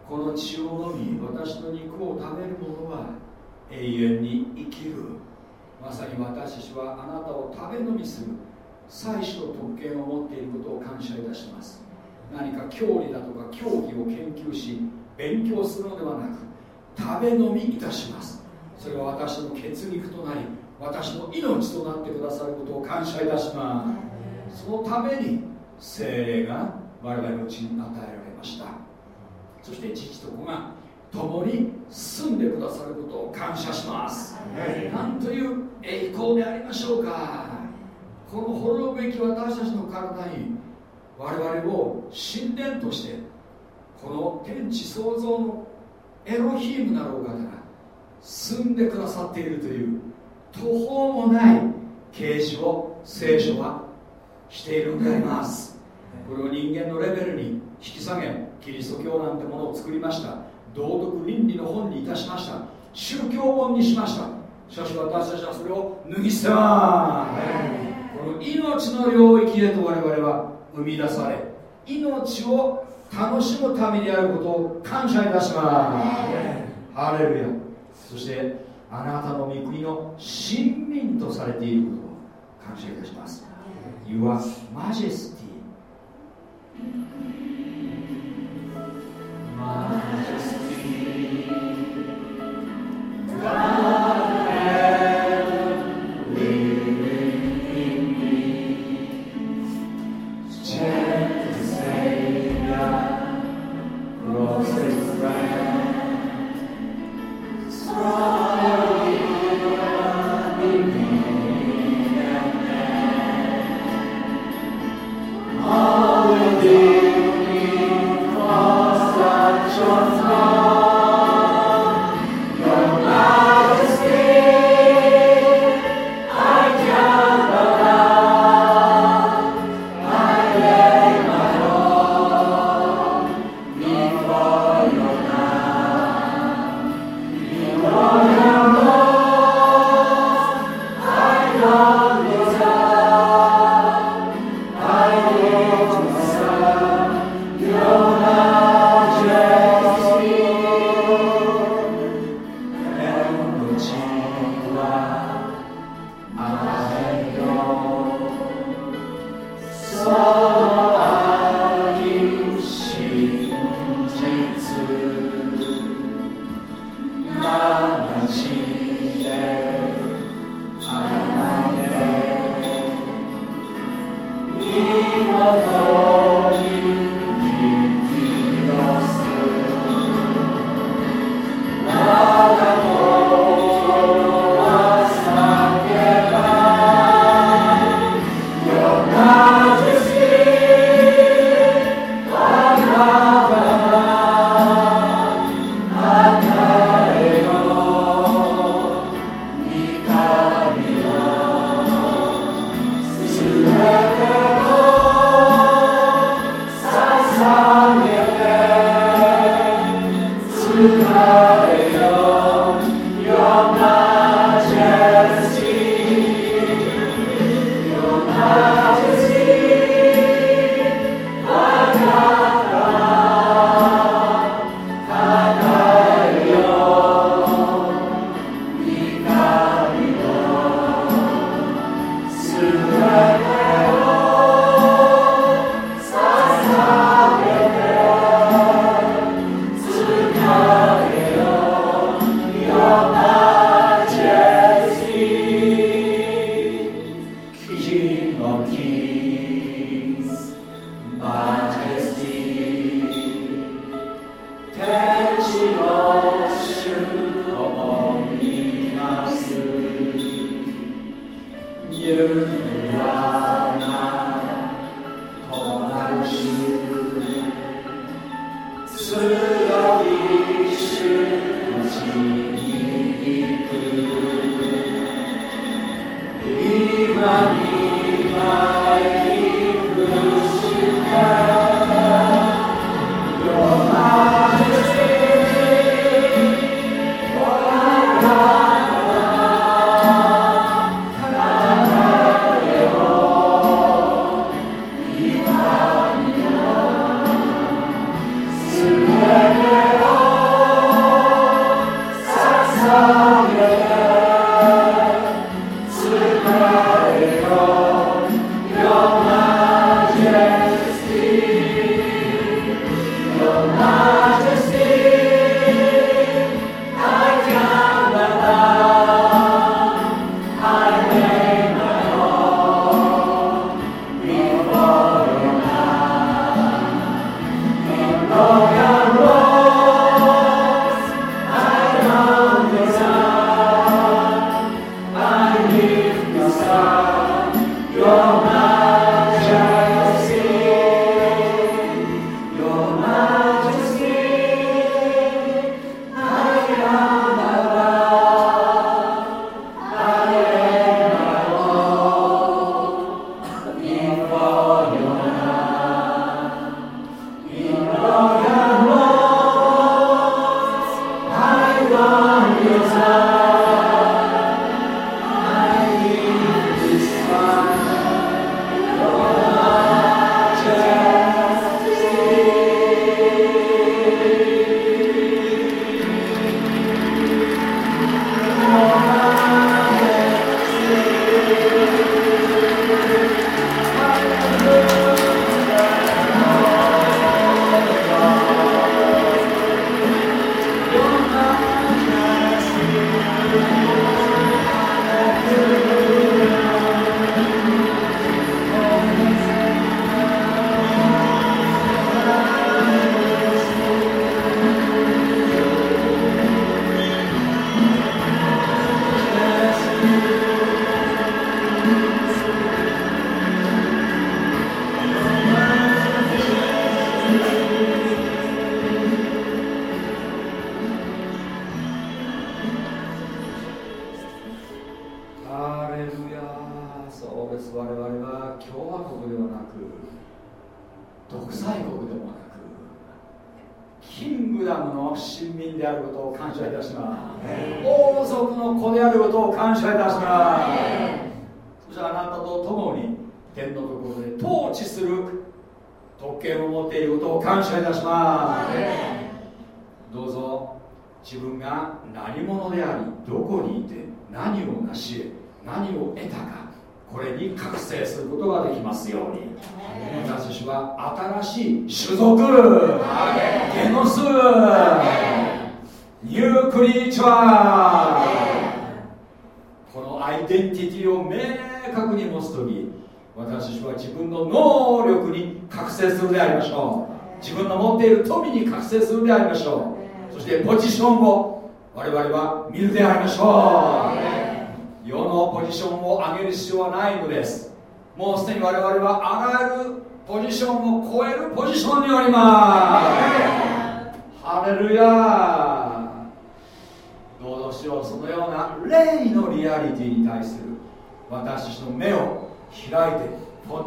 この血を飲み私の肉を食べる者は永遠に生きる。まさに私たちはあなたを食べ飲みする。祭祀と特権を持っていることを感謝いたします。何か教理だとか教義を研究し勉強するのではなく食べ飲みいたします。それは私の血肉となり私の命となってくださることを感謝いたします。そのために精霊が我々のうちに与えられました。そして父と子が共に住んでくださることを感謝します。なんという栄光でありましょうか。この滅ぶべき私たちの体に我々を神殿としてこの天地創造のエロヒームなるお方が住んでくださっているという途方もない啓示を聖書はしているのであります。これを人間のレベルに引き下げキリスト教なんてものを作りました。道徳倫理の本にいたしました。宗教本にしました。しかし私たちはそれを脱ぎ捨てます。この命の領域へと我々は生み出され命を楽しむためにあることを感謝いたします。ハレルヤ。そしてあなたの御国の親民とされていることを感謝いたします。Your Majesty. Majesty. God.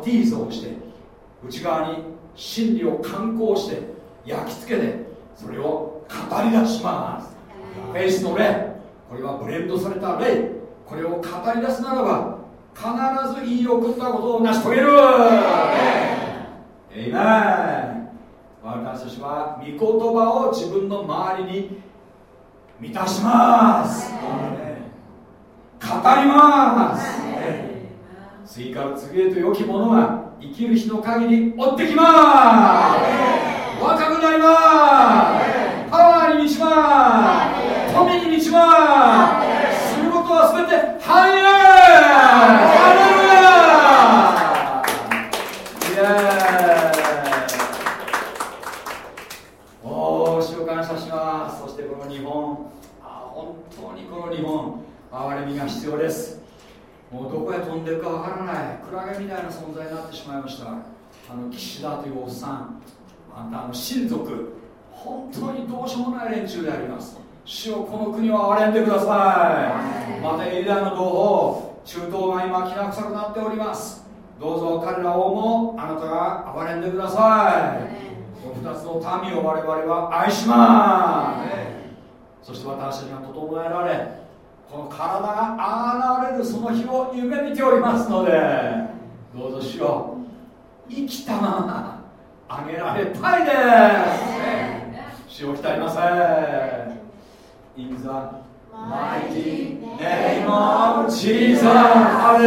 ティーゾをして内側に真理を観光して焼き付けてそれを語り出します。フェイスの霊。これはブレンドされた霊。これを語り出すならば必ず言い送ったことを成し遂げる。エイメン。私たちは御言葉を自分の周りに満たします。語ります次から次へと良きものが生きる日の限り追ってきます。若くなります。パワーに満ちます。富に満ちます。することは全て繁栄ハレルヤイエーイおー主を感謝しますそしてこの日本あ本当にこの日本憐れみが必要ですもうどこへ飛んでるかわからないクラゲみたいな存在になってしまいました。あの岸田というおっさん。またあの親族。本当にどうしようもない連中であります。主をこの国を憐れんでください。またエリダの同胞中東が今きな臭くなっております。どうぞ彼らをもあなたが憐れんでください。この二つの民を我々は愛します。そして私たちが整えられこの体がああなれるその日を夢見ておりますのでどうぞ主よ生きたままあげられたいです。主を鍛えません In the mighty name of Jesus. ハ